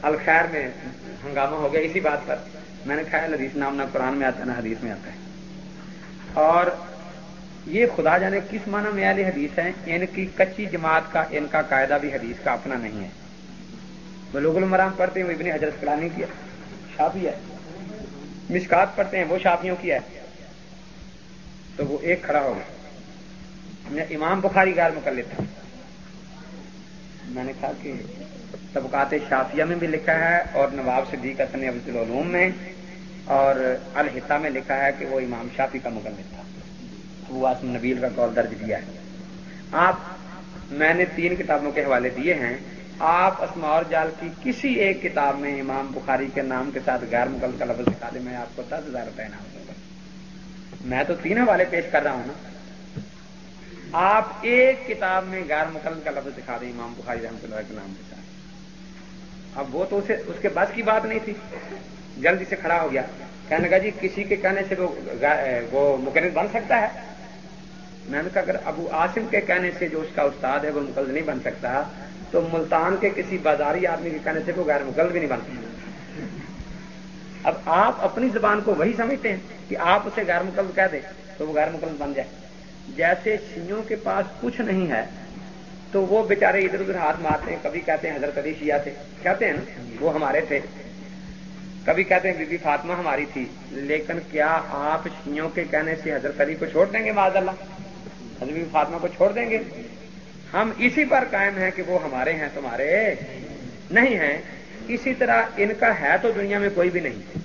Speaker 1: الخیر میں ہنگامہ ہو گیا، اسی بات پر۔ میں نے کہا، حدیث نام نہ قرآن میں آتا ہے نہ حدیث میں آتا ہے۔ اور یہ خدا جانے کس معنی میں اہل حدیث ہیں؟ ان کی کچی جماعت کا، ان کا قاعدہ بھی حدیث کا اپنا نہیں ہے۔ بلوغ المرام پڑھتے ہیں، وہ ابن حضرت فلانی کی شافی ہے۔ مشکات پڑھتے ہیں، وہ شافیوں کی ہے۔ تو وہ ایک کھڑا ہو گیا۔ امام بخاری غیر مکلف تھا۔ میں نے کہا کہ طبقات شافیہ میں بھی لکھا ہے اور نواب صدیق حسن عبد العلوم میں اور الحصہ میں لکھا ہے کہ وہ امام شافی کا مکلف تھا۔ ابو آسم نبیل کا کال درج کیا ہے۔ آپ، میں نے تین کتابوں کے حوالے دیے ہیں۔ آپ اسما اور جال کی کسی ایک کتاب میں امام بخاری کے نام کے ساتھ غیر مغل کا لفظ دکھا دیں، میں آپ کو دس ہزار روپے انعام دوں گا۔ میں تو تین حوالے پیش کر رہا ہوں نا۔ آپ ایک کتاب میں غیر مقلم کا لفظ دکھا دیں امام بخاری رحمۃ اللہ کے نام کے ساتھ۔ اب وہ تو اسے، اس کے بس کی بات نہیں تھی۔ جلدی سے کھڑا ہو گیا۔ کہنے لگا جی کسی کے کہنے سے وہ مقرر بن سکتا ہے؟ میں نے کہا اگر ابو آصم کے کہنے سے جو اس کا استاد ہے وہ مقلد نہیں بن سکتا، تو ملتان کے کسی بازاری آدمی کے کہنے سے وہ غیر مقلد بھی نہیں بن سکتا۔ اب آپ اپنی زبان کو وہی سمجھتے ہیں کہ آپ اسے غیر مقلد کہہ دیں تو وہ غیر مقلد بن جائے۔ جیسے شیوں کے پاس کچھ نہیں ہے، تو وہ بیچارے ادھر ادھر ہاتھ مارتے ہیں، کبھی کہتے ہیں حضرت علی شیعہ تھے۔ کہتے ہیں نا، وہ ہمارے تھے۔ کبھی کہتے ہیں بی بی فاطمہ ہماری تھی، لیکن کیا آپ شیوں کے کہنے سے حضرت علی کو چھوڑ دیں گے معذ اللہ حضرت بی فاطمہ کو چھوڑ دیں گے؟ ہم اسی پر قائم ہیں کہ وہ ہمارے ہیں، تمہارے نہیں ہیں۔ اسی طرح ان کا ہے تو دنیا میں کوئی بھی نہیں۔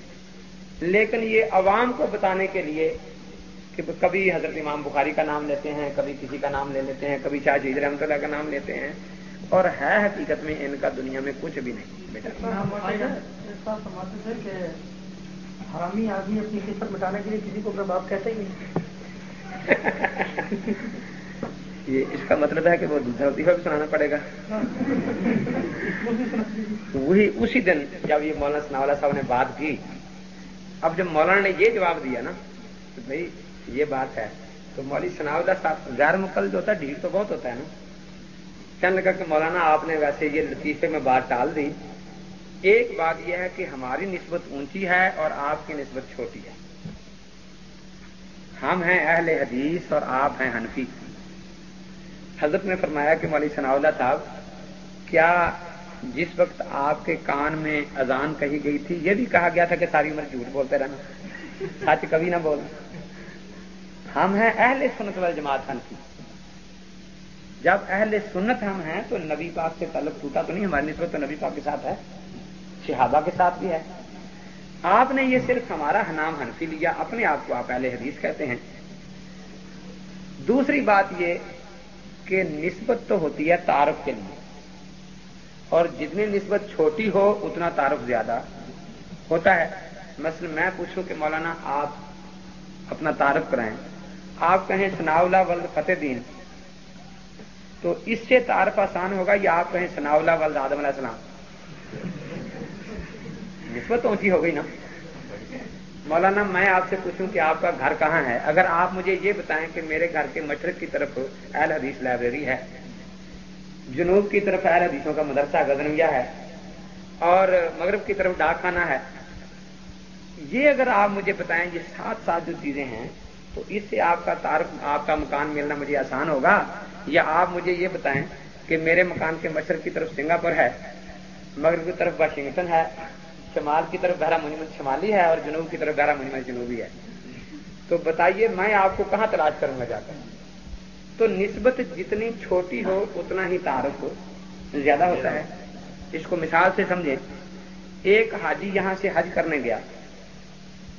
Speaker 1: لیکن یہ عوام کو بتانے کے لیے کہ کبھی حضرت امام بخاری کا نام لیتے ہیں، کبھی کسی کا نام لے لیتے ہیں، کبھی شاہ جید رحمۃ اللہ کا نام لیتے ہیں۔ اور ہے حقیقت میں ان کا دنیا میں کچھ بھی نہیں۔
Speaker 3: بیٹا۔ حرامی آدمی اپنی قسمت مٹانے کے لیے کسی کو اپنا باپ کہتے ہی نہیں۔
Speaker 1: یہ اس کا مطلب ہے کہ وہ دوسرا لطیفہ بھی سنانا پڑے گا۔ وہی اسی دن جب یہ مولانا سناولا صاحب نے بات کی، اب جب مولانا نے یہ جواب دیا نا کہ بھائی یہ بات ہے۔ تو مولوی سناولا صاحب غیر مقل جو ہوتا ہے، ڈھیل تو بہت ہوتا ہے نا۔ کہنے لگا کہ مولانا آپ نے ویسے یہ لطیفے میں بات ٹال دی۔ ایک بات یہ ہے کہ ہماری نسبت اونچی ہے اور آپ کی نسبت چھوٹی ہے۔ ہم ہیں اہل حدیث اور آپ ہیں حنفی۔ حضرت نے فرمایا کہ مولوی ثناء اللہ صاحب، کیا جس وقت آپ کے کان میں اذان کہی گئی تھی، یہ بھی کہا گیا تھا کہ ساری عمر جھوٹ بولتے رہنا، سچ کبھی نہ بولنا۔ ہم ہیں اہل سنت وال جماعت ہم کی جب اہل سنت ہم ہیں تو نبی پاک سے تعلق ٹوٹا تو نہیں، ہماری نسبت تو نبی پاک کے ساتھ ہے شہابہ کے ساتھ بھی ہے۔ آپ نے یہ صرف ہمارا نام حنفی لیا، اپنے آپ کو آپ اہل حدیث کہتے ہیں۔ دوسری بات یہ کہ نسبت تو ہوتی ہے تعارف کے لیے۔ اور جتنی نسبت چھوٹی ہو، اتنا تعارف زیادہ ہوتا ہے۔ مثلا میں پوچھوں کہ مولانا، آپ اپنا تعارف کرائیں۔ آپ کہیں سناولا ولد فتح دین تو اس سے تعارف آسان ہوگا یا آپ کہیں سناولا ولد آدم علیہ السلام؟ نسبت اونچی ہو گئی نا۔ مولانا، میں آپ سے پوچھوں کہ آپ کا گھر کہاں ہے؟ اگر آپ مجھے یہ بتائیں کہ میرے گھر کے مشرق کی طرف اہل حدیث لائبریری ہے، جنوب کی طرف اہل حدیثوں کا مدرسہ گزنویا ہے اور مغرب کی طرف ڈاک خانہ ہے۔ یہ اگر آپ مجھے بتائیں یہ سات سات جو چیزیں ہیں، تو اس سے آپ کا تعارف، آپ کا مکان ملنا مجھے آسان ہوگا۔ یا آپ مجھے یہ بتائیں کہ میرے مکان کے مشرق کی طرف سنگاپور ہے، مغرب کی طرف واشنگٹن ہے شمال کی طرف بہرا منیمت شمالی ہے اور جنوب کی طرف بہرا منیمت جنوبی ہے۔ تو بتائیے میں آپ کو کہاں تلاش کروں گا جا کر؟ تو نسبت جتنی چھوٹی ہو، اتنا ہی تعارف زیادہ ہوتا ہے۔ اس کو مثال سے سمجھیں۔ ایک حاجی یہاں سے حج کرنے گیا۔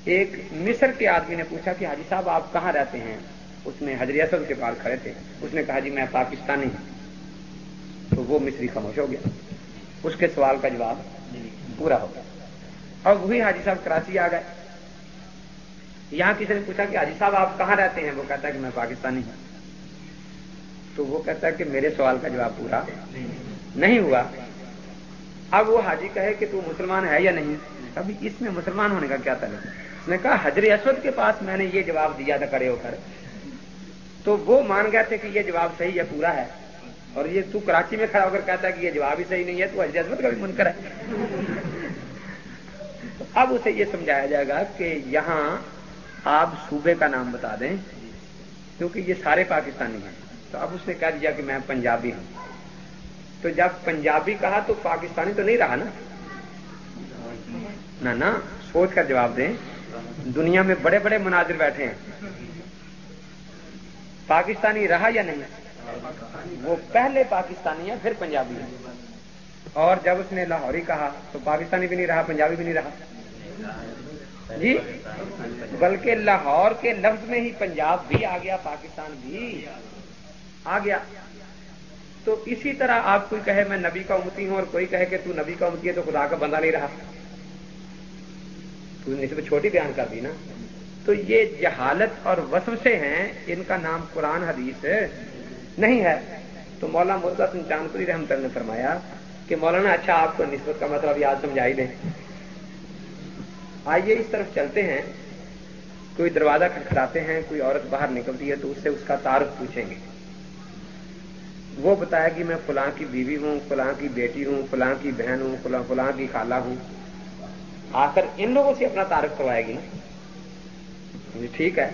Speaker 1: ایک مصر کے آدمی نے پوچھا کہ حاجی صاحب، آپ کہاں رہتے ہیں؟ اس نے حجری اسد کے پاس کھڑے تھے۔ اس نے کہا جی میں پاکستانی ہوں۔ تو وہ مصری خاموش ہو گیا۔ اس کے سوال کا جواب پورا ہو گیا۔ اور وہی حاجی صاحب کراچی آ گئے۔ یہاں کسی نے پوچھا کہ حاجی صاحب آپ کہاں رہتے ہیں؟ وہ کہتا ہے کہ میں پاکستانی ہوں۔ تو وہ کہتا ہے کہ میرے سوال کا جواب پورا نہیں ہوا۔ اب وہ حاجی کہے کہ تو مسلمان ہے یا نہیں؟ ابھی اس میں مسلمان ہونے کا کیا تعلق اس نے کہا حجر اسود کے پاس میں نے یہ جواب دیا تھا کڑے ہو کر۔ تو وہ مان گئے تھے کہ یہ جواب صحیح ہے پورا ہے۔ اور یہ تو کراچی میں کھڑا ہو کر کہتا ہے کہ یہ جواب ہی صحیح نہیں ہے، تو حجر اسود کا بھی منکر ہے۔ اب اسے یہ سمجھایا جائے گا کہ یہاں آپ صوبے کا نام بتا دیں، کیونکہ یہ سارے پاکستانی ہیں۔ تو اب اس نے کہہ دیا کہ میں پنجابی ہوں۔ تو جب پنجابی کہا تو پاکستانی تو نہیں رہا نا؟ نہ نا سوچ کر جواب دیں۔ دنیا میں بڑے بڑے مناظر بیٹھے ہیں۔ پاکستانی رہا یا نہیں؟ وہ پہلے پاکستانی ہے پھر پنجابی ہے اور جب اس نے لاہوری کہا تو پاکستانی بھی نہیں رہا، پنجابی بھی نہیں رہا۔ جی؟ بلکہ لاہور کے لفظ میں ہی پنجاب بھی آ گیا، پاکستان بھی آ گیا۔ تو اسی طرح آپ کوئی کہے میں نبی کا امتی ہوں اور کوئی کہے کہ تو نبی کا امتی ہے تو خدا کا بندہ نہیں رہا۔ تو نسبت چھوٹی بیان کر دی نا۔ تو یہ جہالت اور وسم سے ہیں، ان کا نام قرآن حدیث نہیں ہے۔ تو مولا مرزا سن چاندپوری رحمت نے فرمایا کہ مولانا اچھا آپ کو نسبت کا مطلب یاد سمجھائی دیں۔ آئیے اس طرف چلتے ہیں۔ کوئی دروازہ کھٹکھٹاتے ہیں، کوئی عورت باہر نکلتی ہے تو اس سے اس کا تعارف پوچھیں گے۔ وہ بتایا کہ میں فلاں کی بیوی ہوں، فلاں کی بیٹی ہوں، فلاں کی بہن ہوں، فلاں فلاں کی خالہ ہوں۔ آ کر ان لوگوں سے اپنا تعارف کروائے گی نا؟ جی ٹھیک ہے۔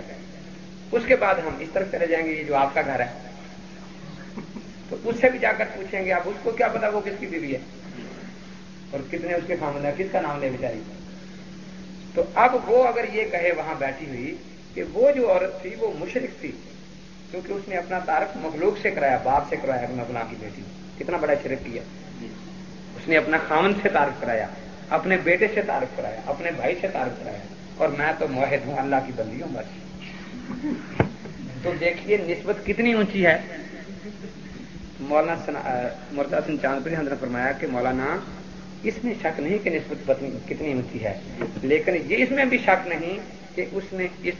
Speaker 1: اس کے بعد ہم اس طرف چلے جائیں گے، یہ جو آپ کا گھر ہے۔ تو اس سے بھی جا کر پوچھیں گے آپ، اس کو کیا پتا وہ کس کی بیوی ہے؟ اور کتنے اس کے خامد ہے کس کا نام لے بیچاری؟ تو اب وہ اگر یہ کہے وہاں بیٹھی ہوئی کہ وہ جو عورت تھی وہ مشرق تھی کیونکہ اس نے اپنا تعارف مخلوق سے کرایا باپ سے کرایا اپنا فلاں کی بیٹی کتنا بڑا شرک کیا۔ اس نے اپنا خامن سے تعارف کرایا اپنے بیٹے سے تعارف کرایا اپنے بھائی سے تعارف کرایا۔ اور میں تو معاہد ہوں اللہ کی بندی ہوں بس۔ تو دیکھیے نسبت کتنی اونچی ہے۔ مولانا مرتا سن چاندپوری حضرت نے فرمایا کہ مولانا اس میں شک نہیں کہ نسبت کتنی اونچی ہے، لیکن یہ اس میں بھی شک نہیں کہ اس نے اس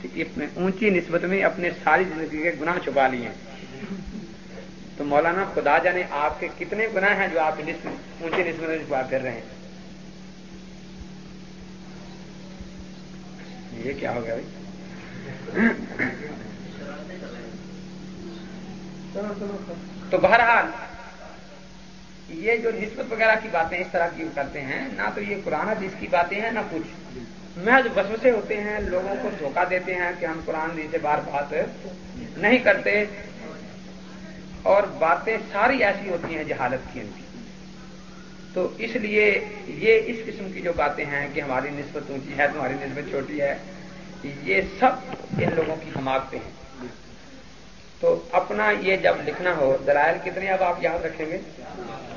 Speaker 1: اونچی نسبت میں اپنے ساری زندگی کے گناہ چھپا لیے۔ تو مولانا خدا جانے آپ کے کتنے گناہ ہیں جو آپ اونچی نسبت میں چھپا کر رہے ہیں۔ یہ کیا ہو گیا بھائی؟ تو بہرحال یہ جو نسبت وغیرہ کی باتیں اس طرح کی کرتے ہیں، نہ تو یہ قرآن حدیث کی باتیں ہیں، نہ کچھ۔ محض وسوسے ہوتے ہیں، لوگوں کو دھوکہ دیتے ہیں کہ ہم قرآن سے بار بات نہیں کرتے۔ اور باتیں ساری ایسی ہوتی ہیں جہالت کی ان کی تو اس لیے یہ اس قسم کی جو باتیں ہیں کہ ہماری نسبت اونچی ہے، تمہاری نسبت چھوٹی ہے، یہ سب ان لوگوں کی حماقتیں ہیں۔ تو اپنا یہ جب لکھنا ہو، دلائل کتنے اب آپ یاد رکھیں گے؟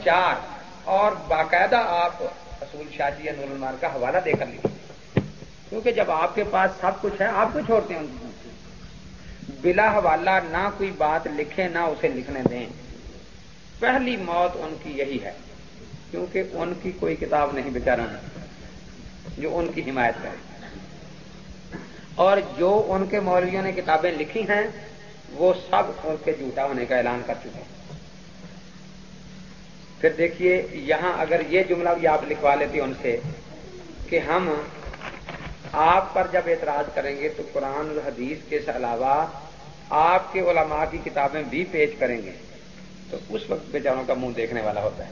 Speaker 1: چار اور باقاعدہ آپ اصول شادی یا نور المار کا حوالہ دے کر لکھیں۔ کیونکہ جب آپ کے پاس سب کچھ ہے، آپ کو چھوڑتے ہیں ان کی بلا حوالہ نہ کوئی بات لکھے نہ اسے لکھنے دیں۔ پہلی موت ان کی یہی ہے، کیونکہ ان کی کوئی کتاب نہیں بیچارا جو ان کی حمایت کرے۔ اور جو ان کے مولویوں نے کتابیں لکھی ہیں، وہ سب ان کے جھوٹا ہونے کا اعلان کر چکے ہیں۔ پھر دیکھیے، یہاں اگر یہ جملہ بھی آپ لکھوا لیتے ان سے کہ ہم آپ پر جب اعتراض کریں گے تو قرآن الحدیث کے علاوہ آپ کے علماء کی کتابیں بھی پیش کریں گے۔ تو اس وقت بیچاروں کا منہ دیکھنے والا ہوتا ہے۔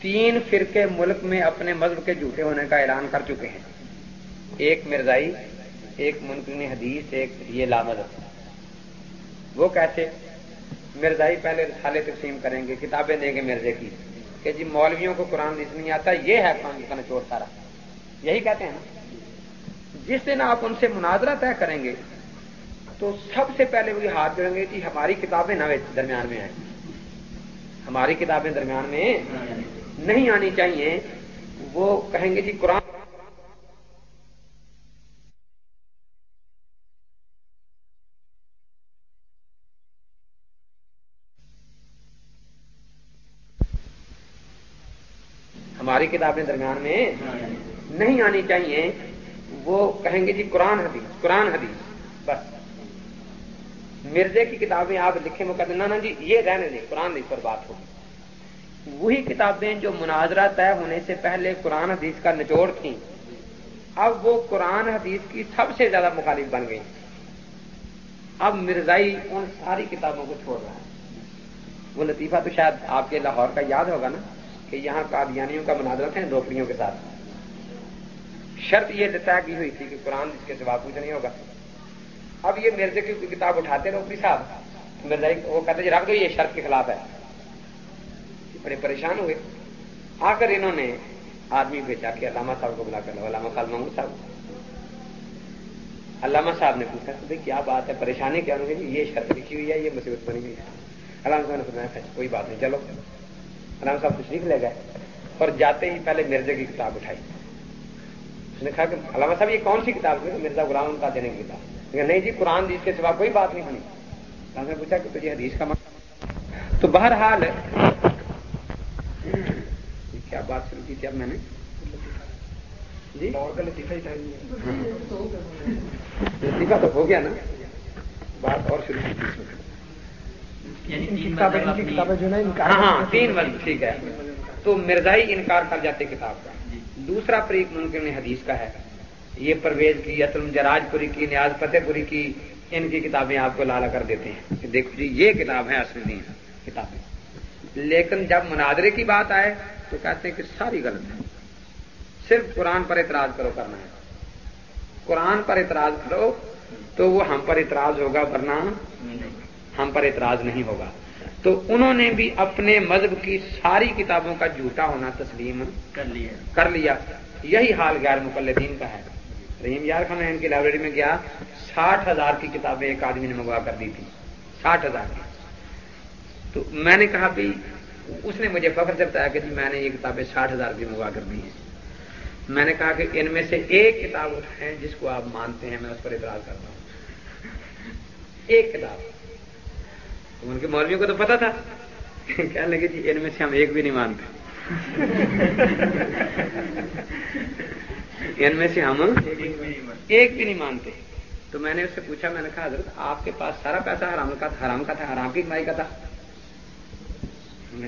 Speaker 1: تین فرقے ملک میں اپنے مذہب کے جھوٹے ہونے کا اعلان کر چکے ہیں۔ ایک مرزائی، ایک منکن حدیث، ایک یہ لامد وہ کیسے مرزائی پہلے رسالے تقسیم کریں گے، کتابیں دیں گے مرزے کی۔ کہ جی مولویوں کو قرآن حدیث نہیں آتا، یہ ہے قرآن کا نچوڑ سارا۔ یہی کہتے ہیں نا۔ جس دن آپ ان سے مناظرہ طے کریں گے، تو سب سے پہلے وہی ہاتھ جوڑیں گے کہ ہماری کتابیں نہ درمیان میں آئیں ہماری کتابیں درمیان میں نہیں آنی چاہیے۔ وہ کہیں گے جی قرآن ہماری کتابیں درمیان میں نہیں آنی چاہیے۔ وہ کہیں گے جی قرآن حدیث قرآن حدیث۔ بس۔ مرزے کی کتابیں آپ لکھے مقدمہ نا جی یہ رہنے دیں، قرآن حدیث پر بات ہوگی۔ وہی کتابیں جو مناظرہ طے ہونے سے پہلے قرآن حدیث کا نچوڑ تھیں، اب وہ قرآن حدیث کی سب سے زیادہ مخالف بن گئی اب مرزائی ان ساری کتابوں کو چھوڑ رہا ہے۔ وہ لطیفہ تو شاید آپ کے لاہور کا یاد ہوگا نا۔ کہ یہاں قادیانیوں کا مناظرہ تھا روپڑیوں کے ساتھ۔ شرط یہ طے کی ہوئی تھی کہ قرآن اس کے سوا کچھ نہیں ہوگا۔ اب یہ مرزے کی کتاب اٹھاتے روپڑی صاحب مرزا وہ کہتے جی رکھ دو، یہ شرط کے خلاف ہے۔ بڑے پریشان ہوئے۔ آ کر انہوں نے آدمی بھیجا کہ علامہ صاحب کو بلا کر لو، علامہ خال محمود صاحب۔ علامہ صاحب نے پوچھا کہ کیا بات ہے، پریشانی کیا؟ ہوگی جی یہ شرط لکھی ہوئی ہے، یہ مصیبت بنی ہوئی ہے۔ علامہ صاحب نے سنایا اچھا، کوئی بات نہیں، چلو۔ علامہ صاحب تشریف لے گئے اور جاتے ہی پہلے مرزے کی کتاب اٹھائی۔ اس نے کہا کہ علامہ صاحب یہ کون سی کتاب؟ ہے مرزا غلام کا دینے کی کتاب۔ نہیں جی قرآن حدیث کے سوا کوئی بات نہیں بنی علامہ نے پوچھا کہ تجھے حدیث کا مطلب؟ تو بہرحال کیا بات شروع کی تھی اب میں نے؟ جی؟ لطیفہ تو ہو گیا نا۔ بات اور شروع کی
Speaker 3: یعنی ہاں
Speaker 1: ہاں تین وقت ٹھیک ہے۔ تو مرزائی انکار کر جاتے کتاب کا۔ دوسرا فریق ممکن حدیث کا ہے۔ یہ پرویز کی اصل جراج پوری کی نیاز فتح پوری کی ان کی کتابیں آپ کو لالا کر دیتے ہیں۔ کہ دیکھو جی یہ کتاب ہے اصل دین کتابیں۔ لیکن جب مناظرے کی بات آئے تو کہتے ہیں کہ ساری غلط ہے۔ صرف قرآن پر اعتراض کرو کرنا ہے۔ قرآن پر اعتراض کرو تو وہ ہم پر اعتراض ہوگا ورنہ ہم پر اعتراض نہیں ہوگا۔ تو انہوں نے بھی اپنے مذہب کی ساری کتابوں کا جھوٹا ہونا تسلیم کر لیا۔ کر لیا۔ یہی حال غیر مقلدین کا ہے۔ رحیم یار خان ان کی لائبریری میں گیا ساٹھ ہزار کی کتابیں ایک آدمی نے منگوا کر دی تھی۔ ساٹھ ہزار کی۔ تو میں نے کہا بھی اس نے مجھے فخر سے بتایا کہ جی میں نے یہ کتابیں ساٹھ ہزار کی منگوا کر دی ہیں۔ میں نے کہا کہ ان میں سے ایک کتاب ہے جس کو آپ مانتے ہیں میں اس پر اعتراض کرتا ہوں۔ ایک کتاب۔ ان کے مولویوں کو تو پتا تھا۔ کہنے لگے جی ان میں سے ہم ایک بھی نہیں مانتے۔ ان میں سے ہم ایک بھی نہیں مانتے۔ تو میں نے اس سے پوچھا، میں نے کہا، حضرت، آپ کے پاس سارا پیسہ حرام کا تھا، حرام کا تھا، حرام کی کمائی کا تھا۔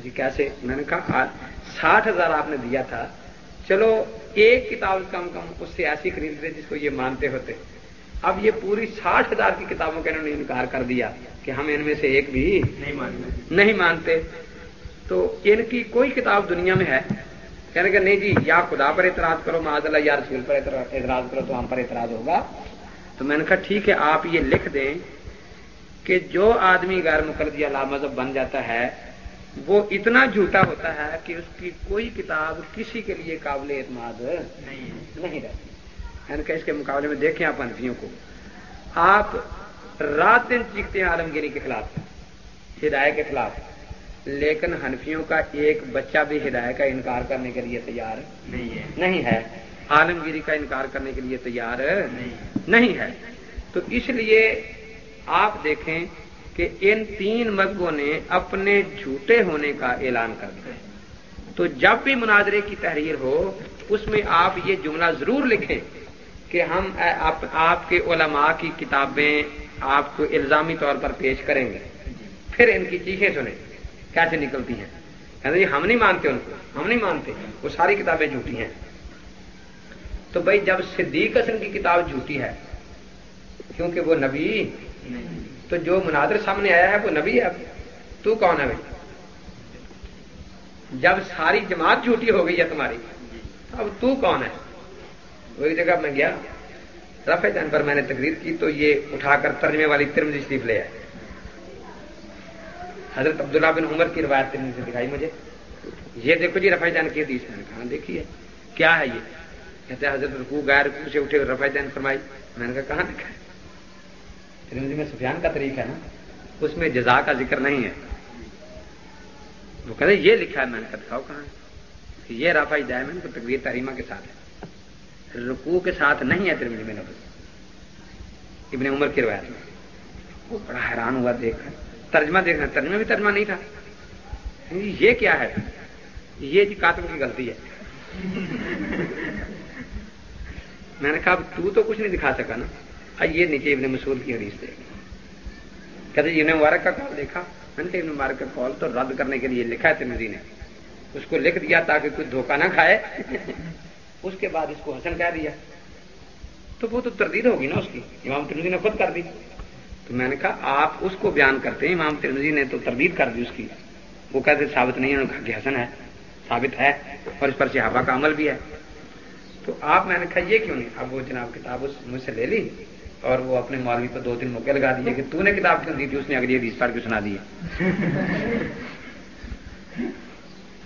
Speaker 1: جی کیسے؟ میں نے کہا ساٹھ ہزار آپ نے دیا تھا۔ چلو، ایک کتاب کم کم اس سے ایسی خرید جس کو یہ مانتے ہوتے۔ اب یہ پوری ساٹھ ہزار کی کتابوں کا انہوں نے انکار کر دیا کہ ہم ان میں سے ایک بھی نہیں مانتے۔ نہیں مانتے۔ تو ان کی کوئی کتاب دنیا میں ہے؟ کہنے کہ نہیں جی یا خدا پر اعتراض کرو معاذ اللہ یا رسول پر اعتراض کرو تو ہم پر اعتراض ہوگا۔ تو میں نے کہا ٹھیک ہے آپ یہ لکھ دیں کہ جو آدمی غیر مقلد یا لامذہب بن جاتا ہے وہ اتنا جھوٹا ہوتا ہے کہ اس کی کوئی کتاب کسی کے لیے قابل اعتماد نہیں رہتی۔ یعنی کہ اس کے مقابلے میں دیکھیں آپ انفیوں کو۔ آپ رات دن چیختے ہیں عالمگیری کے خلاف۔ ہدایت کے خلاف۔ لیکن ہنفیوں کا ایک بچہ بھی ہدایت کا انکار کرنے کے لیے تیار نہیں ہے۔ نہیں ہے۔ عالمگیری کا انکار کرنے کے لیے تیار نہیں ہے۔ تو اس لیے آپ دیکھیں کہ ان تین مذہبوں نے اپنے جھوٹے ہونے کا اعلان کر دیا۔ تو جب بھی مناظرے کی تحریر ہو، اس میں آپ یہ جملہ ضرور لکھیں۔ کہ ہم آپ کے علماء کی کتابیں آپ کو الزامی طور پر پیش کریں گے۔ پھر ان کی چیخیں سنیں۔ کیسے نکلتی ہیں؟ کہتے جی ہم نہیں مانتے ان کو۔ ہم نہیں مانتے۔ وہ ساری کتابیں جھوٹی ہیں۔ تو بھائی، جب صدیق حسن کی کتاب جھوٹی ہے، کیونکہ وہ نبی، تو جو مناظر سامنے آیا ہے، وہ نبی ہے۔ تو کون ہے بھائی؟ جب ساری جماعت جھوٹی ہو گئی ہے تمہاری، اب تو کون ہے؟ وہی جگہ میں گیا، رفع جان پر میں نے تقریر کی تو یہ اٹھا کر ترجمے والی ترمزی شریف لے آئے۔ حضرت عبداللہ بن عمر کی روایت ترمزی سے دکھائی مجھے۔ یہ دیکھو جی رفع جان کی حدیث میں نے کہا، دیکھیے، کیا ہے یہ؟ کہتے ہیں، حضرت رکو گائے رکو سے اٹھے، رفع جان فرمائی۔ میں نے کہا، کہاں لکھا ہے؟ ترمزی میں سفیان کا طریقہ ہے نا، اس میں جزا کا ذکر نہیں ہے۔ وہ کہتے یہ لکھا ہے، میں نے کہا، دکھاؤ کہاں یہ رافا جائے میں نے تقویر تحریمہ کے ساتھ ہے۔ رکوع کے ساتھ نہیں ہے ترمزی میں نبی ابن عمر کی روایت میں۔ وہ بڑا حیران ہوا دیکھ کر۔ ترجمہ دیکھنا ترجمہ بھی ترجمہ نہیں تھا۔ یہ کیا ہے؟ یہ جی کاتب کی غلطی ہے۔ میں نے کہا تو تو کچھ نہیں دکھا سکا نا۔ یہ نیچے ابن مسعود کی حدیث دیکھ۔ کہتے ابن مبارک کا کال دیکھا۔ میں نے کہا، ابن مبارک کا کال تو رد کرنے کے لیے لکھا ہے ترمزی نے۔ اس کو لکھ دیا تاکہ کچھ دھوکہ نہ کھائے۔ اس کے بعد اس کو حسن کہہ دیا۔ تو وہ تو تردید ہوگی نا اس کی۔ امام ترمزی نے خود کر دی۔ تو میں نے کہا، آپ اس کو بیان کرتے ہیں۔ امام ترمزی نے تو تردید کر دی اس کی۔ وہ کہتے ثابت نہیں انہوں نے کہا کہ حسن ہے، ثابت ہے اور اس پر صحابہ کا عمل بھی ہے۔ تو آپ، میں نے کہا، یہ کیوں نہیں؟ اب وہ جناب کتاب اس مجھ سے لے لی اور وہ اپنے مولوی کو دو تین موقع لگا دیے کہ تو نے کتاب کیوں دی تھی؟ اس نے اگلی حدیث پڑھ کے سنا دی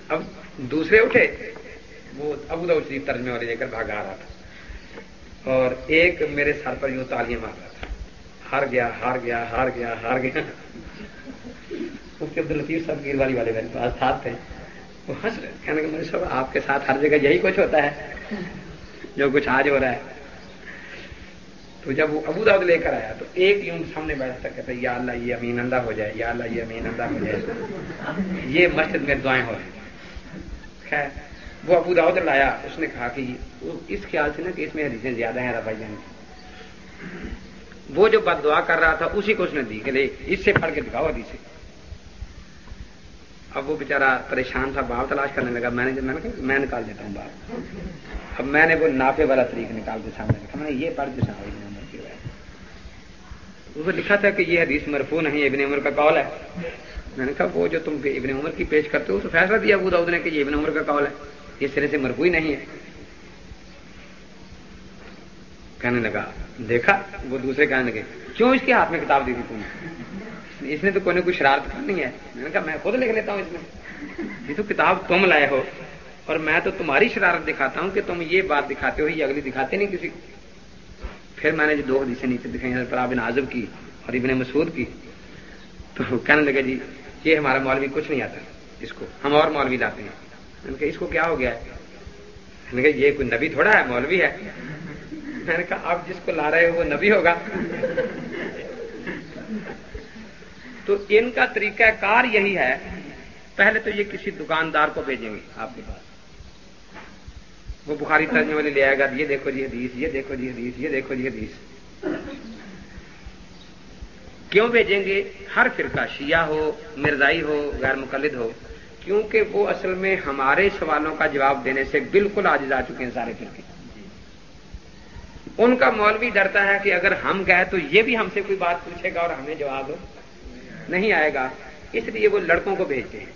Speaker 1: اب دوسرے اٹھے۔ وہ ابو داؤ شریف ترجمے والے لے کر بھاگا آ رہا تھا۔ اور ایک میرے سر پر یوں تالیاں مار رہا تھا۔ ہار گیا ہار گیا ہار گیا ہار گیا۔ مفتی عبد الطیف صاحب گیر والی والے میرے پاس ساتھ تھے۔ وہ ہنس رہے۔ کہنے کہ میرے صاحب آپ کے ساتھ ہر جگہ یہی کچھ ہوتا ہے، جو کچھ آج ہو رہا ہے۔ تو جب وہ ابو داود لے کر آیا، تو ایک یوں سامنے بیٹھتا کہتا یا اللہ، یہ امین اندہ ہو جائے، یا اللہ، یہ امین اندہ ہو جائے۔ یہ مسجد میں دعائیں ہو رہی خیر۔ وہ ابو داود لایا، اس نے کہا کہ اس خیال سے نا کہ اس میں حدیثیں زیادہ ہیں رفائی جان کی۔ وہ جو بد دعا کر رہا تھا، اسی کو اس نے دی کہ لے اس سے پڑھ کے دکھاؤ حدیث اب وہ بےچارا پریشان تھا باپ تلاش کرنے لگا۔ میں نے میں نے کہا، میں نکال دیتا ہوں باپ اب میں نے وہ نافے والا طریق نکال کے سامنے رکھا۔ میں نے یہ پڑھ کے سنا ابن کی وہ لکھا تھا کہ یہ حدیث مرفو نہیں ابن عمر کا کال ہے۔ میں نے کہا، وہ جو تم ابن عمر کی پیش کرتے ہو تو فیصلہ دیا ابو داؤد نے کہ یہ ابن عمر کا کال ہے۔ اس طرح سے مربوئی نہیں ہے۔ کہنے لگا، دیکھا؟ وہ دوسرے کہنے لگے، کیوں اس کے ہاتھ میں کتاب دی تھی تم؟ نے اس نے تو کوئی نہ کوئی شرارت کرنی ہے۔ میں نے کہا، میں خود لکھ لیتا ہوں اس میں۔ یہ تو کتاب تم لائے ہو۔ اور میں تو تمہاری شرارت دکھاتا ہوں کہ تم یہ بات دکھاتے ہو، یہ اگلی دکھاتے نہیں کسی پھر میں نے جو دو حدیثیں نیچے دکھائی ابن آزم کی اور ابن مسعود کی۔ تو کہنے لگا جی یہ ہمارا مولوی کچھ نہیں آتا۔ اس کو ہم اور مولوی لاتے ہیں۔ میں نے کہا، اس کو کیا ہو گیا ہے؟ میں نے کہا، یہ کوئی نبی تھوڑا ہے، مولوی ہے. میں نے کہا، آپ جس کو لا رہے ہو، وہ نبی ہوگا. تو ان کا طریقہ کار یہی ہے، پہلے تو یہ کسی دکاندار کو بھیجیں گے آپ کے پاس۔ وہ بخاری ترجمے والے لے آئے گا، یہ دیکھو جی حدیث، یہ دیکھو جی حدیث، یہ دیکھو جی حدیث۔ کیوں بھیجیں گے؟ ہر فرقہ شیعہ ہو، مرزائی ہو، غیر مقلد ہو۔ کیونکہ وہ اصل میں ہمارے سوالوں کا جواب دینے سے بالکل آج جا چکے ہیں سارے فرقے۔ ان کا مولوی ڈرتا ہے کہ اگر ہم گئے تو یہ بھی ہم سے کوئی بات پوچھے گا اور ہمیں جواب نہیں آئے گا۔ اس لیے وہ لڑکوں کو بھیجتے ہیں۔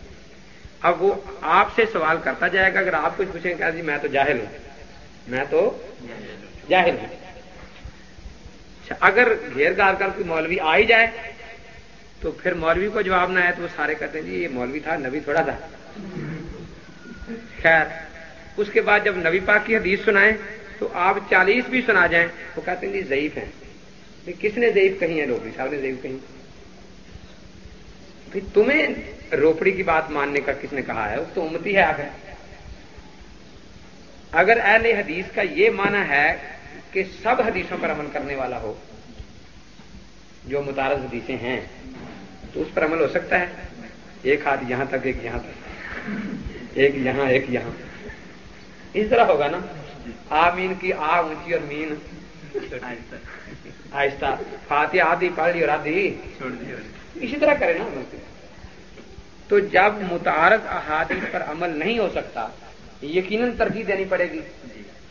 Speaker 1: اب وہ آپ سے سوال کرتا جائے گا، اگر آپ کچھ پوچھیں کہ جی میں تو جاہل ہوں۔ میں تو جاہل ہوں۔ اچھا، اگر گھیر گار کر کوئی مولوی آ ہی جائے تو پھر مولوی کو جواب نہ آیا تو وہ سارے کہتے ہیں جی یہ مولوی تھا، نبی تھوڑا تھا۔ خیر، اس کے بعد جب نبی پاک کی حدیث سنائیں تو آپ چالیس بھی سنا جائیں، وہ کہتے ہیں جی ضعیف ہیں۔ کس نے ضعیف کہی ہے روپڑی صاحب نے ضعیف کہی۔ پھر تمہیں روپڑی کی بات ماننے کا کس نے کہا ہے؟ اس تو امتی ہے آگے اگر اہل حدیث کا یہ معنی ہے کہ سب حدیثوں پر عمل کرنے والا ہو، جو متعارف حدیثیں ہیں تو اس پر عمل ہو سکتا ہے؟ ایک ہاتھ یہاں تک، ایک یہاں تک۔ ایک یہاں ایک یہاں۔ اس طرح ہوگا نا؟ آ مین کی آ اونچی اور مین۔ آہستہ۔ فاتح آدھی پڑھ لی اور آدھی اسی طرح کرے نا تو جب متعارف احادیث پر عمل نہیں ہو سکتا، یقیناً ترجیح دینی پڑے گی۔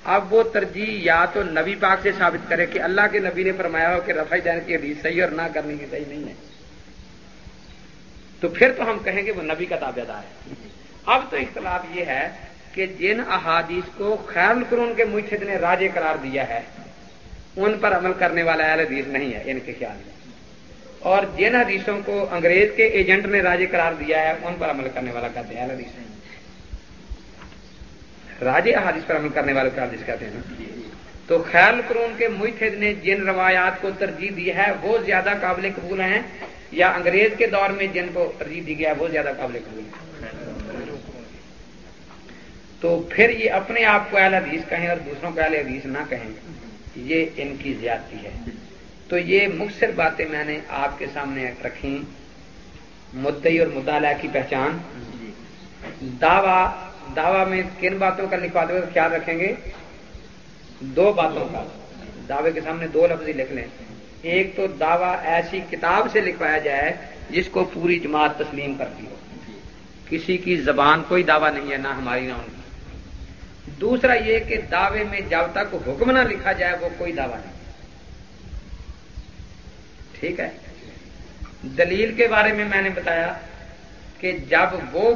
Speaker 1: اب وہ ترجیح یا تو نبی پاک سے ثابت کرے کہ اللہ کے نبی نے فرمایا ہو کہ رفع جان کی حدیث صحیح اور نہ کرنے کی صحیح نہیں ہے۔ تو پھر تو ہم کہیں گے وہ نبی کا تابع دار ہے۔ اب تو اختلاف یہ ہے کہ جن احادیث کو خیر القرون کے مشد نے راجے قرار دیا ہے، ان پر عمل کرنے والا اہل حدیث نہیں ہے، ان کے خیال میں۔ اور جن حدیثوں کو انگریز کے ایجنٹ نے راجے قرار دیا ہے، ان پر عمل کرنے والا کہتے ہیں اہل حدیث راجے احادیث پر عمل کرنے والے حدیث کہتے ہیں نا۔ تو خیر القرون کے مشد نے جن روایات کو ترجیح دی ہے، وہ زیادہ قابل قبول ہیں یا انگریز کے دور میں جن کو ترجیح دی گیا، وہ زیادہ قابل قبول ہے تو پھر یہ اپنے آپ کو اہل حدیث کہیں اور دوسروں کو اہل حدیث نہ کہیں، یہ ان کی زیادتی ہے۔ تو یہ مختصر باتیں میں نے آپ کے سامنے رکھی مدعی اور مطالعہ کی پہچان۔ دعوی دعوی میں کن باتوں کا لکھواتے ہوئے خیال رکھیں گے؟ دو باتوں کا۔ دعوے کے سامنے دو لفظ لکھ لیں۔ ایک تو دعویٰ ایسی کتاب سے لکھوایا جائے جس کو پوری جماعت تسلیم کرتی ہو۔ کسی کی زبان کوئی دعویٰ نہیں ہے، نہ ہماری نہ ان کی۔ دوسرا یہ کہ دعوے میں جب تک حکم نہ لکھا جائے وہ کوئی دعویٰ نہیں۔ ٹھیک ہے؟ دلیل کے بارے میں میں نے بتایا کہ جب وہ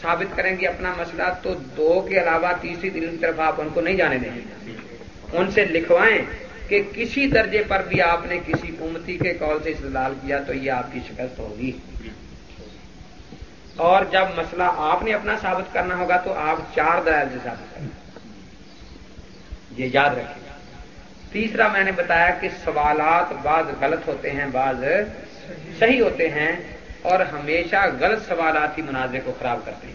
Speaker 1: ثابت کریں گے اپنا مسئلہ تو دو کے علاوہ تیسری دلیل کی طرف آپ ان کو نہیں جانے دیں گے۔ ان سے لکھوائیں کہ کسی درجے پر بھی آپ نے کسی امتی کے کال سے استدلال کیا تو یہ آپ کی شکست ہوگی۔ اور جب مسئلہ آپ نے اپنا ثابت کرنا ہوگا تو آپ چار درائل سے ثابت کریں۔ یہ یاد رکھیں۔ تیسرا میں نے بتایا کہ سوالات بعض غلط ہوتے ہیں، بعض صحیح ہوتے ہیں اور ہمیشہ غلط سوالات ہی مناظرے کو خراب کرتے ہیں۔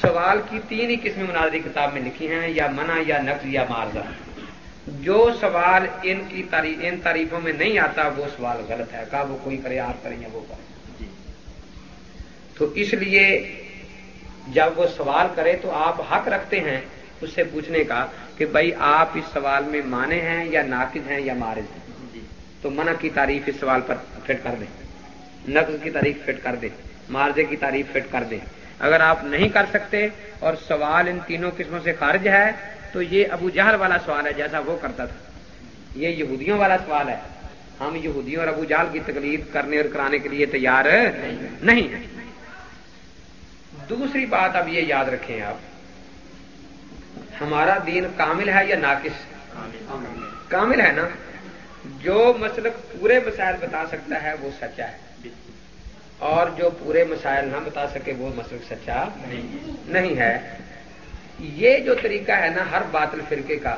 Speaker 1: سوال کی تین ہی قسم مناظری کتاب میں لکھی ہیں، یا منع یا نقل یا مارزہ جو سوال ان کی ان تعریفوں میں نہیں آتا وہ سوال غلط ہے۔ کہا وہ کوئی کرے آپ کریں یا وہ کریں۔ تو اس لیے جب وہ سوال کرے تو آپ حق رکھتے ہیں اس سے پوچھنے کا کہ بھائی آپ اس سوال میں مانے ہیں یا ناقد ہیں یا مارز ہیں۔ تو منع کی تعریف اس سوال پر فٹ کر دیں۔ نقل کی تعریف فٹ کر دیں۔ مارزے کی تعریف فٹ کر دیں۔ اگر آپ نہیں کر سکتے اور سوال ان تینوں قسموں سے خارج ہے تو یہ ابو جہل والا سوال ہے جیسا وہ کرتا تھا۔ یہ یہودیوں والا سوال ہے۔ ہم یہودیوں اور ابو جہل کی تکلیف کرنے اور کرانے کے لیے تیار نہیں دوسری بات اب یہ یاد رکھیں آپ ہمارا دین کامل ہے یا ناقص؟ کامل ہے نا؟ جو مسلک پورے مسائل بتا سکتا ہے وہ سچا ہے۔ اور جو پورے مسائل نہ بتا سکے وہ مسلک سچا نہیں ہے۔ یہ جو طریقہ ہے نا ہر باطل فرقے کا،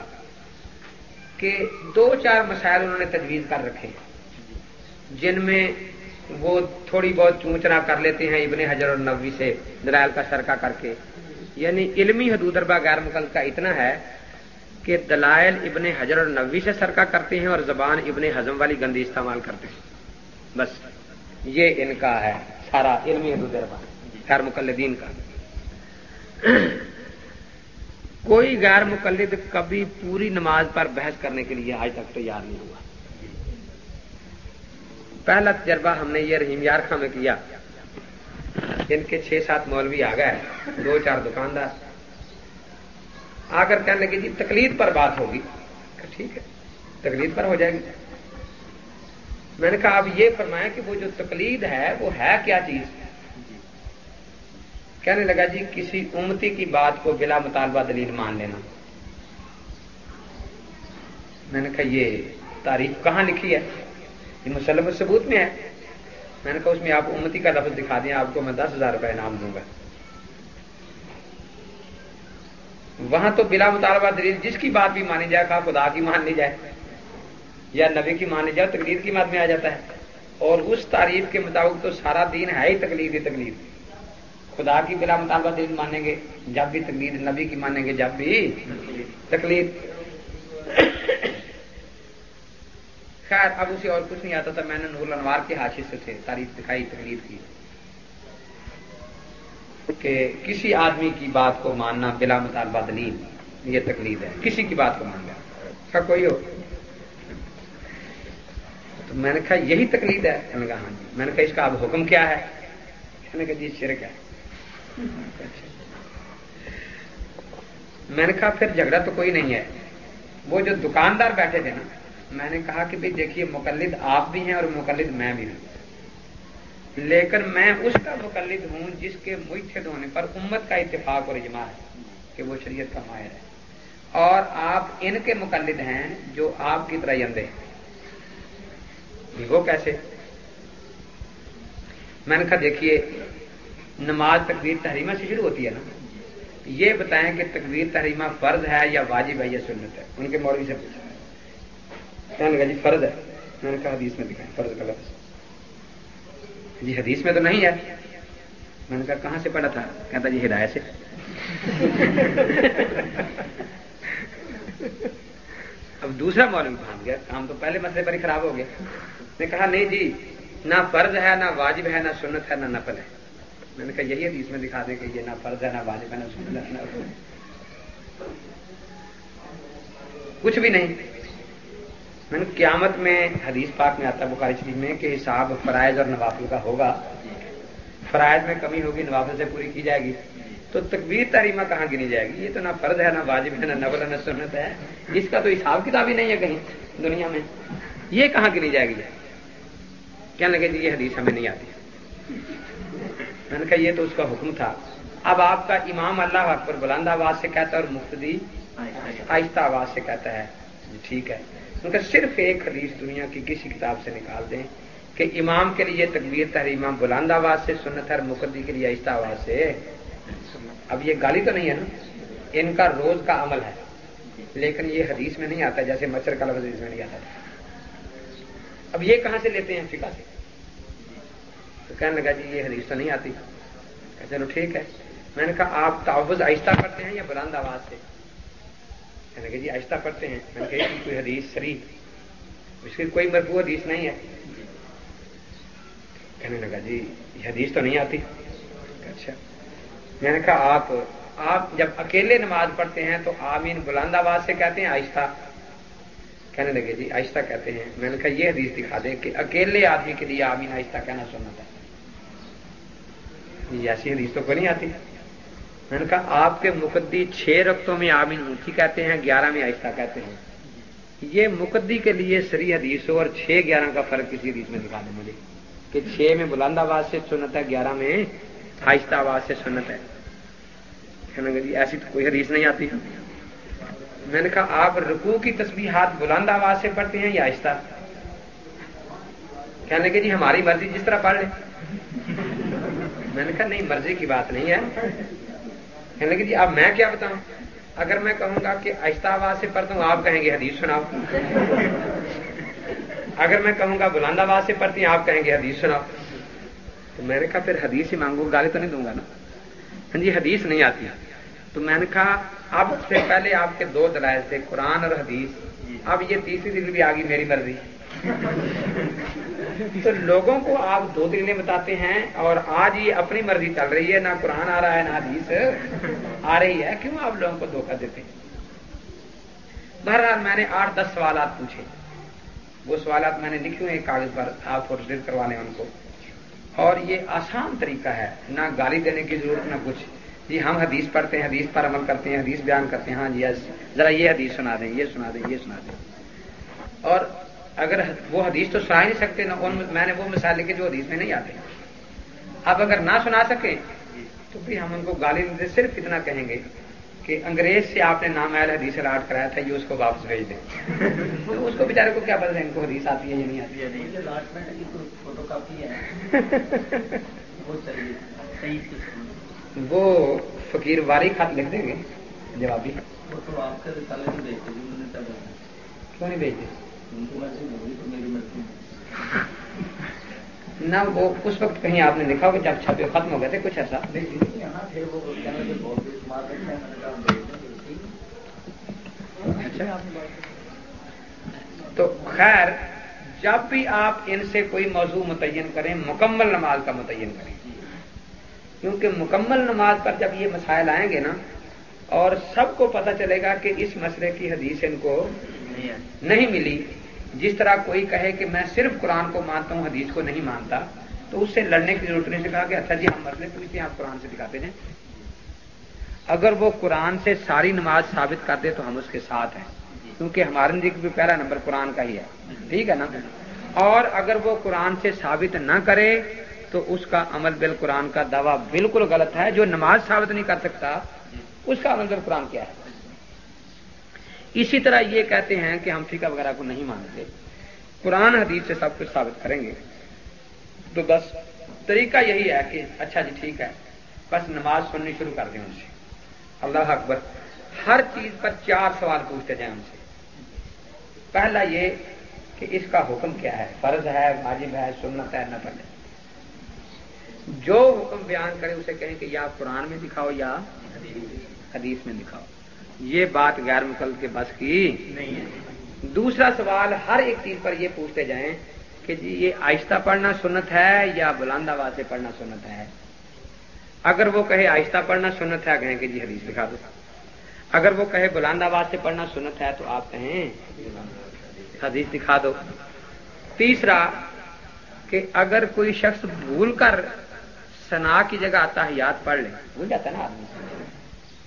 Speaker 1: کہ دو چار مسائل انہوں نے تجویز کر رکھے ہیں۔ جن میں وہ تھوڑی بہت چونچنا کر لیتے ہیں ابن حجر اور نبوی سے، دلائل کا سرکہ کر کے۔ یعنی علمی حدود اربا غیر مکل کا اتنا ہے کہ دلائل ابن حجر اور نبوی سے سرکہ کرتے ہیں اور زبان ابن ہزم والی گندی استعمال کرتے ہیں۔ بس یہ ان کا ہے سارا علمی حدود اربا غیر مقلدین کا۔ کوئی غیر مقلد کبھی پوری نماز پر بحث کرنے کے لیے آج تک تیار نہیں ہوا۔ پہلا تجربہ ہم نے یہ رحیم یار خاں میں کیا۔ ان کے چھ سات مولوی آ گئے، دو چار دکاندار۔ آ کر کہنے لگے جی تکلید پر بات ہوگی۔ ٹھیک ہے تکلید پر ہو جائے گی۔ میں نے کہا، اب یہ فرمایا کہ وہ جو تکلید ہے، وہ ہے کیا چیز؟ کہنے لگا جی کسی امتی کی بات کو بلا مطالبہ دلیل مان لینا۔ میں نے کہا، یہ تعریف کہاں لکھی ہے؟ یہ مسلم ثبوت میں ہے۔ میں نے کہا، اس میں آپ امتی کا لفظ دکھا دیں، آپ کو میں دس ہزار روپے انعام دوں گا۔ وہاں تو بلا مطالبہ دلیل جس کی بات بھی مانی جائے کہا خدا کی مان لی جائے یا نبی کی مان لی جائے، تقلید کی بات میں آ جاتا ہے۔ اور اس تعریف کے مطابق تو سارا دین ہے ہی تقلید ہی تقلید۔ خدا کی بلا مطالبہ دلیل مانیں گے، جب بھی تقلید نبی کی مانیں گے، جب بھی تقلید۔ خیر، اب اسے اور کچھ نہیں آتا تھا، میں نے نور انوار کے حاشی سے تھے تعریف دکھائی، تقلید کی۔ کہ کسی آدمی کی بات کو ماننا بلا مطالبہ دلیل، یہ تکلیف ہے۔ کسی کی بات کو ماننا۔ کا کوئی ہو۔ تو میں نے کہا، یہی تکلیف ہے۔ میں نے کہا ہاں جی۔ میں نے کہا، اس کا اب حکم کیا ہے؟ میں نے کہا جی شرک ہے۔ میں نے کہا پھر جھگڑا تو کوئی نہیں ہے۔ وہ جو دکاندار بیٹھے تھے نا، میں نے کہا کہ بھائی دیکھیے، مقلد آپ بھی ہیں اور مقلد میں بھی ہوں۔ لیکن میں اس کا مقلد ہوں جس کے متحد ہونے پر امت کا اتفاق اور اجماع ہے کہ وہ شریعت کا ماہر ہے۔ اور آپ ان کے مقلد ہیں جو آپ کی طرح اندھے وہ کیسے؟ میں نے کہا دیکھیے نماز تقبیر تحریمہ سے شروع ہوتی ہے نا؟ یہ بتائیں کہ تقبیر تحریمہ فرض ہے یا واجب ہے یا سنت ہے؟ ان کے مولوی سے پوچھا میں نے کہا جی فرض ہے۔ میں نے کہا حدیث میں دکھائیں، فرض کا لفظ۔ جی حدیث میں تو نہیں ہے۔ میں نے کہا کہاں سے پڑھا تھا؟ کہتا جی ہدایت سے۔ اب دوسرا مولوی پہنچ گیا۔ کام تو پہلے مسئلے پر ہی خراب ہو گیا نے کہا نہیں جی نہ فرض ہے، نہ واجب ہے، نہ سنت ہے، نہ نفل ہے۔ میں نے کہا یہی حدیث میں دکھا دیں کہ یہ نہ فرض ہے نہ واجب ہے، نہ سنت ہے، نہ کچھ بھی نہیں۔ میں نے قیامت میں حدیث پاک میں آتا بخاری شریف میں کہ حساب فرائض اور نوافل کا ہوگا۔ فرائض میں کمی ہوگی، نوافل سے پوری کی جائے گی۔ تو تکبیر تحریمہ کہاں گنی جائے گی؟ یہ تو نہ فرض ہے، نہ واجب ہے، نہ نبل ہے، نہ سنت ہے۔ اس کا تو حساب کتاب ہی نہیں ہے کہیں دنیا میں۔ یہ کہاں گنی جائے گی؟ کیا لگے جی یہ حدیث ہمیں نہیں آتی۔ میں نے کہا یہ تو اس کا حکم تھا۔ اب آپ کا امام اللہ اکبر بلند آواز سے کہتا ہے اور مفتی آہستہ آواز سے کہتا ہے۔ جی ٹھیک ہے۔ ان کا صرف ایک حدیث دنیا کی کسی کتاب سے نکال دیں کہ امام کے لیے تکبیر تحریمہ بلند آواز سے، سنت ہے مقدی کے لیے آہستہ آواز سے۔ اب یہ گالی تو نہیں ہے نا؟ ان کا روز کا عمل ہے۔ لیکن یہ حدیث میں نہیں آتا، جیسے مچھر کا لفظ میں نہیں آتا۔ اب یہ کہاں سے لیتے ہیں فکا سے؟ تو کہنے لگا جی یہ حدیث تو نہیں آتی۔ چلو ٹھیک ہے۔ میں نے کہا آپ تعوض آہستہ کرتے ہیں یا بلند آواز سے؟ کہنے کہ جی آہستہ پڑھتے ہیں۔ میں نے کہا کہ کوئی حدیث سری اس کی کوئی مرفوع حدیث نہیں ہے۔ کہنے لگا جی یہ حدیث تو نہیں آتی۔ اچھا۔ میں نے کہا آپ آپ جب اکیلے نماز پڑھتے ہیں تو آمین بلند آواز سے کہتے ہیں آہستہ؟ کہنے لگے جی آہستہ کہتے ہیں۔ میں نے کہا یہ حدیث دکھا دیں کہ اکیلے آدمی کے لیے آمین آہستہ کہنا سننا تھا ایسی حدیث تو کوئی نہیں آتی؟ میں نے کہا، آپ کے مقدی چھ رقطوں میں آمین اونچی کہتے ہیں، گیارہ میں آہستہ کہتے ہیں۔ یہ مقدی کے لیے سری حدیث ہو اور چھ گیارہ کا فرق کسی حدیث میں دکھا دیں مجھے کہ چھ میں بلند آواز سے سنت ہے، گیارہ میں آہستہ آواز سے سنت ہے۔ کہنے جی ایسی تو کوئی حدیث نہیں آتی۔ میں نے کہا، آپ رکوع کی تسبیحات بلند آواز سے پڑھتے ہیں یا آہستہ؟ کہنے لگے جی ہماری مرضی جس طرح پڑھ لیں۔ میں نے کہا، نہیں، مرضی کی بات نہیں ہے۔ کہنے لگے جی اب میں کیا بتاؤں؟ اگر میں کہوں گا کہ آہستہ آواز سے پڑھتا ہوں آپ کہیں گے، حدیث سناؤ۔ اگر میں کہوں گا، بلند آواز سے پڑھتی ہیں، آپ کہیں گے، حدیث سناؤ۔ تو میں نے کہا، پھر حدیث ہی مانگو، گالی تو نہیں دوں گا نا۔ ہاں جی حدیث نہیں آتی۔ تو میں نے کہا، اب سے پہلے آپ کے دو دلائل تھے، قرآن اور حدیث۔ اب یہ تیسری دن بھی آ گئی میری مرضی۔ تو لوگوں کو آپ دو دلیلیں بتاتے ہیں اور آج یہ اپنی مرضی چل رہی ہے، نہ قرآن آ رہا ہے، نہ حدیث آ رہی ہے، کیوں آپ لوگوں کو دھوکہ دیتے ہیں؟ بہرحال میں نے آٹھ دس سوالات پوچھے۔ وہ سوالات میں نے لکھے ہوئے کاغذ پر آپ فوٹو ڈیٹ کروا ان کو۔ اور یہ آسان طریقہ ہے، نہ گالی دینے کی ضرورت، نہ کچھ۔ جی ہم حدیث پڑھتے ہیں، حدیث پر عمل کرتے ہیں، حدیث بیان کرتے ہیں۔ ہاں جی ذرا یہ حدیث سنا دیں، یہ سنا دیں، یہ سنا دیں۔ اور اگر وہ حدیث تو سنا ہی نہیں سکتے نہ میں نے وہ مثال لکھے جو حدیث میں نہیں آتے اب اگر نہ سنا سکیں تو بھی ہم ان کو گالی دے صرف اتنا کہیں گے کہ انگریز سے آپ نے نام آئل حدیث الاٹ کرایا تھا یہ اس کو واپس بھیج دیں۔ تو اس کو بیچارے کو کیا پتا ان کو حدیث آتی ہے یا نہیں آتی؟ ہے
Speaker 2: فوٹو کاپی ہے۔
Speaker 1: وہ فقیر واری خط لکھ دیں گے جوابی۔
Speaker 2: کے
Speaker 1: کیوں نہیں بھیجتے؟ نہ وہ اس وقت کہیں آپ نے لکھا ہوگا جب چھپے ختم ہو گئے تھے کچھ ایسا؟ اچھا۔ تو خیر جب بھی آپ ان سے کوئی موضوع متعین کریں مکمل نماز کا متعین کریں۔ کیونکہ مکمل نماز پر جب یہ مسائل آئیں گے نا اور سب کو پتہ چلے گا کہ اس مسئلے کی حدیث ان کو نہیں ملی جس طرح کوئی کہے کہ میں صرف قرآن کو مانتا ہوں، حدیث کو نہیں مانتا، تو اس سے لڑنے کی ضرورت نہیں سے کہا کہ اچھا جی ہم مسئلے پوچھتے ہیں آپ قرآن سے دکھاتے ہیں۔ اگر وہ قرآن سے ساری نماز ثابت کر دے تو ہم اس کے ساتھ ہیں، کیونکہ ہمارے نزدیک بھی پہلا نمبر قرآن کا ہی ہے۔ ٹھیک ہے نا؟ اور اگر وہ قرآن سے ثابت نہ کرے تو اس کا عمل بال قرآن کا دعویٰ بالکل غلط ہے۔ جو نماز ثابت نہیں کر سکتا، اس کا عمل بال قرآن کیا ہے؟ اسی طرح یہ کہتے ہیں کہ ہم فقہ وغیرہ کو نہیں مانتے۔ قرآن حدیث سے سب کچھ ثابت کریں گے۔ تو بس طریقہ یہی ہے کہ اچھا جی ٹھیک ہے، بس نماز سننی شروع کر دیں ان سے۔ اللہ اکبر۔ ہر چیز پر چار سوال پوچھتے جائیں ان سے۔ پہلا یہ کہ اس کا حکم کیا ہے؟ فرض ہے، واجب ہے، سنت ہے نہ پڑے جو حکم بیان کرے، اسے کہیں کہ یا قرآن میں دکھاؤ یا حدیث میں دکھاؤ۔ یہ بات غیر مقل کے بس کی نہیں ہے۔ دوسرا سوال ہر ایک چیز پر یہ پوچھتے جائیں کہ جی یہ آہستہ پڑھنا سنت ہے یا بلند آواز سے پڑھنا سنت ہے؟ اگر وہ کہے آہستہ پڑھنا سنت ہے کہیں کہ جی حدیث دکھا دو۔ اگر وہ کہے بلند آواز سے پڑھنا سنت ہے تو آپ کہیں حدیث دکھا دو۔ تیسرا کہ اگر کوئی شخص بھول کر سنا کی جگہ آتا یاد پڑھ لے۔ بھول جاتا ہے نا آدمی۔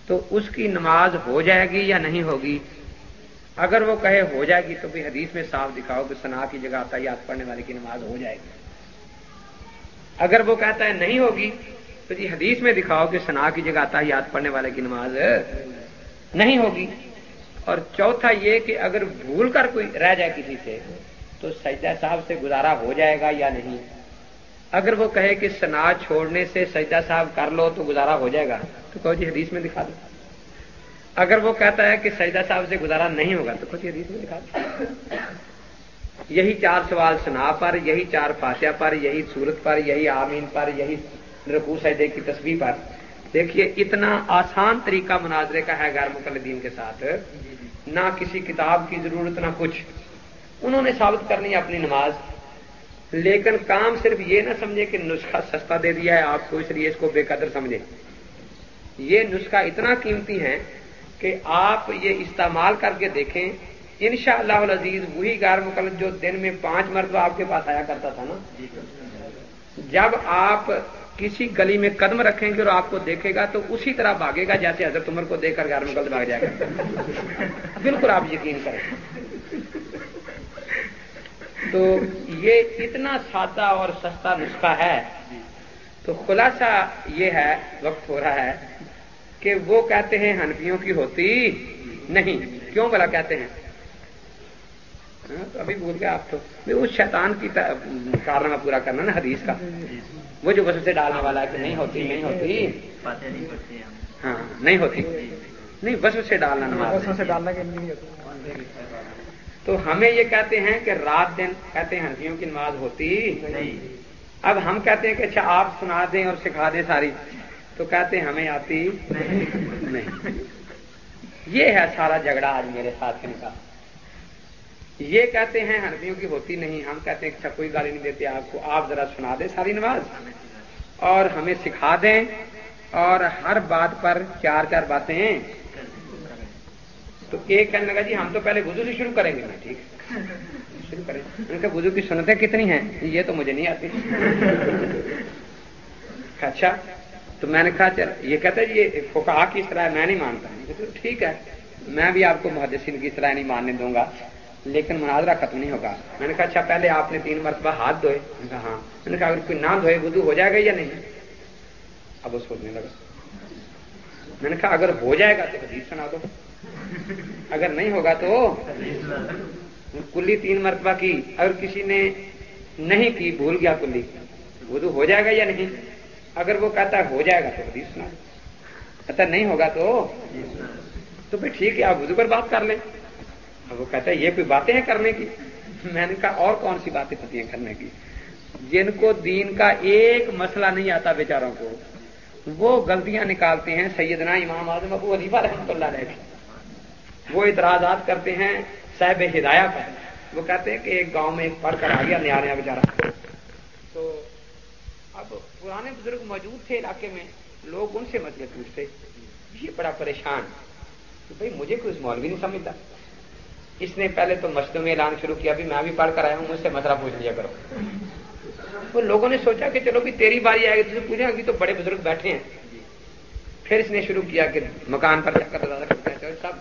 Speaker 1: تو اس کی نماز ہو جائے گی یا نہیں ہوگی؟ اگر وہ کہے ہو جائے گی تو بھی حدیث میں صاف دکھاؤ کہ سنا کی جگہ آتا یاد پڑھنے والے کی نماز ہو جائے گی۔ اگر وہ کہتا ہے نہیں ہوگی تو جی حدیث میں دکھاؤ کہ سنا کی جگہ آتا یاد پڑھنے والے کی نماز نہیں ہوگی۔ اور چوتھا یہ کہ اگر بھول کر کوئی رہ جائے کسی سے تو سجدہ صاحب سے گزارا ہو جائے گا یا نہیں؟ اگر وہ کہے کہ سنا چھوڑنے سے سجدہ صاحب کر لو تو گزارا ہو جائے گا، تو کہو جی حدیث میں دکھا دو۔ اگر وہ کہتا ہے کہ سجدہ صاحب سے گزارا نہیں ہوگا تو کہو جی حدیث میں دکھا دو۔ یہی چار سوال سنا پر، یہی چار فاتحہ پر، یہی سورت پر، یہی آمین پر، یہی رقو سجدے کی تصویر پر۔ دیکھیے، اتنا آسان طریقہ مناظرے کا ہے غیر مقلدین کے ساتھ۔ نہ کسی کتاب کی ضرورت، نہ کچھ۔ انہوں نے ثابت کرنی اپنی نماز۔ لیکن کام صرف یہ نہ سمجھے کہ نسخہ سستا دے دیا ہے، آپ کو اس لیے اس کو بے قدر سمجھے۔ یہ نسخہ اتنا قیمتی ہے کہ آپ یہ استعمال کر کے دیکھیں ان شاء اللہ عزیز وہی غیر مقلد جو دن میں پانچ مرتبہ آپ کے پاس آیا کرتا تھا نا۔ جب آپ کسی گلی میں قدم رکھیں گے اور آپ کو دیکھے گا تو اسی طرح بھاگے گا جیسے حضرت عمر کو دیکھ کر غیر مقلد بھاگ جائے گا بالکل آپ یقین کریں۔ تو یہ اتنا سادہ اور سستا نسخہ ہے۔ تو خلاصہ یہ ہے وقت ہو رہا ہے کہ وہ کہتے ہیں ہنفیوں کی ہوتی نہیں۔ کیوں بلا کہتے ہیں؟ ہاں، تو ابھی بول گیا آپ تو۔ اس شیطان کی کارنامہ پورا کرنا نا حدیث کا۔ وہ جو بس سے ڈالنے والا ہے کہ نہیں ہوتی نہیں ہوتی۔ ہاں نہیں ہوتی۔ نہیں بس سے ڈالنا نماز سے ڈالنا تو ہمیں یہ کہتے ہیں کہ رات دن کہتے ہیں ہنسیوں کی نماز ہوتی اب ہم کہتے ہیں کہ اچھا آپ سنا دیں اور سکھا دیں ساری، تو کہتے ہیں ہمیں آتی نہیں۔ یہ ہے سارا جھگڑا آج میرے ساتھ ان کا۔ یہ کہتے ہیں ہنفیوں کی ہوتی نہیں، ہم کہتے ہیں اچھا کوئی گالی نہیں دیتے، آپ کو آپ ذرا سنا دیں ساری نماز۔ اور ہمیں سکھا دیں اور ہر بات پر چار چار باتیں تو ایک کہنے لگا جی ہم تو پہلے وضو سے شروع کریں گے نا، ٹھیک؟ شروع کریں۔ ان کے وضو کی سنتیں کتنی ہیں؟ یہ تو مجھے نہیں آتی۔ اچھا تو میں نے کہا، چل، یہ کہتا ہے جی، یہ فکا کی طرح میں نہیں مانتا۔ ٹھیک ہے، میں بھی آپ کو محدثین کی طرح نہیں ماننے دوں گا، لیکن مناظرہ ختم نہیں ہوگا۔ میں نے کہا اچھا پہلے آپ نے تین مرتبہ ہاتھ دھوئے۔ ہاں۔ میں نے کہا، اگر کوئی نہ دھوئے، وضو ہو جائے گا یا نہیں؟ اب وہ سوچنے لگا۔ میں نے کہا، اگر ہو جائے گا تو حدیث سنا دو۔ اگر نہیں ہوگا تو کلی تین مرتبہ کی۔ اگر کسی نے نہیں کی، بھول گیا کلی۔ وہ تو ہو جائے گا یا نہیں؟ اگر وہ کہتا ہے ہو جائے گا تو حدیث سنا۔ کہتا نہیں ہوگا تو تو پھر ٹھیک ہے، آپ وضو پر بات کر لیں۔ وہ کہتا ہے یہ کوئی باتیں ہیں کرنے کی؟ میں نے کہا اور کون سی باتیں پتی ہیں کرنے کی؟ جن کو دین کا ایک مسئلہ نہیں آتا بیچاروں کو، وہ غلطیاں نکالتے ہیں۔ سیدنا امام اعظم ابو علیفہ رحمۃ اللہ علیہ۔ وہ اعتراضات کرتے ہیں، صاحب ہدایہ پر۔ وہ کہتے ہیں کہ ایک گاؤں میں ایک پڑھ کر آ گیا نیا نیا بیچارہ تو اب پرانے بزرگ موجود تھے علاقے میں، لوگ ان سے مسئلے پوچھتے۔ یہ بڑا پریشان۔ کہ بھائی، مجھے کوئی مولوی نہیں سمجھتا۔ اس نے پہلے تو مسجدوں میں اعلان شروع کیا بھی میں بھی پڑھ کر آیا ہوں، مجھ سے مسئلہ پوچھ لیا کرو۔ وہ لوگوں نے سوچا کہ چلو بھی تیری باری آئے گی تجھے پوچھیں، ابھی تو بڑے بزرگ بیٹھے ہیں۔ پھر اس نے شروع کیا کہ مکان پر جا کر صاحب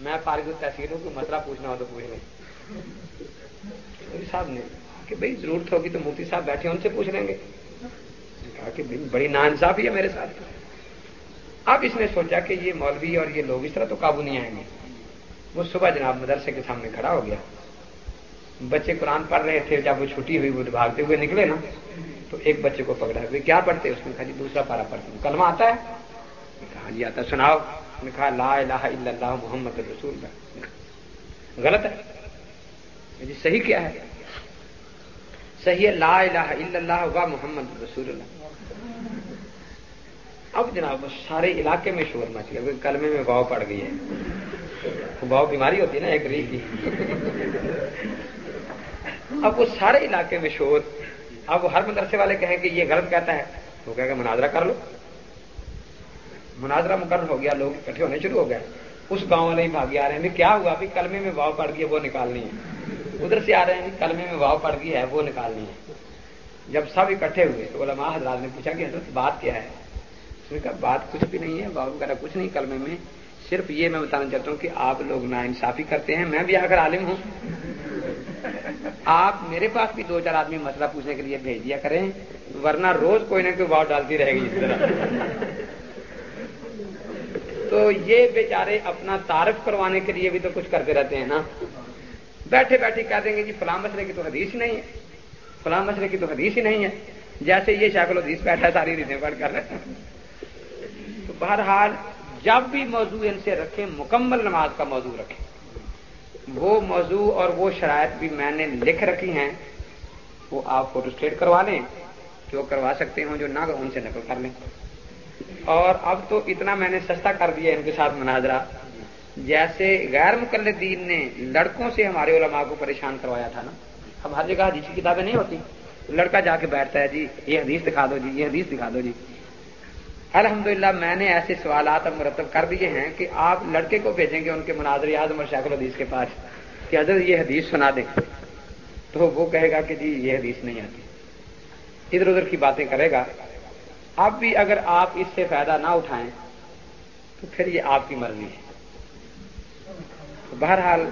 Speaker 1: میں فارغ تحصیل ہوں کہ مسئلہ پوچھنا ہو تو پوچھ لیں۔ صاحب نے کہ بھائی ضرورت ہوگی تو مفتی صاحب بیٹھے ان سے پوچھ لیں گے۔ کہا کہ بڑی نا انصافی ہے میرے ساتھ۔ اب اس نے سوچا کہ یہ مولوی اور یہ لوگ اس طرح تو قابو نہیں آئیں گے۔ وہ صبح جناب مدرسے کے سامنے کھڑا ہو گیا۔ بچے قرآن پڑھ رہے تھے، جب وہ چھٹی ہوئی، وہ بھاگتے ہوئے نکلے نا، تو ایک بچے کو پکڑا۔ ہوئے کیا پڑھتے؟ اس نے کہا جی دوسرا پارا پڑھتے ہیں کلمہ آتا ہے؟ کہا جی آتا سناؤ۔ نے کہا، لا الہ الا اللہ محمد رسول اللہ غلط ہے۔ جی صحیح کیا ہے؟ صحیح ہے، لا الہ الا اللہ و محمد رسول اللہ۔ اب جناب سارے علاقے میں شور مچ گیا کلمے میں واؤ پڑ گئی ہے۔ واؤ بیماری ہوتی ہے نا ایک ری کی۔ اب وہ سارے علاقے میں شور، اب ہر مدرسے والے کہیں کہ یہ غلط کہتا ہے تو کہ مناظرہ کر لو۔ مناظرہ مقرر ہو گیا، لوگ اکٹھے ہونے شروع ہو گئے۔ اس گاؤں والے ہی بھاگے آ رہے ہیں۔ کیا ہوا بھی کلمے میں واؤ پڑ گئی ہے وہ نکالنی ہے۔ ادھر سے آ رہے ہیں کلمے میں واؤ پڑ گئی ہے، وہ نکالنی ہے۔ جب سب اکٹھے ہوئے تو علماء حضرات نے پوچھا کہ حضرت، بات کیا ہے؟ اس نے کہا، بات کچھ بھی نہیں ہے واؤ وغیرہ کچھ نہیں، کلمے میں صرف یہ میں بتانا چاہتا ہوں کہ آپ لوگ نا انصافی کرتے ہیں۔ میں بھی آخر عالم ہوں۔ آپ میرے پاس بھی دو چار آدمی مسئلہ پوچھنے کے لیے بھیج دیا کریں، ورنہ روز کوئی نہ کوئی باؤ ڈالتی رہے گی۔ اس طرح تو یہ بیچارے اپنا تعارف کروانے کے لیے بھی تو کچھ کرتے رہتے ہیں نا۔ بیٹھے بیٹھے کہہ دیں گے جی فلاں مسئلے کی تو حدیث ہی نہیں ہے۔ فلاں مسئلے کی تو حدیث ہی نہیں ہے۔ جیسے یہ شاکل حدیث بیٹھا ہے ساری ریتیں پڑھ کر۔ رہے ہیں تو بہرحال جب بھی موضوع ان سے رکھیں، مکمل نماز کا موضوع رکھیں۔ وہ موضوع اور وہ شرائط بھی میں نے لکھ رکھی ہیں۔ وہ آپ فوٹو اسٹیٹ کروا لیں۔ جو کروا سکتے ہوں، جو نہ ان سے نقل کر لیں۔ اور اب تو اتنا میں نے سستا کر دیا ان کے ساتھ مناظرہ۔ جیسے غیر مقلدین نے لڑکوں سے ہمارے علماء کو پریشان کروایا تھا نا۔ اب ہر جگہ حدیث کی کتابیں نہیں ہوتی۔ لڑکا جا کے بیٹھتا ہے جی یہ حدیث دکھا دو جی یہ حدیث دکھا دو جی۔ الحمدللہ میں نے ایسے سوالات اب مرتب کر دیے ہیں کہ آپ لڑکے کو بھیجیں گے ان کے مناظر اعظم اور شیخ الحدیث کے پاس کہ حضرت یہ حدیث سنا دیں۔ تو وہ کہے گا کہ جی یہ حدیث نہیں آتی۔ ادھر ادھر کی باتیں کرے گا۔ اب بھی اگر آپ اس سے فائدہ نہ اٹھائیں تو پھر یہ آپ کی مرضی ہے۔ بہرحال